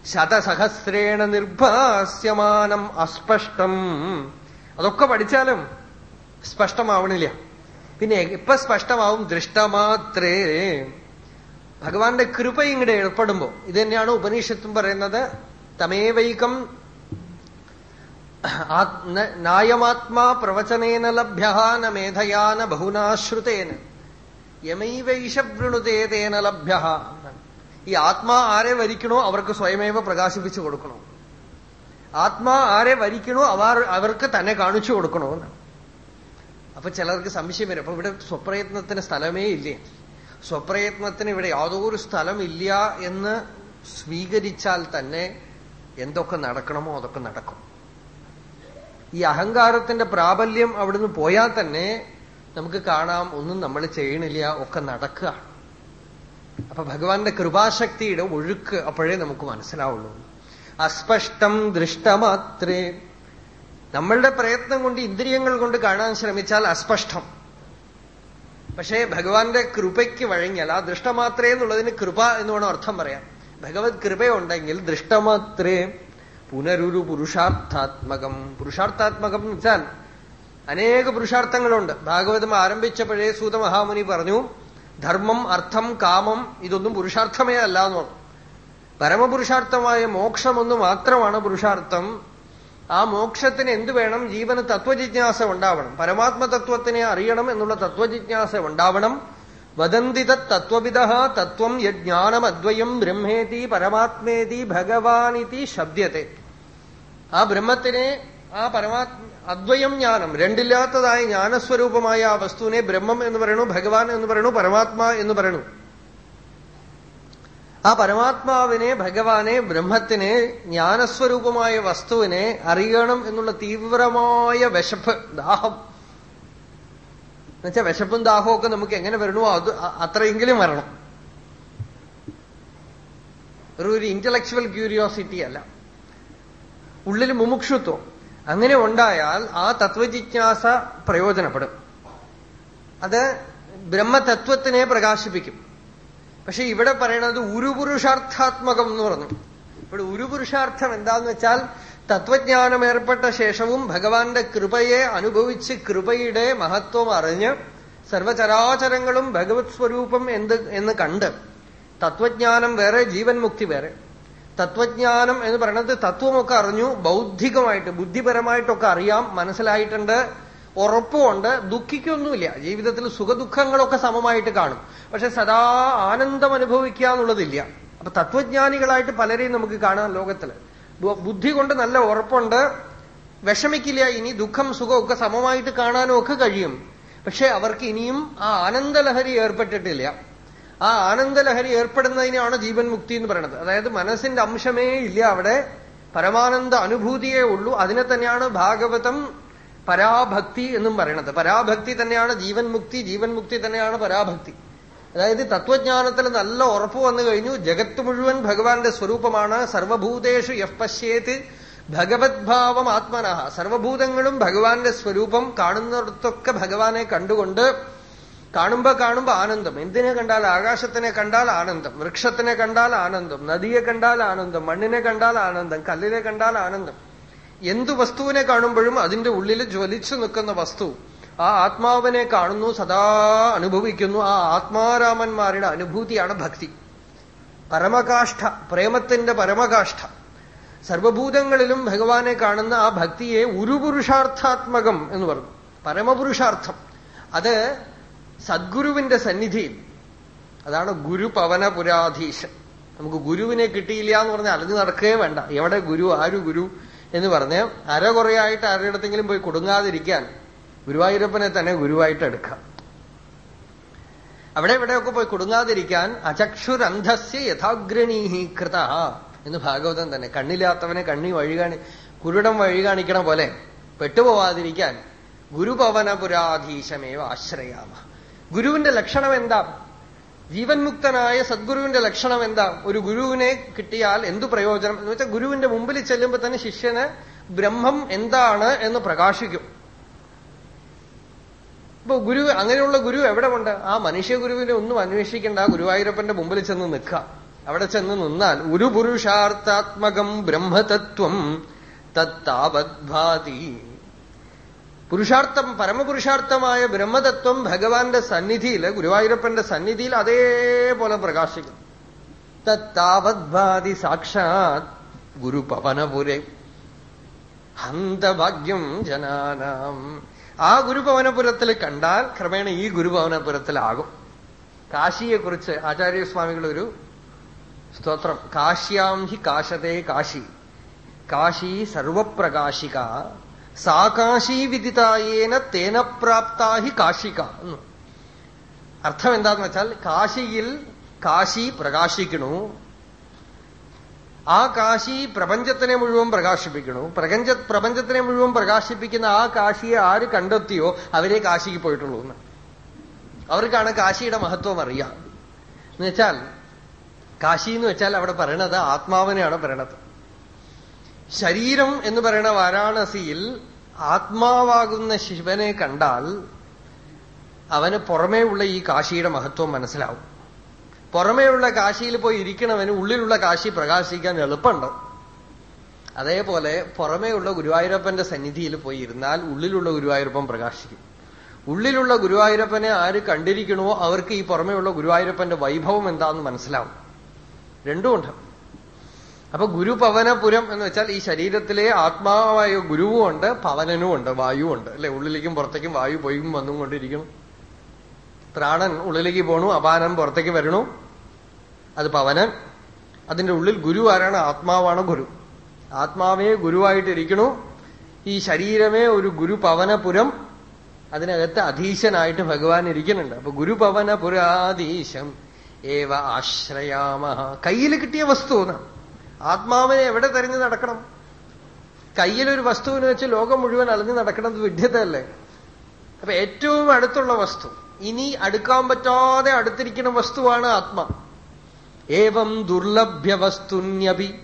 ശതസഹസ്രേണ നിർഭാസ്യമാനം അസ്പഷ്ടം. അതൊക്കെ പഠിച്ചാലും സ്പഷ്ടമാവണില്ല. പിന്നെ ഇപ്പൊ സ്പഷ്ടമാവും ദൃഷ്ടമാത്രേ. ഭഗവാന്റെ കൃപ ഇങ്ങടെ ഏർപ്പെടുമ്പോ ഇത് തന്നെയാണ് ഉപനിഷത്തും പറയുന്നത് തമേവൈകം നായമാത്മാ പ്രവചനേന ലഭ്യ ന മേധയാ ബഹുനാശ്രുതേന. യമൈവൈഷ തേന ലഭ്യ ഈ ആത്മാ ആരെ വരിക്കണോ അവർക്ക് സ്വയമേവ പ്രകാശിപ്പിച്ചു കൊടുക്കണോ? ആത്മാ ആരെ വരിക്കണോ അവർ അവർക്ക് തന്നെ കാണിച്ചു കൊടുക്കണോ അപ്പൊ ചിലർക്ക് സംശയം വരും. അപ്പൊ ഇവിടെ സ്വപ്രയത്നത്തിന് സ്ഥലമേ ഇല്ലേ? സ്വപ്രയത്നത്തിന് ഇവിടെ യാതൊരു സ്ഥലമില്ല എന്ന് സ്വീകരിച്ചാൽ തന്നെ എന്തൊക്കെ നടക്കണമോ അതൊക്കെ നടക്കും. ഈ അഹങ്കാരത്തിന്റെ പ്രാബല്യം അവിടുന്ന് പോയാൽ തന്നെ നമുക്ക് കാണാം ഒന്നും നമ്മൾ ചെയ്യണില്ല ഒക്കെ നടക്കുക. അപ്പൊ ഭഗവാന്റെ കൃപാശക്തിയുടെ ഒഴുക്ക് അപ്പോഴേ നമുക്ക് മനസ്സിലാവുള്ളൂ. അസ്പഷ്ടം ദൃഷ്ടമാത്രേ. നമ്മളുടെ പ്രയത്നം കൊണ്ട് ഇന്ദ്രിയങ്ങൾ കൊണ്ട് കാണാൻ ശ്രമിച്ചാൽ അസ്പഷ്ടം. പക്ഷേ ഭഗവാന്റെ കൃപയ്ക്ക് വഴങ്ങിയാൽ ആ ദൃഷ്ടമാത്രേ എന്നുള്ളതിന് കൃപ എന്ന് വേണം അർത്ഥം പറയാം ഭഗവത് കൃപയുണ്ടെങ്കിൽ ദൃഷ്ടമാത്രേ പുനരൊരു പുരുഷാർത്ഥാത്മകം. പുരുഷാർത്ഥാത്മകം എന്ന് വെച്ചാൽ അനേക പുരുഷാർത്ഥങ്ങളുണ്ട്. ഭാഗവതം ആരംഭിച്ചപ്പോഴേ സൂതമഹാമുനി പറഞ്ഞു ധർമ്മം അർത്ഥം കാമം ഇതൊന്നും പുരുഷാർത്ഥമേ അല്ല എന്ന് പറഞ്ഞു. പരമപുരുഷാർത്ഥമായ മോക്ഷം ഒന്ന് മാത്രമാണ് പുരുഷാർത്ഥം. ആ മോക്ഷത്തിന് എന്തു വേണം? ജീവന് തത്വജിജ്ഞാസ ഉണ്ടാവണം. പരമാത്മതത്വത്തിനെ അറിയണം എന്നുള്ള തത്വജിജ്ഞാസ ഉണ്ടാവണം. വദന്തി തത്വവിദ തത്വം യജ്ഞാനം അദ്വയം ബ്രഹ്മേതി പരമാത്മേതി ഭഗവാനിതി ശബ്ദത്തെ ആ ബ്രഹ്മത്തിനെ ആ പരമാത്മ അദ്വയം ജ്ഞാനം രണ്ടില്ലാത്തതായ ജ്ഞാനസ്വരൂപമായ ആ വസ്തുവിനെ ബ്രഹ്മം എന്ന് പറയണു ഭഗവാൻ എന്ന് പറയണു പരമാത്മാ എന്ന് പറയണു ആ പരമാത്മാവിനെ ഭഗവാനെ ബ്രഹ്മത്തിനെ ജ്ഞാനസ്വരൂപമായ വസ്തുവിനെ അറിയണം എന്നുള്ള തീവ്രമായ വിശപ്പ് ദാഹം. എന്നുവെച്ചാൽ വിശപ്പും ദാഹവും ഒക്കെ നമുക്ക് എങ്ങനെ വരണോ അത് അത്രയെങ്കിലും വരണം. ഒരു ഒരു ഇന്റലക്ച്വൽ ക്യൂരിയോസിറ്റി അല്ല. ഉള്ളിൽ മുമുക്ഷുത്വം. അങ്ങനെ ഉണ്ടായാൽ ആ തത്വജിജ്ഞാസ പ്രയോജനപ്പെടും. അത് ബ്രഹ്മതത്വത്തിനെ പ്രകാശിപ്പിക്കും. പക്ഷെ ഇവിടെ പറയണത് ഉരുപുരുഷാർത്ഥാത്മകം എന്ന് പറഞ്ഞു. ഇവിടെ ഉരുപുരുഷാർത്ഥം എന്താന്ന് വെച്ചാൽ തത്വജ്ഞാനം ഏർപ്പെട്ട ശേഷവും ഭഗവാന്റെ കൃപയെ അനുഭവിച്ച് കൃപയുടെ മഹത്വം അറിഞ്ഞ് സർവചരാചരങ്ങളും ഭഗവത് സ്വരൂപം എന്ത് എന്ന് കണ്ട് തത്വജ്ഞാനം വേറെ ജീവൻ മുക്തി വേറെ. തത്വജ്ഞാനം എന്ന് പറയുന്നത് തത്വമൊക്കെ അറിഞ്ഞു ബൗദ്ധികമായിട്ട് ബുദ്ധിപരമായിട്ടൊക്കെ അറിയാം മനസ്സിലായിട്ടുണ്ട് ഉറപ്പുമുണ്ട് ദുഃഖിക്കൊന്നുമില്ല. ജീവിതത്തിൽ സുഖദുഃഖങ്ങളൊക്കെ സമമായിട്ട് കാണും. പക്ഷെ സദാ ആനന്ദം അനുഭവിക്കുക എന്നുള്ളതില്ല. അപ്പൊ തത്വജ്ഞാനികളായിട്ട് പലരെയും നമുക്ക് കാണാം ലോകത്തിൽ. ബുദ്ധി കൊണ്ട് നല്ല ഉറപ്പുണ്ട്. വിഷമിക്കില്ല ഇനി ദുഃഖം സുഖമൊക്കെ സമമായിട്ട് കാണാനും ഒക്കെ കഴിയും. പക്ഷെ അവർക്ക് ഇനിയും ആ ആനന്ദലഹരി ഏർപ്പെട്ടിട്ടില്ല. ആ ആനന്ദലഹരി ഏർപ്പെടുന്നതിനാണ് ജീവൻ മുക്തി എന്ന് പറയുന്നത്. അതായത് മനസ്സിന്റെ അംശമേ ഇല്ല അവിടെ. പരമാനന്ദ അനുഭൂതിയേ ഉള്ളൂ. അതിനെ തന്നെയാണ് ഭാഗവതം പരാഭക്തി എന്നും പറയണത്. പരാഭക്തി തന്നെയാണ് ജീവൻ മുക്തി ജീവൻ മുക്തി തന്നെയാണ് പരാഭക്തി. അതായത് തത്വജ്ഞാനത്തിൽ നല്ല ഉറപ്പ് വന്നു കഴിഞ്ഞു. ജഗത്ത് മുഴുവൻ ഭഗവാന്റെ സ്വരൂപമാണ്. സർവഭൂതേഷു യഹ് പശ്യേത് ഭഗവത് ഭാവം ആത്മനഹ. സർവഭൂതങ്ങളും ഭഗവാന്റെ സ്വരൂപം കാണുന്നിടത്തൊക്കെ ഭഗവാനെ കണ്ടുകൊണ്ട് കാണുമ്പോ കാണുമ്പോ ആനന്ദം. എന്തിനെ കണ്ടാൽ ആകാശത്തിനെ കണ്ടാൽ ആനന്ദം. വൃക്ഷത്തിനെ കണ്ടാൽ ആനന്ദം. നദിയെ കണ്ടാൽ ആനന്ദം. മണ്ണിനെ കണ്ടാൽ ആനന്ദം. കല്ലിനെ കണ്ടാൽ ആനന്ദം. എന്തു വസ്തുവിനെ കാണുമ്പോഴും അതിന്റെ ഉള്ളിൽ ജ്വലിച്ചു നിൽക്കുന്ന വസ്തു ആ ആത്മാവിനെ കാണുന്നു സദാ അനുഭവിക്കുന്നു. ആ ആത്മാരാമന്മാരുടെ അനുഭൂതിയാണ് ഭക്തി. പരമകാഷ്ഠ പ്രേമത്തിന്റെ പരമകാഷ്ഠ. സർവഭൂതങ്ങളിലും ഭഗവാനെ കാണുന്ന ആ ഭക്തിയെ ഉരുപുരുഷാർത്ഥാത്മകം എന്ന് പറഞ്ഞു. പരമപുരുഷാർത്ഥം. അത് സദ്ഗുരുവിന്റെ സന്നിധിയിൽ. അതാണ് ഗുരു ഗുരുപവനപുരാധീശൻ നമുക്ക് ഗുരുവിനെ കിട്ടിയില്ല എന്ന് പറഞ്ഞാൽ അലഞ്ഞു നടക്കുകയേ വേണ്ട. എവിടെ ഗുരു ആരു ഗുരു? എന്ന് പറഞ്ഞ് അരകുറയായിട്ട് ആരുടെടുത്തെങ്കിലും പോയി കൊടുങ്ങാതിരിക്കാൻ ഗുരുവായൂരപ്പനെ തന്നെ ഗുരുവായിട്ട് എടുക്കാം. അവിടെ ഇവിടെയൊക്കെ പോയി കൊടുങ്ങാതിരിക്കാൻ അചക്ഷുരന്ധസ്യ യഥാഗ്രണീഹി കൃത എന്ന് ഭാഗവതം തന്നെ. കണ്ണില്ലാത്തവനെ കണ്ണി വഴി കാണി കുരുടം വഴി കാണിക്കണ പോലെ പെട്ടുപോവാതിരിക്കാൻ ഗുരുപവനപുരാധീശമേവ ആശ്രയാമ. ഗുരുവിന്റെ ലക്ഷണം എന്താ? ജീവൻ മുക്തനായ സദ്ഗുരുവിന്റെ ലക്ഷണം എന്താ? ഒരു ഗുരുവിനെ കിട്ടിയാൽ എന്തു പ്രയോജനം? എന്ന് വെച്ചാൽ ഗുരുവിന്റെ മുമ്പിൽ ചെല്ലുമ്പോൾ തന്നെ ശിഷ്യന് ബ്രഹ്മം എന്താണ് എന്ന് പ്രകാശിക്കും. ഇപ്പൊ ഗുരു അങ്ങനെയുള്ള ഗുരു എവിടെ ഉണ്ട് ആ മനുഷ്യ ഗുരുവിനെ ഒന്നും അന്വേഷിക്കേണ്ട. ഗുരുവായൂരപ്പന്റെ മുമ്പിൽ ചെന്ന് നിൽക്കുക അവിടെ ചെന്ന് നിന്നാൽ ഒരു പുരുഷാർത്ഥാത്മകം ബ്രഹ്മതത്വം തത്താവദ്ഭാതി പുരുഷാർത്ഥം പരമപുരുഷാർത്ഥമായ ബ്രഹ്മതത്വം ഭഗവാന്റെ സന്നിധിയിൽ ഗുരുവായൂരപ്പന്റെ സന്നിധിയിൽ അതേപോലെ പ്രകാശിക്കുന്നു. തത്താവദ്ഭാതി സാക്ഷാത് ഗുരുപവനപുരെ. ഹന്തഭാഗ്യം ജനാനാം. ആ ഗുരുഭവനപുരത്തിൽ കണ്ടാൽ ക്രമേണ ഈ ഗുരുഭവനപുരത്തിലാകും കാശിയെക്കുറിച്ച് ആചാര്യസ്വാമികൾ ഒരു സ്തോത്രം. കാശ്യാം ഹി കാശത്തെ കാശി. കാശി സർവപ്രകാശിക. സാ കാശി വിദിതായേന തേന പ്രാപ്താഹി കാശിക എന്ന്. അർത്ഥം എന്താന്ന് വെച്ചാൽ കാശിയിൽ കാശി പ്രകാശിക്കണു. ആ കാശി പ്രപഞ്ചത്തിനെ മുഴുവൻ പ്രകാശിപ്പിക്കണു. പ്രപഞ്ച പ്രപഞ്ചത്തിനെ മുഴുവൻ പ്രകാശിപ്പിക്കുന്ന ആ കാശിയെ ആര് കണ്ടെത്തിയോ അവരെ കാശിക്ക് പോയിട്ടുള്ളൂ എന്ന്. അവർക്കാണ് കാശിയുടെ മഹത്വം അറിയാം. എന്ന് വെച്ചാൽ കാശി എന്ന് വെച്ചാൽ അവിടെ പറയണത് ആത്മാവിനെയാണ് പറയണത്. ശരീരം എന്ന് പറയുന്ന വാരാണസിയിൽ ആത്മാവാകുന്ന ശിവനെ കണ്ടാൽ അവന് പുറമേ ഉള്ള ഈ കാശിയുടെ മഹത്വം മനസ്സിലാവും. പുറമേയുള്ള കാശിയിൽ പോയി ഇരിക്കണവന് ഉള്ളിലുള്ള കാശി പ്രകാശിക്കാൻ എളുപ്പമുണ്ട്. അതേപോലെ പുറമേയുള്ള ഗുരുവായൂരപ്പന്റെ സന്നിധിയിൽ പോയി ഇരുന്നാൽ ഉള്ളിലുള്ള ഗുരുവായൂരപ്പൻ പ്രകാശിക്കും. ഉള്ളിലുള്ള ഗുരുവായൂരപ്പനെ ആര് കണ്ടിരിക്കണോ അവർക്ക് ഈ പുറമേയുള്ള ഗുരുവായൂരപ്പന്റെ വൈഭവം എന്താണെന്ന് മനസ്സിലാവും. രണ്ടുമുണ്ട് അപ്പൊ ഗുരു പവനപുരം എന്ന് വെച്ചാൽ ഈ ശരീരത്തിലെ ആത്മാവായ ഗുരുവും ഉണ്ട് പവനനും ഉണ്ട് വായുവും ഉണ്ട്. അല്ലെ? ഉള്ളിലേക്കും പുറത്തേക്കും വായു പോയും വന്നും കൊണ്ടിരിക്കണം ത്രാണൻ ഉള്ളിലേക്ക് പോണു അപാനം പുറത്തേക്ക് വരണു. അത് പവനൻ. അതിന്റെ ഉള്ളിൽ ഗുരു ആരാണ്? ആത്മാവാണ് ഗുരു. ആത്മാവേ ഗുരുവായിട്ടിരിക്കണു ഈ ശരീരമേ ഒരു ഗുരു പവനപുരം. അതിനകത്ത് അധീശനായിട്ട് ഭഗവാൻ ഇരിക്കുന്നുണ്ട്. അപ്പൊ ഗുരുപവനപുരാധീശം ഏവ ആശ്രയാമ കയ്യിൽ കിട്ടിയ വസ്തു എന്നാണ്. ആത്മാവിനെ എവിടെ തെരഞ്ഞു നടക്കണം? കയ്യിലൊരു വസ്തുവിനെ വെച്ച് ലോകം മുഴുവൻ അലഞ്ഞു നടക്കുന്നത് വിഡ്ഢിതല്ലേ അപ്പൊ ഏറ്റവും അടുത്തുള്ള വസ്തു ഇനി അടുക്കാൻ പറ്റാതെ അടുത്തിരിക്കുന്ന വസ്തുവാണ് ആത്മ. ഏവം ദുർലഭ്യ വസ്തുന്യപി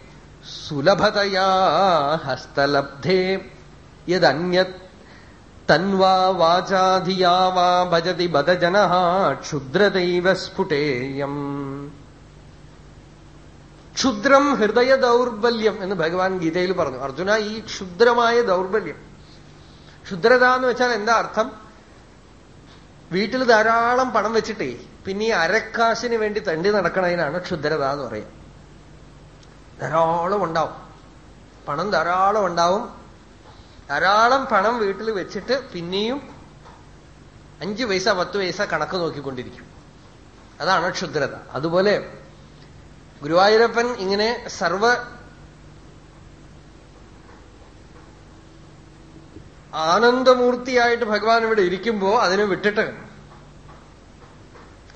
സുലഭതയാ ഹസ്തലബ്ധേ. യദന്യത് തൻവാ വാചാധിയാ വാ ഭജതി ബദജന ക്ഷുദ്രദൈവ സ്ഫുടേയം ക്ഷുദ്രം ഹൃദയ ദൗർബല്യം എന്ന് ഭഗവാൻ ഗീതയിൽ പറഞ്ഞു. അർജുന ഈ ക്ഷുദ്രമായ ദൗർബല്യം. ക്ഷുദ്രത എന്ന് വെച്ചാൽ എന്താ അർത്ഥം? വീട്ടിൽ ധാരാളം പണം വെച്ചിട്ടേ പിന്നെ ഈ അരക്കാശിന് വേണ്ടി തണ്ടി നടക്കണതിനാണ് ക്ഷുദ്രത എന്ന് പറയുക ധാരാളം ഉണ്ടാവും. പണം ധാരാളം ഉണ്ടാവും. ധാരാളം പണം വീട്ടിൽ വെച്ചിട്ട് പിന്നെയും അഞ്ച് പൈസ പത്ത് പൈസ കണക്ക് നോക്കിക്കൊണ്ടിരിക്കും. അതാണ് ക്ഷുദ്രത. അതുപോലെ ഗുരുവായൂരപ്പൻ ഇങ്ങനെ സർവ ആനന്ദമൂർത്തിയായിട്ട് ഭഗവാൻ ഇവിടെ ഇരിക്കുമ്പോ അതിനെ വിട്ടിട്ട്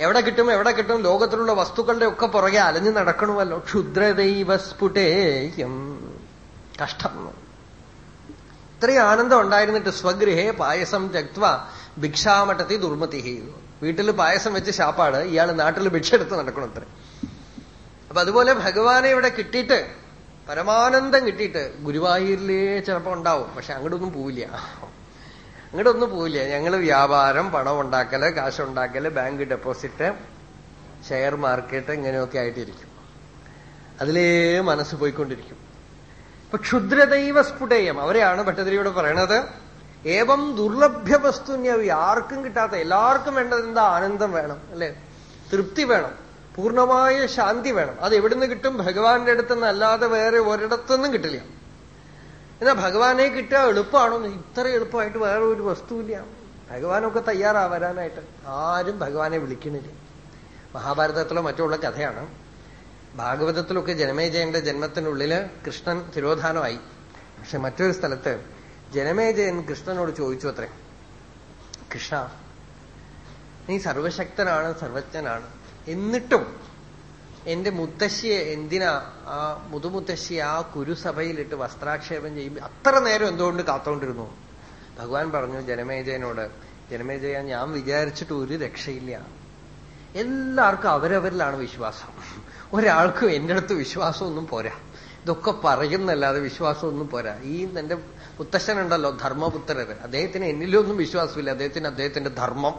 എവിടെ കിട്ടും എവിടെ കിട്ടും ലോകത്തിലുള്ള വസ്തുക്കളുടെ ഒക്കെ പുറകെ അലഞ്ഞു നടക്കണമല്ലോ. ക്ഷുദ്രദൈവ സ്ഫുടേയം. കഷ്ടം. ഇത്രയും ആനന്ദം ഉണ്ടായിരുന്നിട്ട് സ്വഗൃഹേ പായസം ജക്വ ഭിക്ഷാമട്ടത്തി ദുർമതി വീട്ടിൽ പായസം വെച്ച് ശാപ്പാട് ഇയാൾ നാട്ടിൽ ഭിക്ഷ എടുത്ത് നടക്കണം അത്ര അപ്പൊ അതുപോലെ ഭഗവാനെ ഇവിടെ കിട്ടിയിട്ട് പരമാനന്ദം കിട്ടിയിട്ട് ഗുരുവായൂരിലേ ചിലപ്പോ ഉണ്ടാവും. പക്ഷെ അങ്ങോട്ടൊന്നും പോവില്ല. അങ്ങോട്ടൊന്നും പോവില്ല. ഞങ്ങൾ വ്യാപാരം പണം ഉണ്ടാക്കൽ കാശുണ്ടാക്കൽ ബാങ്ക് ഡെപ്പോസിറ്റ് ഷെയർ മാർക്കറ്റ് ഇങ്ങനെയൊക്കെ ആയിട്ടിരിക്കും. അതിലേ മനസ്സ് പോയിക്കൊണ്ടിരിക്കും. ഇപ്പൊ ക്ഷുദ്രദൈവ സ്ഫുടേയം അവരെയാണ് ഭട്ടതിരിയോട് പറയണത്. ഏവം ദുർലഭ്യ വസ്തുന്യവി ആർക്കും കിട്ടാത്ത എല്ലാവർക്കും വേണ്ടത് എന്താ? ആനന്ദം വേണം അല്ലെ? തൃപ്തി വേണം. പൂർണമായ ശാന്തി വേണം. അത് എവിടുന്ന് കിട്ടും? ഭഗവാന്റെ അടുത്തുനിന്ന് അല്ലാതെ വേറെ ഒരിടത്തുനിന്നും കിട്ടില്ല. എന്നാ ഭഗവാനെ കിട്ടുക എളുപ്പമാണോ? ഇത്ര എളുപ്പമായിട്ട് വേറെ ഒരു വസ്തുവില്ല. ഭഗവാനൊക്കെ തയ്യാറാ വരാനായിട്ട്. ആരും ഭഗവാനെ വിളിക്കണില്ല. മഹാഭാരതത്തിലോ മറ്റുള്ള കഥയാണ്. ഭാഗവതത്തിലൊക്കെ ജനമേജയന്റെ ജന്മത്തിനുള്ളിൽ കൃഷ്ണൻ തിരോധാനമായി. പക്ഷെ മറ്റൊരു സ്ഥലത്ത് ജനമേജയൻ കൃഷ്ണനോട് ചോദിച്ചു അത്രേ. കൃഷ്ണ നീ സർവശക്തനാണ് സർവജ്ഞനാണ്. എന്നിട്ടും എന്റെ മുത്തശ്ശിയെ എന്തിനാ ആ മുതുമുത്തശ്ശിയെ ആ കുരുസഭയിലിട്ട് വസ്ത്രാക്ഷേപം ചെയ്യുമ്പോൾ അത്ര നേരം എന്തുകൊണ്ട് കാത്തോണ്ടിരുന്നു? ഭഗവാൻ പറഞ്ഞു ജനമേജയനോട് ജനമേജയ ഞാൻ വിചാരിച്ചിട്ട് ഒരു രക്ഷയില്ല. എല്ലാവർക്കും അവരവരിലാണ് വിശ്വാസം. ഒരാൾക്കും എന്റെ അടുത്ത് വിശ്വാസമൊന്നും പോരാ. ഇതൊക്കെ പറയുന്നല്ലാതെ വിശ്വാസമൊന്നും പോരാ. ഈ എന്റെ പുത്തശ്ശനുണ്ടല്ലോ ധർമ്മപുത്രർ അദ്ദേഹത്തിന് എന്നിലൊന്നും വിശ്വാസമില്ല. അദ്ദേഹത്തിന് അദ്ദേഹത്തിന്റെ ധർമ്മം.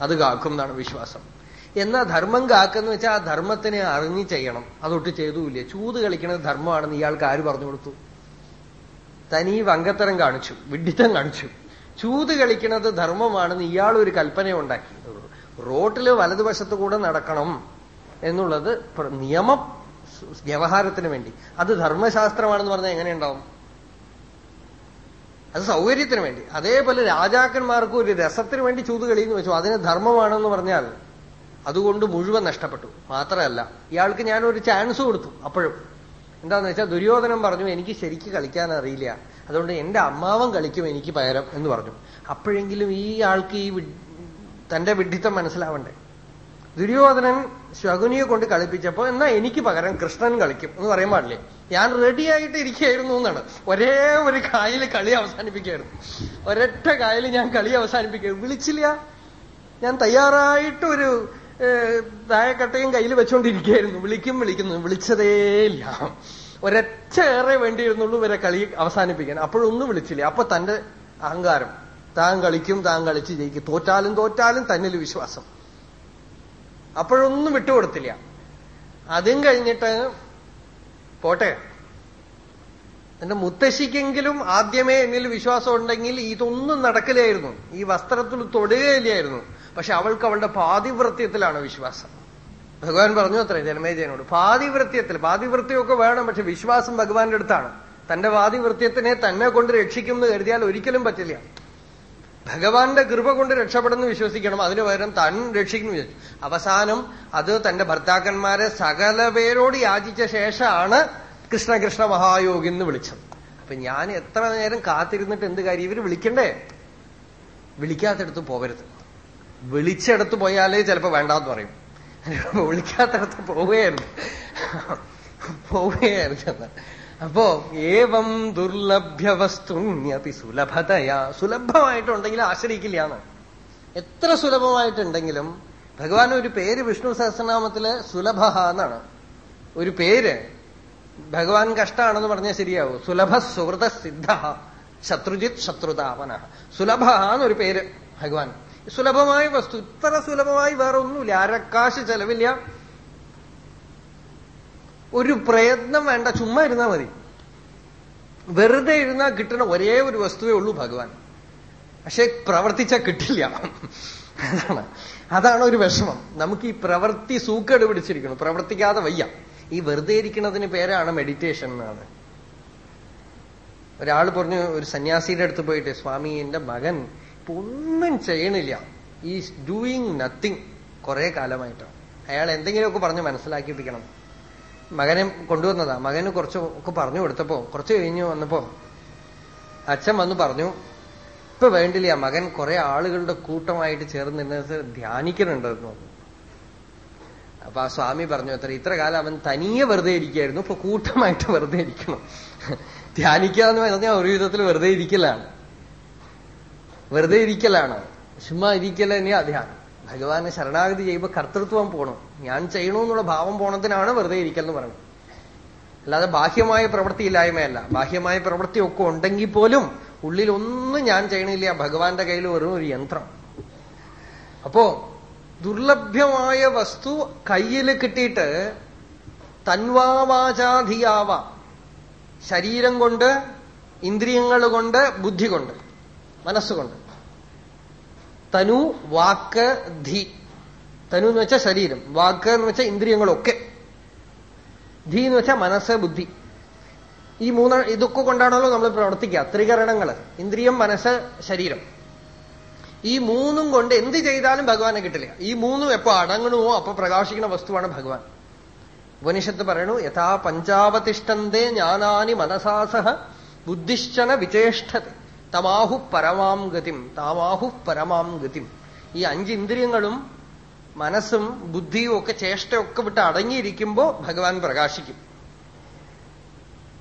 അത് കാക്കും എന്നാണ് വിശ്വാസം. എന്നാ ധർമ്മം കാക്കെന്ന് വെച്ചാൽ ആ ധർമ്മത്തിനെ അറിഞ്ഞു ചെയ്യണം. അതൊട്ട് ചെയ്തുമില്ല ചൂത് കളിക്കുന്നത് ധർമ്മമാണെന്ന് ഇയാൾക്ക് ആര് പറഞ്ഞു കൊടുത്തു? തനി വങ്കത്തരം കാണിച്ചു. വിഡിത്തം കാണിച്ചു. ചൂത് കളിക്കുന്നത് ധർമ്മമാണെന്ന് ഇയാൾ ഒരു കൽപ്പന ഉണ്ടാക്കി റോട്ടിൽ വലതുവശത്ത് കൂടെ നടക്കണം എന്നുള്ളത് നിയമം വ്യവഹാരത്തിന് വേണ്ടി. അത് ധർമ്മശാസ്ത്രമാണെന്ന് പറഞ്ഞാൽ എങ്ങനെയുണ്ടാവും? അത് സൗകര്യത്തിന് വേണ്ടി. അതേപോലെ രാജാക്കന്മാർക്കും ഒരു രസത്തിന് വേണ്ടി ചൂത് കളിയെന്ന് വെച്ചു. അതിന് ധർമ്മമാണെന്ന് പറഞ്ഞാൽ അതുകൊണ്ട് മുഴുവൻ നഷ്ടപ്പെട്ടു. മാത്രമല്ല ഇയാൾക്ക് ഞാനൊരു ചാൻസ് കൊടുത്തു അപ്പോഴും. എന്താന്ന് വെച്ചാൽ ദുര്യോധനം പറഞ്ഞു എനിക്ക് ശരിക്ക് കളിക്കാൻ അറിയില്ല. അതുകൊണ്ട് എന്റെ അമ്മാവൻ കളിക്കും എനിക്ക് പകരം എന്ന് പറഞ്ഞു. അപ്പോഴെങ്കിലും ഈ ആൾക്ക് ഈ തന്റെ വിഡ്ഢിത്തം മനസ്സിലാവണ്ടേ? ദുര്യോധനൻ ശകുനിയെ കൊണ്ട് കളിപ്പിച്ചപ്പോ എന്നാ എനിക്ക് പകരം കൃഷ്ണൻ കളിക്കും എന്ന് പറയാൻ പാടില്ലേ? ഞാൻ റെഡിയായിട്ട് ഇരിക്കുകയായിരുന്നു എന്നാണ്. ഒരേ ഒരു കായൽ കളി അവസാനിപ്പിക്കുകയായിരുന്നു. ഒരൊറ്റ കായൽ ഞാൻ കളി അവസാനിപ്പിക്കുക വിളിച്ചില്ല. ഞാൻ തയ്യാറായിട്ട് ഒരു തായക്കട്ടയും കയ്യിൽ വെച്ചുകൊണ്ടിരിക്കുകയായിരുന്നു വിളിക്കും വിളിക്കുന്നു. വിളിച്ചതേയില്ല. ഒരൊറ്റ ഏറെ വേണ്ടിയിരുന്നുള്ളൂ ഇവരെ കളി അവസാനിപ്പിക്കാൻ. അപ്പോഴൊന്നും വിളിച്ചില്ല. അപ്പൊ തന്റെ അഹങ്കാരം. താൻ കളിക്കും താൻ കളിച്ച് ജയിക്കും. തോറ്റാലും തോറ്റാലും തന്നിൽ വിശ്വാസം. അപ്പോഴൊന്നും വിട്ടുകൊടുത്തില്ല. അതും കഴിഞ്ഞിട്ട് പോട്ടെ. എന്റെ മുത്തശ്ശിക്കെങ്കിലും ആദ്യമേ എന്നിൽ വിശ്വാസം ഉണ്ടെങ്കിൽ ഇതൊന്നും നടക്കില്ലായിരുന്നു. ഈ വസ്ത്രത്തിൽ തൊടുകയില്ലായിരുന്നു. പക്ഷെ അവൾക്ക് അവളുടെ പാതിവൃത്യത്തിലാണ് വിശ്വാസം. ഭഗവാൻ പറഞ്ഞു അത്രേ ജനമേജയനോട് പാതിവൃത്യത്തിൽ പാതിവൃത്യമൊക്കെ വേണം പക്ഷെ വിശ്വാസം ഭഗവാന്റെ അടുത്താണ്. തന്റെ പാതിവൃത്യത്തിനെ തന്നെ കൊണ്ട് രക്ഷിക്കും എന്ന് കരുതിയാൽ ഒരിക്കലും പറ്റില്ല. ഭഗവാന്റെ കൃപ കൊണ്ട് രക്ഷപ്പെടുന്നു വിശ്വസിക്കണം അതിനു പകരം താൻ രക്ഷിക്കുന്നു വിചാരിച്ചു അവസാനം അത് തന്റെ ഭർത്താക്കന്മാരെ സകല പേരോട് യാചിച്ച ശേഷമാണ് കൃഷ്ണകൃഷ്ണ കൃഷ്ണ മഹായോഗി എന്ന് വിളിച്ചത്. അപ്പൊ ഞാൻ എത്ര നേരം കാത്തിരുന്നിട്ട് എന്ത് കാര്യം? ഇവർ വിളിക്കണ്ടേ? വിളിക്കാത്തടത്ത് പോകരുത് വിളിച്ചെടുത്ത് പോയാലേ ചിലപ്പോ വേണ്ടാന്ന് പറയും. വിളിക്കാത്തടത്ത് പോവുകയായിരുന്നു. പോവുകയായിരുന്നു. അപ്പോ ഏവം ദുർലഭ്യ വസ്തുന്യപി സുലഭതയാ. സുലഭമായിട്ടുണ്ടെങ്കിൽ ആശ്രയിക്കില്ല എന്ന് എത്ര സുലഭമായിട്ടുണ്ടെങ്കിലും ഭഗവാൻ ഒരു പേര് വിഷ്ണു സഹസ്രനാമത്തിൽ സുലഭ എന്നാണ്. ഒരു പേര് ഭഗവാൻ കഷ്ടമാണെന്ന് പറഞ്ഞാൽ ശരിയാവും. സുലഭ സുഹൃത സിദ്ധ ശത്രുജിത് ശത്രുതാപന സുലഭ എന്നൊരു പേര് ഭഗവാൻ. സുലഭമായ വസ്തു ഇത്ര സുലഭമായി വേറെ ഒന്നുമില്ല അരക്കാശ് ചെലവില്ല. ഒരു പ്രയത്നം വേണ്ട. ചുമ്മാ ഇരുന്നാ മതി. വെറുതെ ഇരുന്നാ കിട്ടുന്ന ഒരേ ഒരു വസ്തുവേ ഉള്ളൂ ഭഗവാൻ. പക്ഷെ പ്രവർത്തിച്ചാൽ കിട്ടില്ല. അതാണ്. അതാണ് ഒരു വിഷമം. നമുക്ക് ഈ പ്രവൃത്തി സൂക്കേട് പിടിച്ചിരിക്കണം പ്രവർത്തിക്കാതെ വയ്യ. ഈ വെറുതെ ഇരിക്കുന്നതിന് പേരാണ് മെഡിറ്റേഷൻ എന്നാണ്. ഒരാൾ പറഞ്ഞു ഒരു സന്യാസിയുടെ അടുത്ത് പോയിട്ട് സ്വാമി എന്റെ മകൻ ഒന്നും ചെയ്യണില്ല. ഈ ഡൂയിങ് നത്തിങ് കുറെ കാലമായിട്ടാണ് അയാൾ എന്തെങ്കിലുമൊക്കെ പറഞ്ഞ് മനസ്സിലാക്കിപ്പിക്കണം. മകനെ കൊണ്ടുവന്നതാ. മകന് കുറച്ച് ഒക്കെ പറഞ്ഞു കൊടുത്തപ്പോ കുറച്ച് കഴിഞ്ഞു വന്നപ്പോ അച്ഛൻ വന്ന് പറഞ്ഞു ഇപ്പൊ വേണ്ടില്ല മകൻ കുറെ ആളുകളുടെ കൂട്ടമായിട്ട് ചേർന്നിരുന്നത് ധ്യാനിക്കുന്നുണ്ടെന്ന്. പറഞ്ഞു അപ്പൊ ആ സ്വാമി പറഞ്ഞു അത്ര ഇത്ര കാലം അവൻ തനിയെ വെറുതെ ഇരിക്കുകയായിരുന്നു. ഇപ്പൊ കൂട്ടമായിട്ട് വെറുതെ ഇരിക്കണം. ധ്യാനിക്കുക എന്ന് പറഞ്ഞാൽ ഒരു വിധത്തിൽ വെറുതെ ഇരിക്കലാണ്. വെറുതെ ഇരിക്കലാണ്. ചുമ്മാ ഇരിക്കൽ തന്നെയാ ധ്യാനം. ഭഗവാന് ശരണാഗതി ചെയ്യുമ്പോൾ കർത്തൃത്വം പോണു. ഞാൻ ചെയ്യണമെന്നുള്ള ഭാവം പോണതിനാണ് വെറുതെ ഇരിക്കൽ എന്ന് പറയുന്നത്. അല്ലാതെ ബാഹ്യമായ പ്രവൃത്തി ഇല്ലായ്മയല്ല ബാഹ്യമായ പ്രവൃത്തി ഒക്കെ ഉണ്ടെങ്കിൽ പോലും ഉള്ളിലൊന്നും ഞാൻ ചെയ്യണില്ല. ഭഗവാന്റെ കയ്യിൽ വെറും ഒരു യന്ത്രം. അപ്പോ ദുർലഭ്യമായ വസ്തു കയ്യിൽ കിട്ടിയിട്ട് തൻവാവാചാധിയാവ ശരീരം കൊണ്ട് ഇന്ദ്രിയങ്ങൾ കൊണ്ട് ബുദ്ധി കൊണ്ട്. മനസ്സുകൊണ്ട്. തനു വാക്ക് ധി. തനു എന്ന് വെച്ചാൽ ശരീരം. വാക്ക് എന്ന് വെച്ചാൽ ഇന്ദ്രിയങ്ങളൊക്കെ. ധി എന്ന് വെച്ചാൽ മനസ്സ് ബുദ്ധി. ഈ മൂന്ന് ഇതൊക്കെ കൊണ്ടാണല്ലോ നമ്മൾ പ്രവർത്തിക്കുക. ത്രികരണങ്ങൾ ഇന്ദ്രിയം മനസ്സ് ശരീരം. ഈ മൂന്നും കൊണ്ട് എന്ത് ചെയ്താലും ഭഗവാനെ കിട്ടില്ല. ഈ മൂന്നും എപ്പോ അടങ്ങണമോ അപ്പൊ പ്രകാശിക്കുന്ന വസ്തുവാണ് ഭഗവാൻ. ഉപനിഷത്ത് പറയണു യഥാ പഞ്ചാവതിഷ്ഠന്തേ ജ്ഞാനാനി മനസാസഹ ബുദ്ധിശ്ചന വിചേഷ്ഠത. തമാഹു പരമാം ഗതിം താമാഹു പരമാം ഗതിം. ഈ അഞ്ച് ഇന്ദ്രിയങ്ങളും മനസ്സും ബുദ്ധിയും ഒക്കെ ചേഷ്ടയൊക്കെ വിട്ട് അടങ്ങിയിരിക്കുമ്പോ ഭഗവാൻ പ്രകാശിക്കും.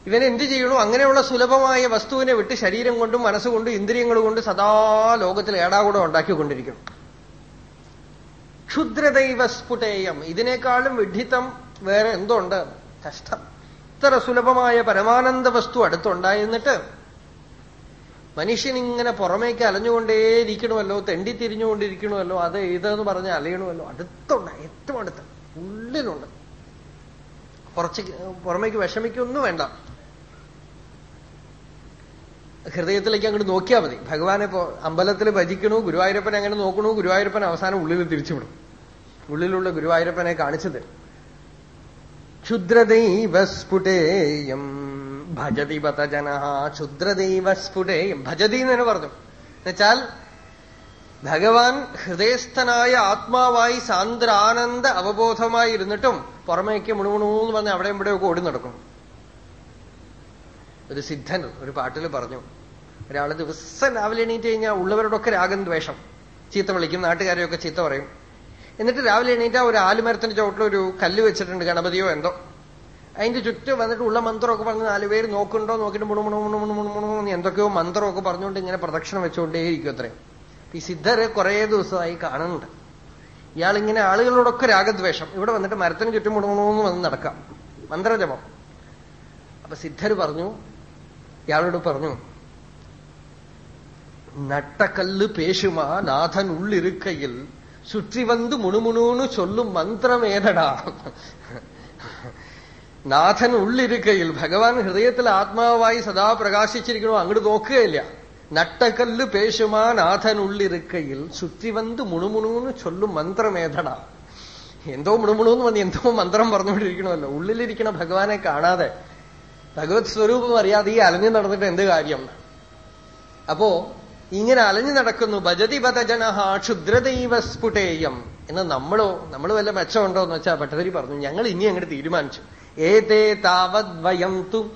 ഇവനെന്ത് എന്ത് ചെയ്യണു അങ്ങനെയുള്ള സുലഭമായ വസ്തുവിനെ വിട്ട് ശരീരം കൊണ്ടും മനസ്സുകൊണ്ടും ഇന്ദ്രിയങ്ങൾ കൊണ്ട് സദാ ലോകത്തിൽ ഏടാകൂടം ഉണ്ടാക്കിക്കൊണ്ടിരിക്കണം ക്ഷുദ്രദൈവ സ്ഫുടേയം. ഇതിനേക്കാളും വിഡ്ഢിത്തം വേറെ എന്തുണ്ട്? കഷ്ടം. ഇത്ര സുലഭമായ പരമാനന്ദ വസ്തു അടുത്തുണ്ടായിരുന്നിട്ട് മനുഷ്യൻ ഇങ്ങനെ പുറമേക്ക് അലഞ്ഞുകൊണ്ടേയിരിക്കണമല്ലോ തെണ്ടി തിരിഞ്ഞുകൊണ്ടിരിക്കണമല്ലോ അത് ഇതെന്ന് പറഞ്ഞ് അലയണമല്ലോ അടുത്തുണ്ട് ഏറ്റവും അടുത്ത് ഉള്ളിലുണ്ട്. കുറച്ച് പുറമേക്ക് വിഷമിക്കൊന്നും വേണ്ട. ഹൃദയത്തിലേക്ക് അങ്ങോട്ട് നോക്കിയാൽ മതി. ഭഗവാനെ അമ്പലത്തിൽ ഭജിക്കണു ഗുരുവായൂരപ്പനെ അങ്ങനെ നോക്കണു ഗുരുവായൂരപ്പൻ അവസാനം ഉള്ളിൽ തിരിച്ചുവിടും. ഉള്ളിലുള്ള ഗുരുവായൂരപ്പനെ കാണിച്ചത് ക്ഷുദ്രദൈവ സ്ഫുടേയം. ഭജതി പതജന ക്ഷുദ്രദൈവ സ്ഫുടേയം. ഭജതി പറഞ്ഞു. എന്നുവെച്ചാൽ ഭഗവാൻ ഹൃദയസ്ഥനായ ആത്മാവായി സാന്ദ്രാനന്ദ അവബോധമായി ഇരുന്നിട്ടും പുറമേക്ക് മുണുമുണൂന്ന് പറഞ്ഞ് അവിടെ ഇവിടെയൊക്കെ ഓടി നടക്കും. ഒരു സിദ്ധൻ ഒരു പാട്ടിൽ പറഞ്ഞു. ഒരാൾ ദിവസം രാവിലെ എണീറ്റ് കഴിഞ്ഞാൽ ഉള്ളവരോടൊക്കെ രാഗം ദ്വേഷം. ചീത്ത വിളിക്കും നാട്ടുകാരെയൊക്കെ ചീത്ത പറയും. എന്നിട്ട് രാവിലെ എണീറ്റാ ഒരു ആലുമരത്തിന്റെ ചോട്ടിൽ ഒരു കല്ല് വെച്ചിട്ടുണ്ട് ഗണപതിയോ എന്തോ. അതിന്റെ ചുറ്റും വന്നിട്ട് ഉള്ള മന്ത്രമൊക്കെ പറഞ്ഞ് നാലുപേര് നോക്കുന്നുണ്ടോ നോക്കിയിട്ട് മുണു മുണു മുണു മുണു മുണു മുണു എന്തൊക്കെയോ മന്ത്രമൊക്കെ പറഞ്ഞുകൊണ്ട് ഇങ്ങനെ പ്രദക്ഷിണം വെച്ചുകൊണ്ടേയിരിക്കും അത്രയും. ഈ സിദ്ധർ കുറേ ദിവസമായി കാണുന്നുണ്ട്. ഇയാളിങ്ങനെ ആളുകളോടൊക്കെ രാഗദ്വേഷം. ഇവിടെ വന്നിട്ട് മരത്തിന് ചുറ്റും മുണുമുണുന്ന് വന്ന് നടക്കാം. മന്ത്രജപം. അപ്പൊ സിദ്ധർ പറഞ്ഞു ഇയാളോട് പറഞ്ഞു നട്ടക്കല്ല് പേശുമാ നാഥൻ ഉള്ളിരുക്കയിൽ சுற்றி வந்து முணுமுணுன்னு சொல்லும் மந்திரம் ஏதடா നാഥൻ ഉള്ളിരിക്കയിൽ ഭഗവാൻ ഹൃദയത്തിൽ ആത്മാവായി സദാ പ്രകാശിച്ചിരിക്കണോ അങ്ങോട്ട് നോക്കുകയില്ല നട്ടക്കല്ല് പേശുമാ നാഥൻ ഉള്ളിരിക്കയിൽ ചുറ്റി വന്ന് മുണുമുണൂന്ന് ചൊല്ലും മന്ത്രമേധട എന്തോ മുണുമുണൂന്ന് വന്ന് എന്തോ മന്ത്രം പറഞ്ഞുകൊണ്ടിരിക്കണമല്ലോ ഉള്ളിലിരിക്കണ ഭഗവാനെ കാണാതെ ഭഗവത് സ്വരൂപം അറിയാതെ ഈ അലഞ്ഞു നടന്നിട്ട് എന്ത് കാര്യം അപ്പോ ഇങ്ങനെ അലഞ്ഞു നടക്കുന്നു. ഭജതി പതജനഹ ക്ഷുദ്രദൈവ സ്ഫുടേയം. എന്ന് നമ്മളോ നമ്മൾ വല്ല മെച്ചമുണ്ടോ എന്ന് വെച്ചാൽ ഭട്ടതിരി പറഞ്ഞു ഞങ്ങൾ ഇനി അങ്ങോട്ട് തീരുമാനിച്ചു. ഏതേ താവത് വയം തു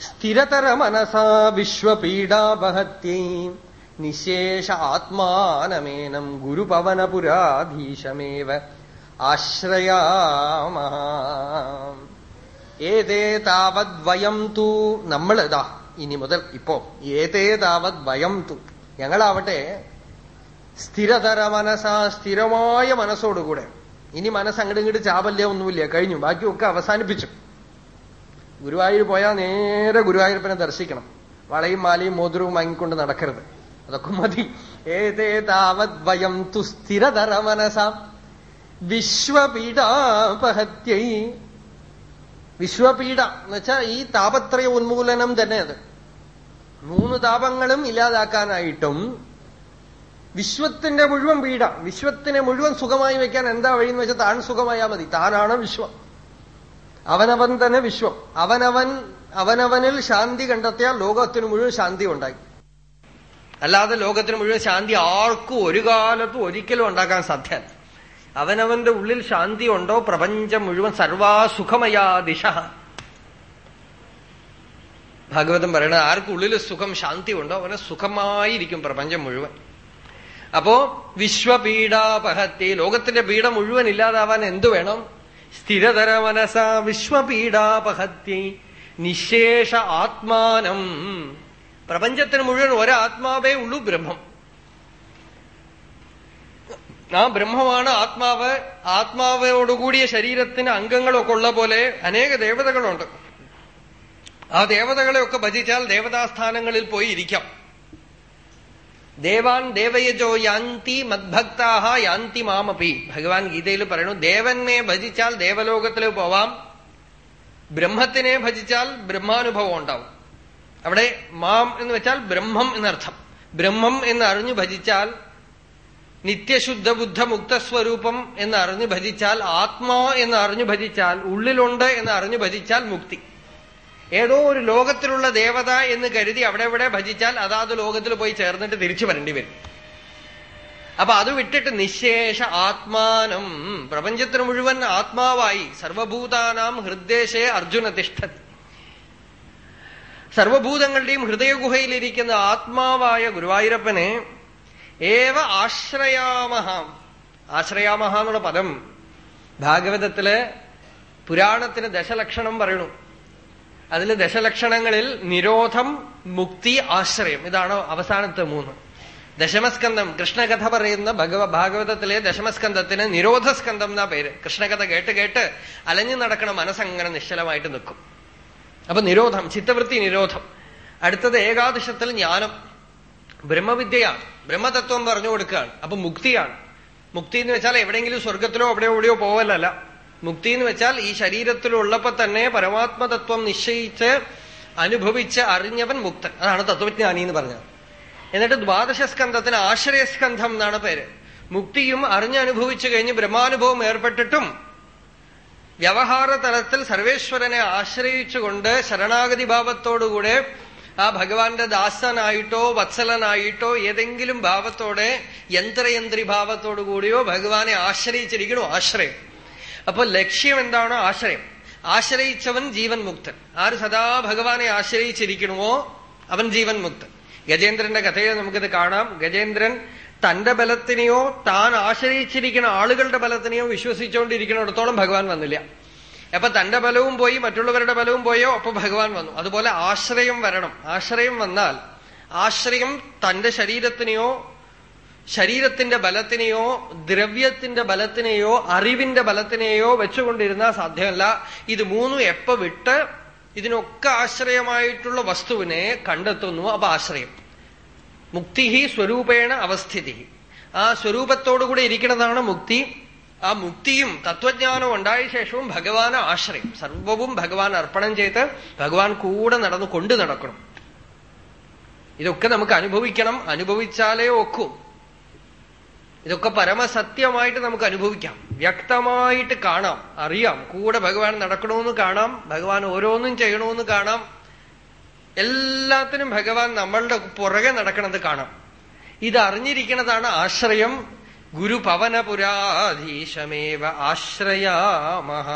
സ്ഥിരതര മനസാ വിശ്വപീഡാപഹത്യൈ. നിശേഷ ആത്മാനമേനം ഗുരുപവനപുരാധീശമേവ ആശ്രയാമ. ഏതേ താവത് വയം തു നമ്മൾ ഇതാ ഇനി മുതൽ ഇപ്പോ. ഏതേ താവത് വയം തു ഞങ്ങളാവട്ടെ സ്ഥിരതര മനസ്സാ സ്ഥിരമായ മനസ്സോടുകൂടെ. ഇനി മനസ്സ് അങ്ങോട്ട് ഇങ്ങോട്ട് ചാപല്യ ഒന്നുമില്ല കഴിഞ്ഞു. ബാക്കിയൊക്കെ അവസാനിപ്പിച്ചു. ഗുരുവായൂർ പോയാൽ നേരെ ഗുരുവായൂരപ്പനെ ദർശിക്കണം. വളയും മാലയും മോതിരവും വാങ്ങിക്കൊണ്ട് നടക്കരുത്. അതൊക്കെ മതി. ഏതേ താവത് വയം തു സ്ഥിരതര മനസാം വിശ്വപീഡാപഹത്യൈ. വിശ്വപീഡ എന്ന് വെച്ചാൽ ഈ താപത്രയ ഉന്മൂലനം തന്നെ അത്. മൂന്ന് താപങ്ങളും ഇല്ലാതാക്കാനായിട്ടും വിശ്വത്തിന്റെ മുഴുവൻ പീഡ വിശ്വത്തിനെ മുഴുവൻ സുഖമായി വെക്കാൻ എന്താ വഴി എന്ന് വെച്ചാൽ താൻ സുഖമായാൽ മതി. താനാണ് വിശ്വം. അവനവൻ തന്നെ വിശ്വം. അവനവൻ അവനവനിൽ ശാന്തി കണ്ടെത്തിയാൽ ലോകത്തിന് മുഴുവൻ ശാന്തി ഉണ്ടായി. അല്ലാതെ ലോകത്തിന് മുഴുവൻ ശാന്തി ആർക്കും ഒരു കാലത്തും ഒരിക്കലും ഉണ്ടാക്കാൻ സാധ്യമല്ല അവനവന്റെ ഉള്ളിൽ ശാന്തി ഉണ്ടോ? പ്രപഞ്ചം മുഴുവൻ സർവാസുഖമയാ ദിശ ഭാഗവതം പറയണത് ആർക്കും ഉള്ളിൽ സുഖം ശാന്തി ഉണ്ടോ അവനെ സുഖമായിരിക്കും പ്രപഞ്ചം മുഴുവൻ. അപ്പോ വിശ്വപീഡാപഹത്തി ലോകത്തിന്റെ പീഡ മുഴുവൻ ഇല്ലാതാവാൻ എന്തു വേണം? സ്ഥിരതര മനസ വിശ്വപീഡാപഹത്തി നിശേഷ ആത്മാനം. പ്രപഞ്ചത്തിന് മുഴുവൻ ഒരാത്മാവേ ഉള്ളൂ ബ്രഹ്മം. ആ ബ്രഹ്മമാണ് ആത്മാവ്. ആത്മാവോടുകൂടിയ ശരീരത്തിന് അംഗങ്ങളൊക്കെ ഉള്ള പോലെ അനേക ദേവതകളുണ്ട്. ആ ദേവതകളെയൊക്കെ ഭജിച്ചാൽ ദേവതാസ്ഥാനങ്ങളിൽ പോയി ഇരിക്കാം. ദേവാൻ ദേവയജോ യാന്തി മദ്ഭക്താഹ യാന്തി മാമപി. ഭഗവാൻ ഗീതയിൽ പറയുന്നു ദേവനെ ഭജിച്ചാൽ ദേവലോകത്തിൽ പോവാം ബ്രഹ്മത്തിനെ ഭജിച്ചാൽ ബ്രഹ്മാനുഭവം ഉണ്ടാവും. അവിടെ മാം എന്ന് വെച്ചാൽ ബ്രഹ്മം എന്നർത്ഥം. ബ്രഹ്മം എന്ന് അറിഞ്ഞു ഭജിച്ചാൽ നിത്യശുദ്ധ ബുദ്ധ മുക്തസ്വരൂപം എന്ന് അറിഞ്ഞു ഭജിച്ചാൽ ആത്മാ എന്ന് അറിഞ്ഞു ഭജിച്ചാൽ ഉള്ളിലുണ്ട് എന്ന് അറിഞ്ഞു ഭജിച്ചാൽ മുക്തി. ഏതോ ഒരു ലോകത്തിലുള്ള ദേവത എന്ന് കരുതി അവിടെ എവിടെ ഭജിച്ചാൽ അതാത് ലോകത്തിൽ പോയി ചേർന്നിട്ട് തിരിച്ചു വരേണ്ടി വരും. അപ്പൊ അത് വിട്ടിട്ട് നിശേഷ ആത്മാനം. പ്രപഞ്ചത്തിന് മുഴുവൻ ആത്മാവായി. സർവഭൂതാനാം ഹൃദ്ദേശേ അർജുന തിഷ്ഠ സർവഭൂതങ്ങളുടെയും ഹൃദയഗുഹയിലിരിക്കുന്ന ആത്മാവായ ഗുരുവായൂരപ്പനെ ഏവ ആശ്രയാമഹ. ആശ്രയാമഹ എന്നുള്ള പദം ഭാഗവതത്തിൽ പുരാണത്തിന് ദശലക്ഷണം പറയണു അതിൽ ദശലക്ഷണങ്ങളിൽ നിരോധം മുക്തി ആശ്രയം. ഇതാണ് അവസാനത്തെ മൂന്ന്. ദശമസ്കന്ധം കൃഷ്ണകഥ പറയുന്ന ഭഗവ ഭാഗവതത്തിലെ ദശമസ്കന്ധത്തിന് നിരോധസ്കന്ധം എന്നാ പേര്. കൃഷ്ണകഥ കേട്ട് കേട്ട് അലഞ്ഞു നടക്കണ മനസ്സങ്ങനെ നിശ്ചലമായിട്ട് നിൽക്കും. അപ്പൊ നിരോധം ചിത്തവൃത്തി നിരോധം. അടുത്തത് ഏകാദശത്തിൽ ജ്ഞാനം. ബ്രഹ്മവിദ്യയാണ്. ബ്രഹ്മതത്വം പറഞ്ഞു കൊടുക്കുകയാണ്. അപ്പൊ മുക്തിയാണ്. മുക്തി എന്ന് വെച്ചാൽ എവിടെയെങ്കിലും സ്വർഗത്തിലോ എവിടെയോ എവിടെയോ പോവല്ലല്ല. മുക്തി എന്ന് വെച്ചാൽ ഈ ശരീരത്തിലുള്ളപ്പോ തന്നെ പരമാത്മതത്വം നിശ്ചയിച്ച് അനുഭവിച്ച് അറിഞ്ഞവൻ മുക്തൻ. അതാണ് തത്വജ്ഞാനി എന്ന് പറഞ്ഞത്. എന്നിട്ട് ദ്വാദശ സ്കന്ധത്തിന് ആശ്രയസ്കന്ധം എന്നാണ് പേര്. മുക്തിയും അറിഞ്ഞനുഭവിച്ചു കഴിഞ്ഞ് ബ്രഹ്മാനുഭവം ഏർപ്പെട്ടിട്ടും വ്യവഹാര തലത്തിൽ സർവേശ്വരനെ ആശ്രയിച്ചുകൊണ്ട് ശരണാഗതി ഭാവത്തോടുകൂടെ ആ ഭഗവാന്റെ ദാസനായിട്ടോ വത്സലനായിട്ടോ ഏതെങ്കിലും ഭാവത്തോടെ യന്ത്രയന്ത്രി ഭാവത്തോടു കൂടിയോ ഭഗവാനെ ആശ്രയിച്ചിരിക്കണോ ആശ്രയം. അപ്പൊ ലക്ഷ്യം എന്താണോ ആശ്രയം. ആശ്രയിച്ചവൻ ജീവൻ മുക്തൻ. ആര് സദാ ഭഗവാനെ ആശ്രയിച്ചിരിക്കണമോ അവൻ ജീവൻ മുക്തൻ. ഗജേന്ദ്രന്റെ കഥയെ നമുക്കിത് കാണാം. ഗജേന്ദ്രൻ തന്റെ ബലത്തിനെയോ താൻ ആശ്രയിച്ചിരിക്കുന്ന ആളുകളുടെ ബലത്തിനെയോ വിശ്വസിച്ചുകൊണ്ടിരിക്കുന്നിടത്തോളം ഭഗവാൻ വന്നില്ല. അപ്പൊ തന്റെ ബലവും പോയി മറ്റുള്ളവരുടെ ബലവും പോയോ അപ്പൊ ഭഗവാൻ വന്നു. അതുപോലെ ആശ്രയം വരണം. ആശ്രയം വന്നാൽ ആശ്രയം തന്റെ ശരീരത്തിനെയോ ശരീരത്തിന്റെ ബലത്തിനെയോ ദ്രവ്യത്തിന്റെ ബലത്തിനെയോ അറിവിന്റെ ബലത്തിനെയോ വെച്ചുകൊണ്ടിരുന്നാൽ സാധ്യമല്ല. ഇത് മൂന്നും എപ്പ വിട്ട് ഇതിനൊക്കെ ആശ്രയമായിട്ടുള്ള വസ്തുവിനെ കണ്ടെത്തുന്നു. അപ്പൊ ആശ്രയം. മുക്തി സ്വരൂപേണ അവസ്ഥിതി ആ സ്വരൂപത്തോടുകൂടി ഇരിക്കുന്നതാണ് മുക്തി. ആ മുക്തിയും തത്വജ്ഞാനവും ഉണ്ടായ ശേഷവും ഭഗവാന് ആശ്രയം. സർവവും ഭഗവാൻ അർപ്പണം ചെയ്ത് ഭഗവാൻ കൂടെ നടന്നു കൊണ്ടു നടക്കണം. ഇതൊക്കെ നമുക്ക് അനുഭവിക്കണം. അനുഭവിച്ചാലേ ഒക്കൂ. ഇതൊക്കെ പരമസത്യമായിട്ട് നമുക്ക് അനുഭവിക്കാം. വ്യക്തമായിട്ട് കാണാം അറിയാം. കൂടെ ഭഗവാൻ നടക്കണമെന്ന് കാണാം ഭഗവാൻ ഓരോന്നും ചെയ്യണമെന്ന് കാണാം. എല്ലാത്തിനും ഭഗവാൻ നമ്മളുടെ പുറകെ നടക്കണത് കാണാം. ഇത് അറിഞ്ഞിരിക്കുന്നതാണ് ആശ്രയം. ആശ്രയ ആശ്രയാമഹ.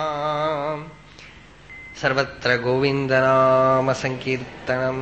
സർവത്ര ഗോവിന്ദനാമസങ്കീർത്തനം